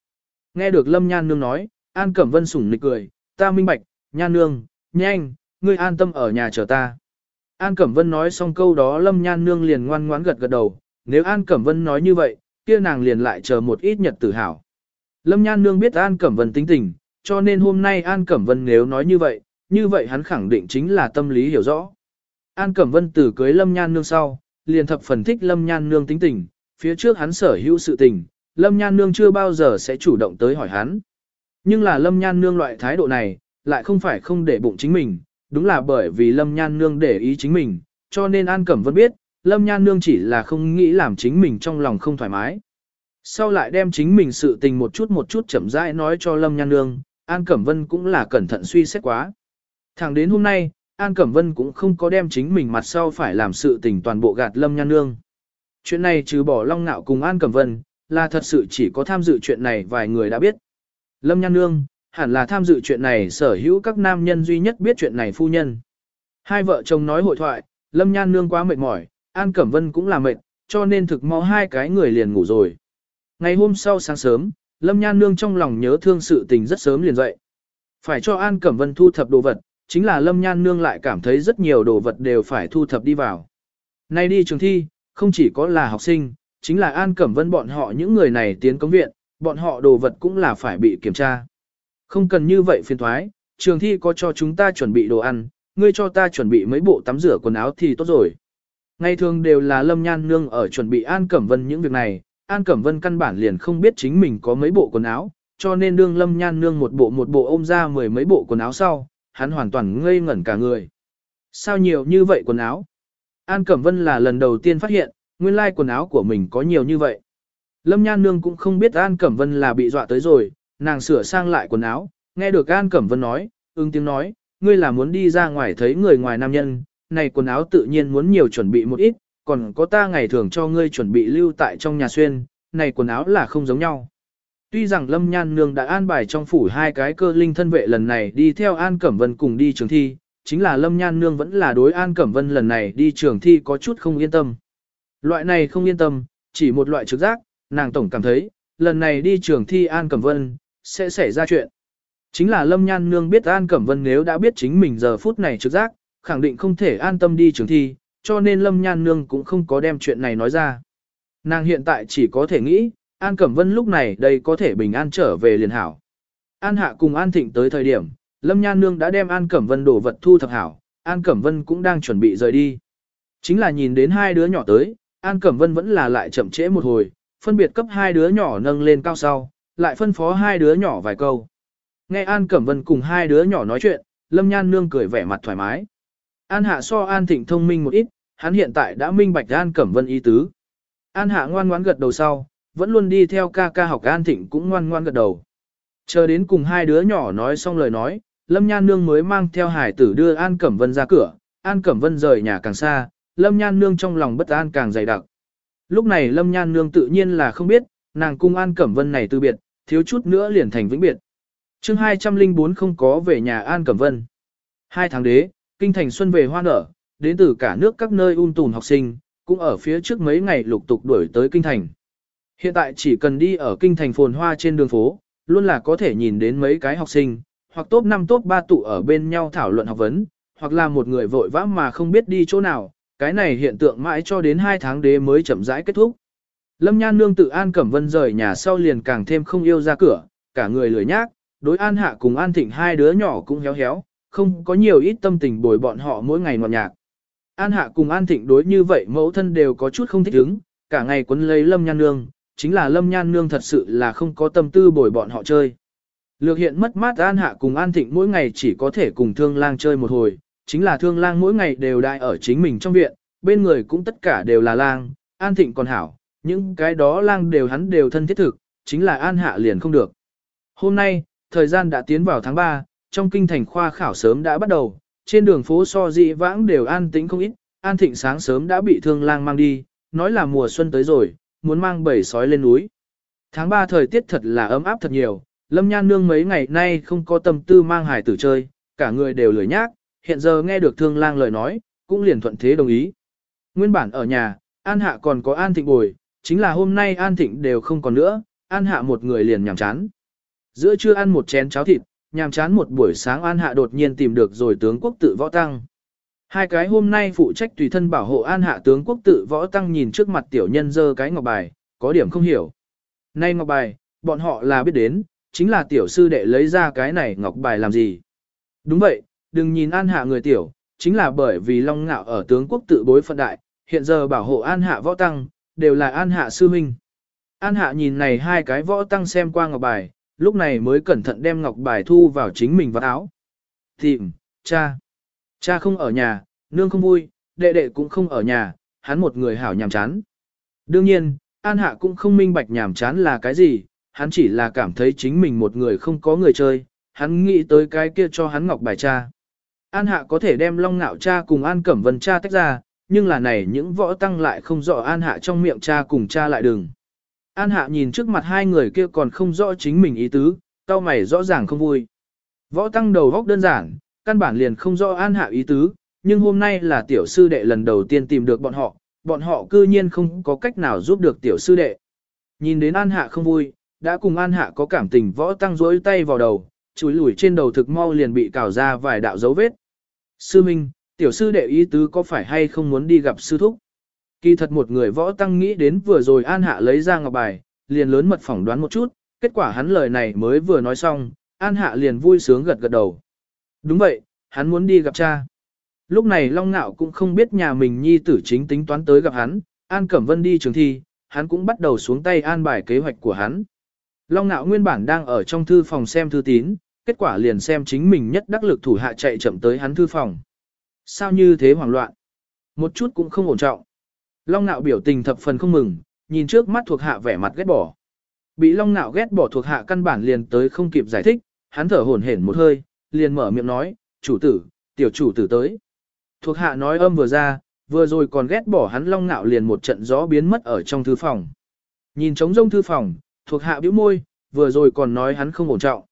Nghe được Lâm Nhan Nương nói, An Cẩm Vân sủng nịch cười, ta minh bạch, Nhan Nương, nhanh, ngươi an tâm ở nhà chờ ta. An Cẩm Vân nói xong câu đó Lâm Nhan Nương liền ngoan ngoãn gật gật đầu, nếu An Cẩm Vân nói như vậy, kia nàng liền lại chờ một ít nhật tử hảo. Lâm Nhan Nương biết An Cẩm Vân tính tình, cho nên hôm nay An Cẩm Vân nếu nói như vậy, như vậy hắn khẳng định chính là tâm lý hiểu rõ. An Cẩm Vân từ cưới Lâm Nhan Nương sau, liền thập phần thích Lâm Nhan Nương tính tình, phía trước hắn sở hữu sự tình, Lâm Nhan Nương chưa bao giờ sẽ chủ động tới hỏi hắn. Nhưng là Lâm Nhan Nương loại thái độ này, lại không phải không để bụng chính mình, đúng là bởi vì Lâm Nhan Nương để ý chính mình, cho nên An Cẩm Vân biết, Lâm Nhan Nương chỉ là không nghĩ làm chính mình trong lòng không thoải mái. Sau lại đem chính mình sự tình một chút một chút chậm rãi nói cho Lâm Nhan Nương, An Cẩm Vân cũng là cẩn thận suy xét quá. Thẳng đến hôm nay, An Cẩm Vân cũng không có đem chính mình mặt sau phải làm sự tình toàn bộ gạt Lâm Nhan Nương. Chuyện này trừ bỏ Long Nạo cùng An Cẩm Vân, là thật sự chỉ có tham dự chuyện này vài người đã biết. Lâm Nhan Nương, hẳn là tham dự chuyện này sở hữu các nam nhân duy nhất biết chuyện này phu nhân. Hai vợ chồng nói hội thoại, Lâm Nhan Nương quá mệt mỏi, An Cẩm Vân cũng là mệt, cho nên thực mau hai cái người liền ngủ rồi. Ngày hôm sau sáng sớm, Lâm Nhan Nương trong lòng nhớ thương sự tình rất sớm liền dậy. Phải cho An Cẩm Vân thu thập đồ vật, chính là Lâm Nhan Nương lại cảm thấy rất nhiều đồ vật đều phải thu thập đi vào. Nay đi trường thi, không chỉ có là học sinh, chính là An Cẩm Vân bọn họ những người này tiến công viện, bọn họ đồ vật cũng là phải bị kiểm tra. Không cần như vậy phiền thoái, trường thi có cho chúng ta chuẩn bị đồ ăn, ngươi cho ta chuẩn bị mấy bộ tắm rửa quần áo thì tốt rồi. Ngày thường đều là Lâm Nhan Nương ở chuẩn bị An Cẩm Vân những việc này, An Cẩm Vân căn bản liền không biết chính mình có mấy bộ quần áo, cho nên đương Lâm Nhan Nương một bộ một bộ ôm ra mười mấy bộ quần áo sau, hắn hoàn toàn ngây ngẩn cả người. Sao nhiều như vậy quần áo? An Cẩm Vân là lần đầu tiên phát hiện, nguyên lai quần áo của mình có nhiều như vậy. Lâm Nhan Nương cũng không biết An Cẩm Vân là bị dọa tới rồi, nàng sửa sang lại quần áo, nghe được An Cẩm Vân nói, ưng tiếng nói, ngươi là muốn đi ra ngoài thấy người ngoài nam nhân, này quần áo tự nhiên muốn nhiều chuẩn bị một ít, còn có ta ngày thường cho ngươi chuẩn bị lưu tại trong nhà xuyên, này quần áo là không giống nhau. Tuy rằng Lâm Nhan Nương đã an bài trong phủ hai cái cơ linh thân vệ lần này đi theo An Cẩm Vân cùng đi trường thi, chính là Lâm Nhan Nương vẫn là đối An Cẩm Vân lần này đi trường thi có chút không yên tâm. Loại này không yên tâm, chỉ một loại trực giác, nàng tổng cảm thấy, lần này đi trường thi An Cẩm Vân, sẽ xảy ra chuyện. Chính là Lâm Nhan Nương biết An Cẩm Vân nếu đã biết chính mình giờ phút này trực giác, khẳng định không thể an tâm đi trường thi, cho nên Lâm Nhan Nương cũng không có đem chuyện này nói ra. Nàng hiện tại chỉ có thể nghĩ, An Cẩm Vân lúc này đây có thể bình an trở về liền hảo. An Hạ cùng An Thịnh tới thời điểm, Lâm Nhan Nương đã đem An Cẩm Vân đổ vật thu thập hảo, An Cẩm Vân cũng đang chuẩn bị rời đi. Chính là nhìn đến hai đứa nhỏ tới, An Cẩm Vân vẫn là lại chậm trễ một hồi, phân biệt cấp hai đứa nhỏ nâng lên cao sau, lại phân phó hai đứa nhỏ vài câu. Nghe An Cẩm Vân cùng hai đứa nhỏ nói chuyện, Lâm Nhan Nương cười vẻ mặt thoải mái. An Hạ so An Thịnh thông minh một ít, hắn hiện tại đã minh bạch An Cẩm Vân ý tứ. An Hạ ngoan ngoãn gật đầu sau, vẫn luôn đi theo ca ca học An Thịnh cũng ngoan ngoan gật đầu. Chờ đến cùng hai đứa nhỏ nói xong lời nói, Lâm Nhan Nương mới mang theo hải tử đưa An Cẩm Vân ra cửa, An Cẩm Vân rời nhà càng xa, Lâm Nhan Nương trong lòng bất an càng dày đặc. Lúc này Lâm Nhan Nương tự nhiên là không biết, nàng cung An Cẩm Vân này từ biệt, thiếu chút nữa liền thành vĩnh biệt. chương 204 không có về nhà An Cẩm Vân. Hai tháng đế, kinh thành xuân về hoa nở, đến từ cả nước các nơi un tùn học sinh, cũng ở phía trước mấy ngày lục tục đuổi tới kinh thành. Hiện tại chỉ cần đi ở kinh thành phồn hoa trên đường phố, luôn là có thể nhìn đến mấy cái học sinh, hoặc top 5 top 3 tụ ở bên nhau thảo luận học vấn, hoặc là một người vội vã mà không biết đi chỗ nào, cái này hiện tượng mãi cho đến 2 tháng đế mới chậm rãi kết thúc. Lâm Nhan Nương tự An Cẩm Vân rời nhà sau liền càng thêm không yêu ra cửa, cả người lười nhác, đối An Hạ cùng An Thịnh hai đứa nhỏ cũng héo héo, không có nhiều ít tâm tình bồi bọn họ mỗi ngày ngọt nhạc. An Hạ cùng An Thịnh đối như vậy mẫu thân đều có chút không thích ứng, cả ngày quấn lấy Lâm Nhan Nương, chính là Lâm Nhan Nương thật sự là không có tâm tư bồi bọn họ chơi. Lược hiện mất mát An Hạ cùng An Thịnh mỗi ngày chỉ có thể cùng Thương Lang chơi một hồi, chính là Thương Lang mỗi ngày đều đại ở chính mình trong viện, bên người cũng tất cả đều là lang, An Thịnh còn hảo, những cái đó lang đều hắn đều thân thiết thực, chính là An Hạ liền không được. Hôm nay, thời gian đã tiến vào tháng 3, trong kinh thành khoa khảo sớm đã bắt đầu, trên đường phố so dị vãng đều an tĩnh không ít, An Thịnh sáng sớm đã bị Thương Lang mang đi, nói là mùa xuân tới rồi, muốn mang bầy sói lên núi. Tháng 3 thời tiết thật là ấm áp thật nhiều, Lâm Nhan Nương mấy ngày nay không có tâm tư mang hải tử chơi, cả người đều lười nhác, hiện giờ nghe được thương lang lời nói, cũng liền thuận thế đồng ý. Nguyên bản ở nhà, An Hạ còn có An Thịnh bồi, chính là hôm nay An Thịnh đều không còn nữa, An Hạ một người liền nhàm chán. Giữa trưa ăn một chén cháo thịt, nhàm chán một buổi sáng An Hạ đột nhiên tìm được rồi tướng quốc tự võ tăng. Hai cái hôm nay phụ trách tùy thân bảo hộ An Hạ tướng quốc tự võ tăng nhìn trước mặt tiểu nhân dơ cái ngọc bài, có điểm không hiểu. Nay ngọc bài, bọn họ là biết đến, chính là tiểu sư đệ lấy ra cái này ngọc bài làm gì. Đúng vậy, đừng nhìn An Hạ người tiểu, chính là bởi vì Long Ngạo ở tướng quốc tự bối phận đại, hiện giờ bảo hộ An Hạ võ tăng, đều là An Hạ sư minh. An Hạ nhìn này hai cái võ tăng xem qua ngọc bài, lúc này mới cẩn thận đem ngọc bài thu vào chính mình vào áo. Tìm, cha. Cha không ở nhà, nương không vui, đệ đệ cũng không ở nhà, hắn một người hảo nhàm chán. Đương nhiên, An Hạ cũng không minh bạch nhàm chán là cái gì, hắn chỉ là cảm thấy chính mình một người không có người chơi, hắn nghĩ tới cái kia cho hắn ngọc bài cha. An Hạ có thể đem Long Nạo cha cùng An Cẩm Vân cha tách ra, nhưng là này những võ tăng lại không rõ An Hạ trong miệng cha cùng cha lại đừng. An Hạ nhìn trước mặt hai người kia còn không rõ chính mình ý tứ, cao mày rõ ràng không vui. Võ tăng đầu góc đơn giản, căn bản liền không rõ An Hạ ý tứ, nhưng hôm nay là tiểu sư đệ lần đầu tiên tìm được bọn họ, bọn họ cư nhiên không có cách nào giúp được tiểu sư đệ. Nhìn đến An Hạ không vui, đã cùng An Hạ có cảm tình võ tăng rối tay vào đầu, chuối lủi trên đầu thực mau liền bị cào ra vài đạo dấu vết. Sư Minh, tiểu sư đệ ý tứ có phải hay không muốn đi gặp sư thúc? Kỳ thật một người võ tăng nghĩ đến vừa rồi An Hạ lấy ra ngọc bài, liền lớn mật phỏng đoán một chút, kết quả hắn lời này mới vừa nói xong, An Hạ liền vui sướng gật gật đầu. Đúng vậy, hắn muốn đi gặp cha. Lúc này Long Nạo cũng không biết nhà mình nhi tử chính tính toán tới gặp hắn, An Cẩm Vân đi trường thi, hắn cũng bắt đầu xuống tay an bài kế hoạch của hắn. Long Nạo nguyên bản đang ở trong thư phòng xem thư tín, kết quả liền xem chính mình nhất đắc lực thủ hạ chạy chậm tới hắn thư phòng. Sao như thế hoảng loạn? Một chút cũng không ổn trọng. Long Nạo biểu tình thập phần không mừng, nhìn trước mắt thuộc hạ vẻ mặt ghét bỏ. Bị Long Nạo ghét bỏ thuộc hạ căn bản liền tới không kịp giải thích, hắn thở hổn hển một hơi, liền mở miệng nói, chủ tử, tiểu chủ tử tới. Thuộc hạ nói âm vừa ra, vừa rồi còn ghét bỏ hắn long nạo liền một trận gió biến mất ở trong thư phòng. Nhìn trống rông thư phòng, thuộc hạ bĩu môi, vừa rồi còn nói hắn không ổn trọng.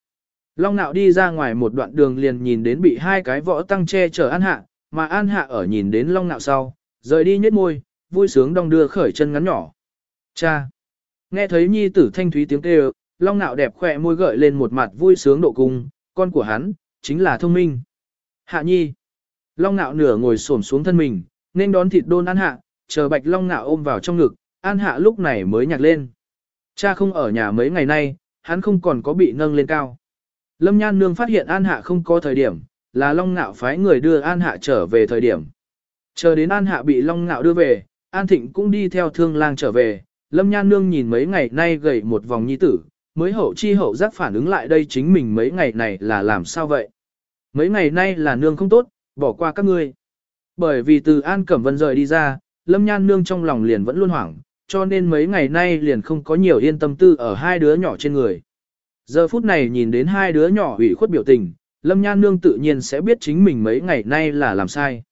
Long nạo đi ra ngoài một đoạn đường liền nhìn đến bị hai cái võ tăng che chở an hạ, mà an hạ ở nhìn đến long nạo sau, rời đi nhếch môi, vui sướng đong đưa khởi chân ngắn nhỏ. Cha! Nghe thấy nhi tử thanh thúy tiếng kêu, long nạo đẹp khỏe môi gợi lên một mặt vui sướng độ cung, con của hắn, chính là thông minh. Hạ nhi! Long nạo nửa ngồi xổm xuống thân mình, nên đón thịt đôn an hạ, chờ bạch long nạo ôm vào trong ngực, an hạ lúc này mới nhạc lên. Cha không ở nhà mấy ngày nay, hắn không còn có bị nâng lên cao. Lâm Nhan Nương phát hiện An Hạ không có thời điểm, là Long Nạo phái người đưa An Hạ trở về thời điểm. Chờ đến An Hạ bị Long Nạo đưa về, An Thịnh cũng đi theo thương lang trở về, Lâm Nhan Nương nhìn mấy ngày nay gầy một vòng nhi tử, mới hậu chi hậu giác phản ứng lại đây chính mình mấy ngày này là làm sao vậy. Mấy ngày nay là nương không tốt, bỏ qua các ngươi. Bởi vì từ An Cẩm Vân rời đi ra, Lâm Nhan Nương trong lòng liền vẫn luôn hoảng, cho nên mấy ngày nay liền không có nhiều yên tâm tư ở hai đứa nhỏ trên người. Giờ phút này nhìn đến hai đứa nhỏ ủy khuất biểu tình, Lâm Nhan Nương tự nhiên sẽ biết chính mình mấy ngày nay là làm sai.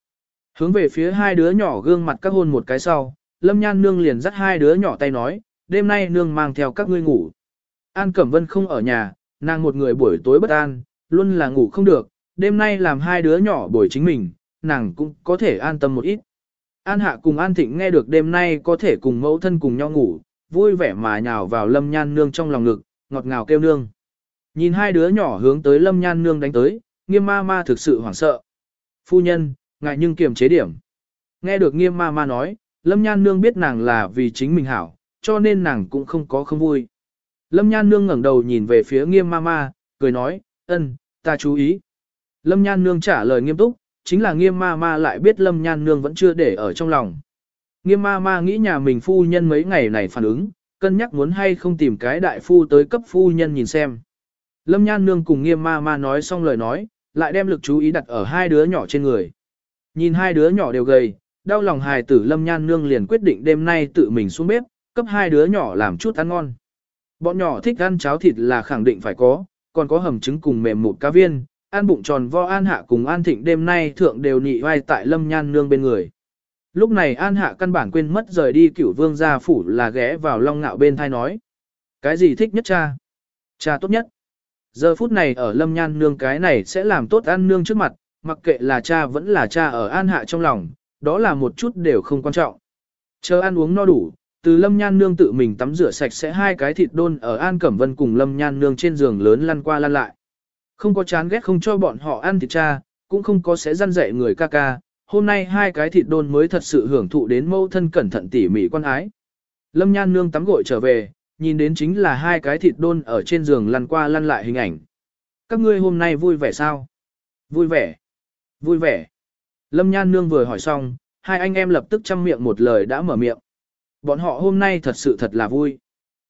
Hướng về phía hai đứa nhỏ gương mặt các hôn một cái sau, Lâm Nhan Nương liền dắt hai đứa nhỏ tay nói, đêm nay Nương mang theo các ngươi ngủ. An Cẩm Vân không ở nhà, nàng một người buổi tối bất an, luôn là ngủ không được, đêm nay làm hai đứa nhỏ buổi chính mình, nàng cũng có thể an tâm một ít. An Hạ cùng An Thịnh nghe được đêm nay có thể cùng mẫu thân cùng nhau ngủ, vui vẻ mà nhào vào Lâm Nhan Nương trong lòng ngực, ngọt ngào kêu nương. Nhìn hai đứa nhỏ hướng tới Lâm Nhan Nương đánh tới, nghiêm ma ma thực sự hoảng sợ. Phu nhân, ngại nhưng kiềm chế điểm. Nghe được nghiêm ma ma nói, Lâm Nhan Nương biết nàng là vì chính mình hảo, cho nên nàng cũng không có không vui. Lâm Nhan Nương ngẩng đầu nhìn về phía nghiêm ma ma, cười nói, ân, ta chú ý. Lâm Nhan Nương trả lời nghiêm túc, chính là nghiêm ma ma lại biết Lâm Nhan Nương vẫn chưa để ở trong lòng. Nghiêm ma ma nghĩ nhà mình phu nhân mấy ngày này phản ứng, cân nhắc muốn hay không tìm cái đại phu tới cấp phu nhân nhìn xem. Lâm Nhan Nương cùng nghiêm ma ma nói xong lời nói, lại đem lực chú ý đặt ở hai đứa nhỏ trên người. Nhìn hai đứa nhỏ đều gầy, đau lòng hài tử Lâm Nhan Nương liền quyết định đêm nay tự mình xuống bếp, cấp hai đứa nhỏ làm chút ăn ngon. Bọn nhỏ thích ăn cháo thịt là khẳng định phải có, còn có hầm trứng cùng mềm một cá viên, ăn bụng tròn vo An Hạ cùng An Thịnh đêm nay thượng đều nhị vai tại Lâm Nhan Nương bên người. Lúc này An Hạ căn bản quên mất rời đi cửu vương gia phủ là ghé vào long ngạo bên thai nói. Cái gì thích nhất cha? Cha tốt nhất. Giờ phút này ở Lâm Nhan Nương cái này sẽ làm tốt ăn nương trước mặt, mặc kệ là cha vẫn là cha ở An Hạ trong lòng, đó là một chút đều không quan trọng. Chờ ăn uống no đủ, từ Lâm Nhan Nương tự mình tắm rửa sạch sẽ hai cái thịt đôn ở An Cẩm Vân cùng Lâm Nhan Nương trên giường lớn lăn qua lăn lại. Không có chán ghét không cho bọn họ ăn thịt cha, cũng không có sẽ răn dạy người ca ca, hôm nay hai cái thịt đôn mới thật sự hưởng thụ đến mâu thân cẩn thận tỉ mỉ quan ái. Lâm Nhan Nương tắm gội trở về, nhìn đến chính là hai cái thịt đôn ở trên giường lăn qua lăn lại hình ảnh. Các ngươi hôm nay vui vẻ sao? Vui vẻ. Vui vẻ. Lâm Nhan Nương vừa hỏi xong, hai anh em lập tức chăm miệng một lời đã mở miệng. Bọn họ hôm nay thật sự thật là vui.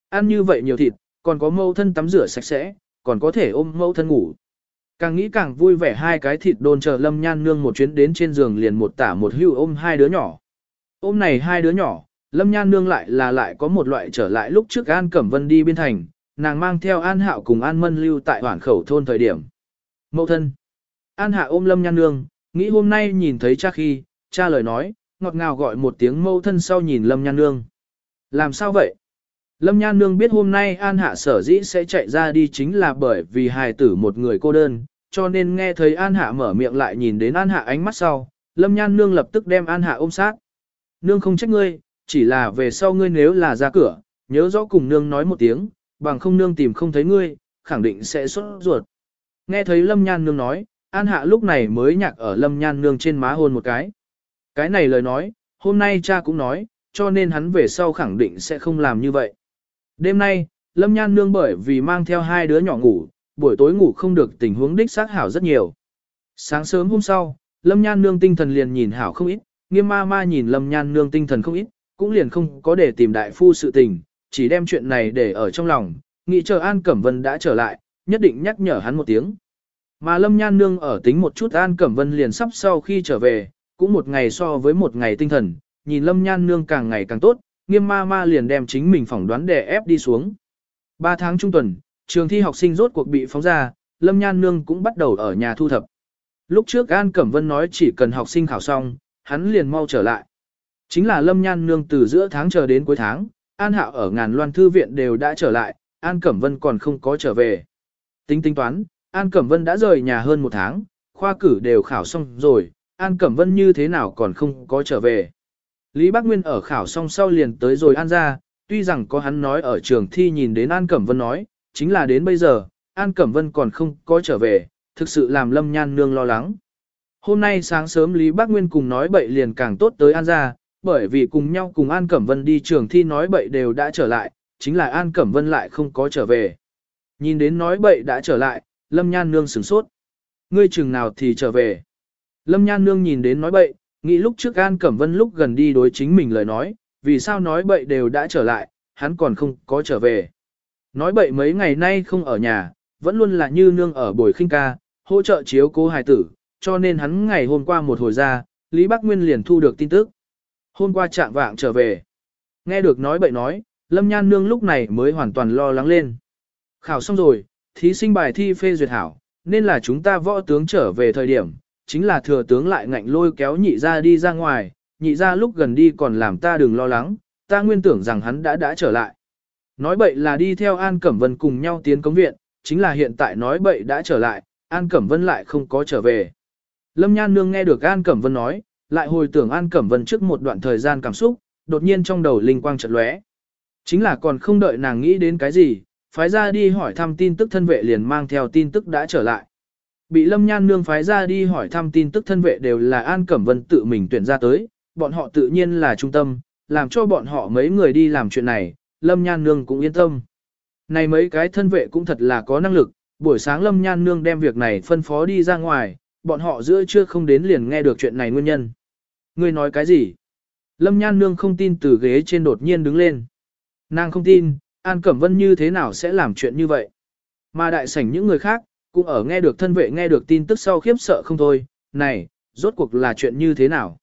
Ăn như vậy nhiều thịt, còn có mâu thân tắm rửa sạch sẽ, còn có thể ôm mâu thân ngủ. Càng nghĩ càng vui vẻ hai cái thịt đồn chờ Lâm Nhan Nương một chuyến đến trên giường liền một tả một hưu ôm hai đứa nhỏ. Ôm này hai đứa nhỏ, Lâm Nhan Nương lại là lại có một loại trở lại lúc trước An Cẩm Vân đi biên thành, nàng mang theo An Hạo cùng An Mân lưu tại hoảng khẩu thôn thời điểm. Mâu thân. An Hạ ôm Lâm Nhan Nương, nghĩ hôm nay nhìn thấy cha khi, cha lời nói, ngọt ngào gọi một tiếng mâu thân sau nhìn Lâm Nhan Nương. Làm sao vậy? Lâm Nhan Nương biết hôm nay An Hạ sở dĩ sẽ chạy ra đi chính là bởi vì hài tử một người cô đơn, cho nên nghe thấy An Hạ mở miệng lại nhìn đến An Hạ ánh mắt sau, Lâm Nhan Nương lập tức đem An Hạ ôm sát. Nương không trách ngươi, chỉ là về sau ngươi nếu là ra cửa, nhớ rõ cùng Nương nói một tiếng, bằng không Nương tìm không thấy ngươi, khẳng định sẽ xuất ruột. Nghe thấy Lâm Nhan Nương nói, An Hạ lúc này mới nhạc ở Lâm Nhan Nương trên má hôn một cái. Cái này lời nói, hôm nay cha cũng nói, cho nên hắn về sau khẳng định sẽ không làm như vậy. Đêm nay, Lâm Nhan Nương bởi vì mang theo hai đứa nhỏ ngủ, buổi tối ngủ không được tình huống đích xác hảo rất nhiều. Sáng sớm hôm sau, Lâm Nhan Nương tinh thần liền nhìn hảo không ít, nghiêm ma ma nhìn Lâm Nhan Nương tinh thần không ít, cũng liền không có để tìm đại phu sự tình, chỉ đem chuyện này để ở trong lòng, nghĩ chờ An Cẩm Vân đã trở lại, nhất định nhắc nhở hắn một tiếng. Mà Lâm Nhan Nương ở tính một chút An Cẩm Vân liền sắp sau khi trở về, cũng một ngày so với một ngày tinh thần, nhìn Lâm Nhan Nương càng ngày càng tốt, nghiêm ma ma liền đem chính mình phỏng đoán đè ép đi xuống. Ba tháng trung tuần, trường thi học sinh rốt cuộc bị phóng ra, Lâm Nhan Nương cũng bắt đầu ở nhà thu thập. Lúc trước An Cẩm Vân nói chỉ cần học sinh khảo xong, hắn liền mau trở lại. Chính là Lâm Nhan Nương từ giữa tháng chờ đến cuối tháng, An Hạo ở ngàn loan thư viện đều đã trở lại, An Cẩm Vân còn không có trở về. Tính tính toán, An Cẩm Vân đã rời nhà hơn một tháng, khoa cử đều khảo xong rồi, An Cẩm Vân như thế nào còn không có trở về. Lý Bác Nguyên ở khảo xong sau liền tới rồi An ra, tuy rằng có hắn nói ở trường thi nhìn đến An Cẩm Vân nói, chính là đến bây giờ, An Cẩm Vân còn không có trở về, thực sự làm Lâm Nhan Nương lo lắng. Hôm nay sáng sớm Lý Bác Nguyên cùng nói bậy liền càng tốt tới An ra, bởi vì cùng nhau cùng An Cẩm Vân đi trường thi nói bậy đều đã trở lại, chính là An Cẩm Vân lại không có trở về. Nhìn đến nói bậy đã trở lại, Lâm Nhan Nương sửng sốt. Ngươi chừng nào thì trở về. Lâm Nhan Nương nhìn đến nói bậy, nghĩ lúc trước An Cẩm Vân lúc gần đi đối chính mình lời nói, vì sao nói bậy đều đã trở lại, hắn còn không có trở về. Nói bậy mấy ngày nay không ở nhà, vẫn luôn là như nương ở bồi khinh ca, hỗ trợ chiếu cố hài tử, cho nên hắn ngày hôm qua một hồi ra, Lý Bắc Nguyên liền thu được tin tức. Hôm qua chạm vạng trở về. Nghe được nói bậy nói, Lâm Nhan Nương lúc này mới hoàn toàn lo lắng lên. Khảo xong rồi, thí sinh bài thi phê duyệt hảo, nên là chúng ta võ tướng trở về thời điểm, chính là thừa tướng lại ngạnh lôi kéo nhị ra đi ra ngoài, nhị ra lúc gần đi còn làm ta đừng lo lắng, ta nguyên tưởng rằng hắn đã đã trở lại. Nói bậy là đi theo An Cẩm Vân cùng nhau tiến công viện, chính là hiện tại nói bậy đã trở lại, An Cẩm Vân lại không có trở về. Lâm Nhan Nương nghe được An Cẩm Vân nói, lại hồi tưởng An Cẩm Vân trước một đoạn thời gian cảm xúc, đột nhiên trong đầu linh quang chợt lóe. Chính là còn không đợi nàng nghĩ đến cái gì, phái ra đi hỏi thăm tin tức thân vệ liền mang theo tin tức đã trở lại. Bị Lâm Nhan Nương phái ra đi hỏi thăm tin tức thân vệ đều là An Cẩm Vân tự mình tuyển ra tới, bọn họ tự nhiên là trung tâm, làm cho bọn họ mấy người đi làm chuyện này, Lâm Nhan Nương cũng yên tâm. Này mấy cái thân vệ cũng thật là có năng lực, buổi sáng Lâm Nhan Nương đem việc này phân phó đi ra ngoài, bọn họ giữa chưa không đến liền nghe được chuyện này nguyên nhân. người nói cái gì? Lâm Nhan Nương không tin từ ghế trên đột nhiên đứng lên. Nàng không tin, An Cẩm Vân như thế nào sẽ làm chuyện như vậy? Mà đại sảnh những người khác, cũng ở nghe được thân vệ nghe được tin tức sau khiếp sợ không thôi. Này, rốt cuộc là chuyện như thế nào?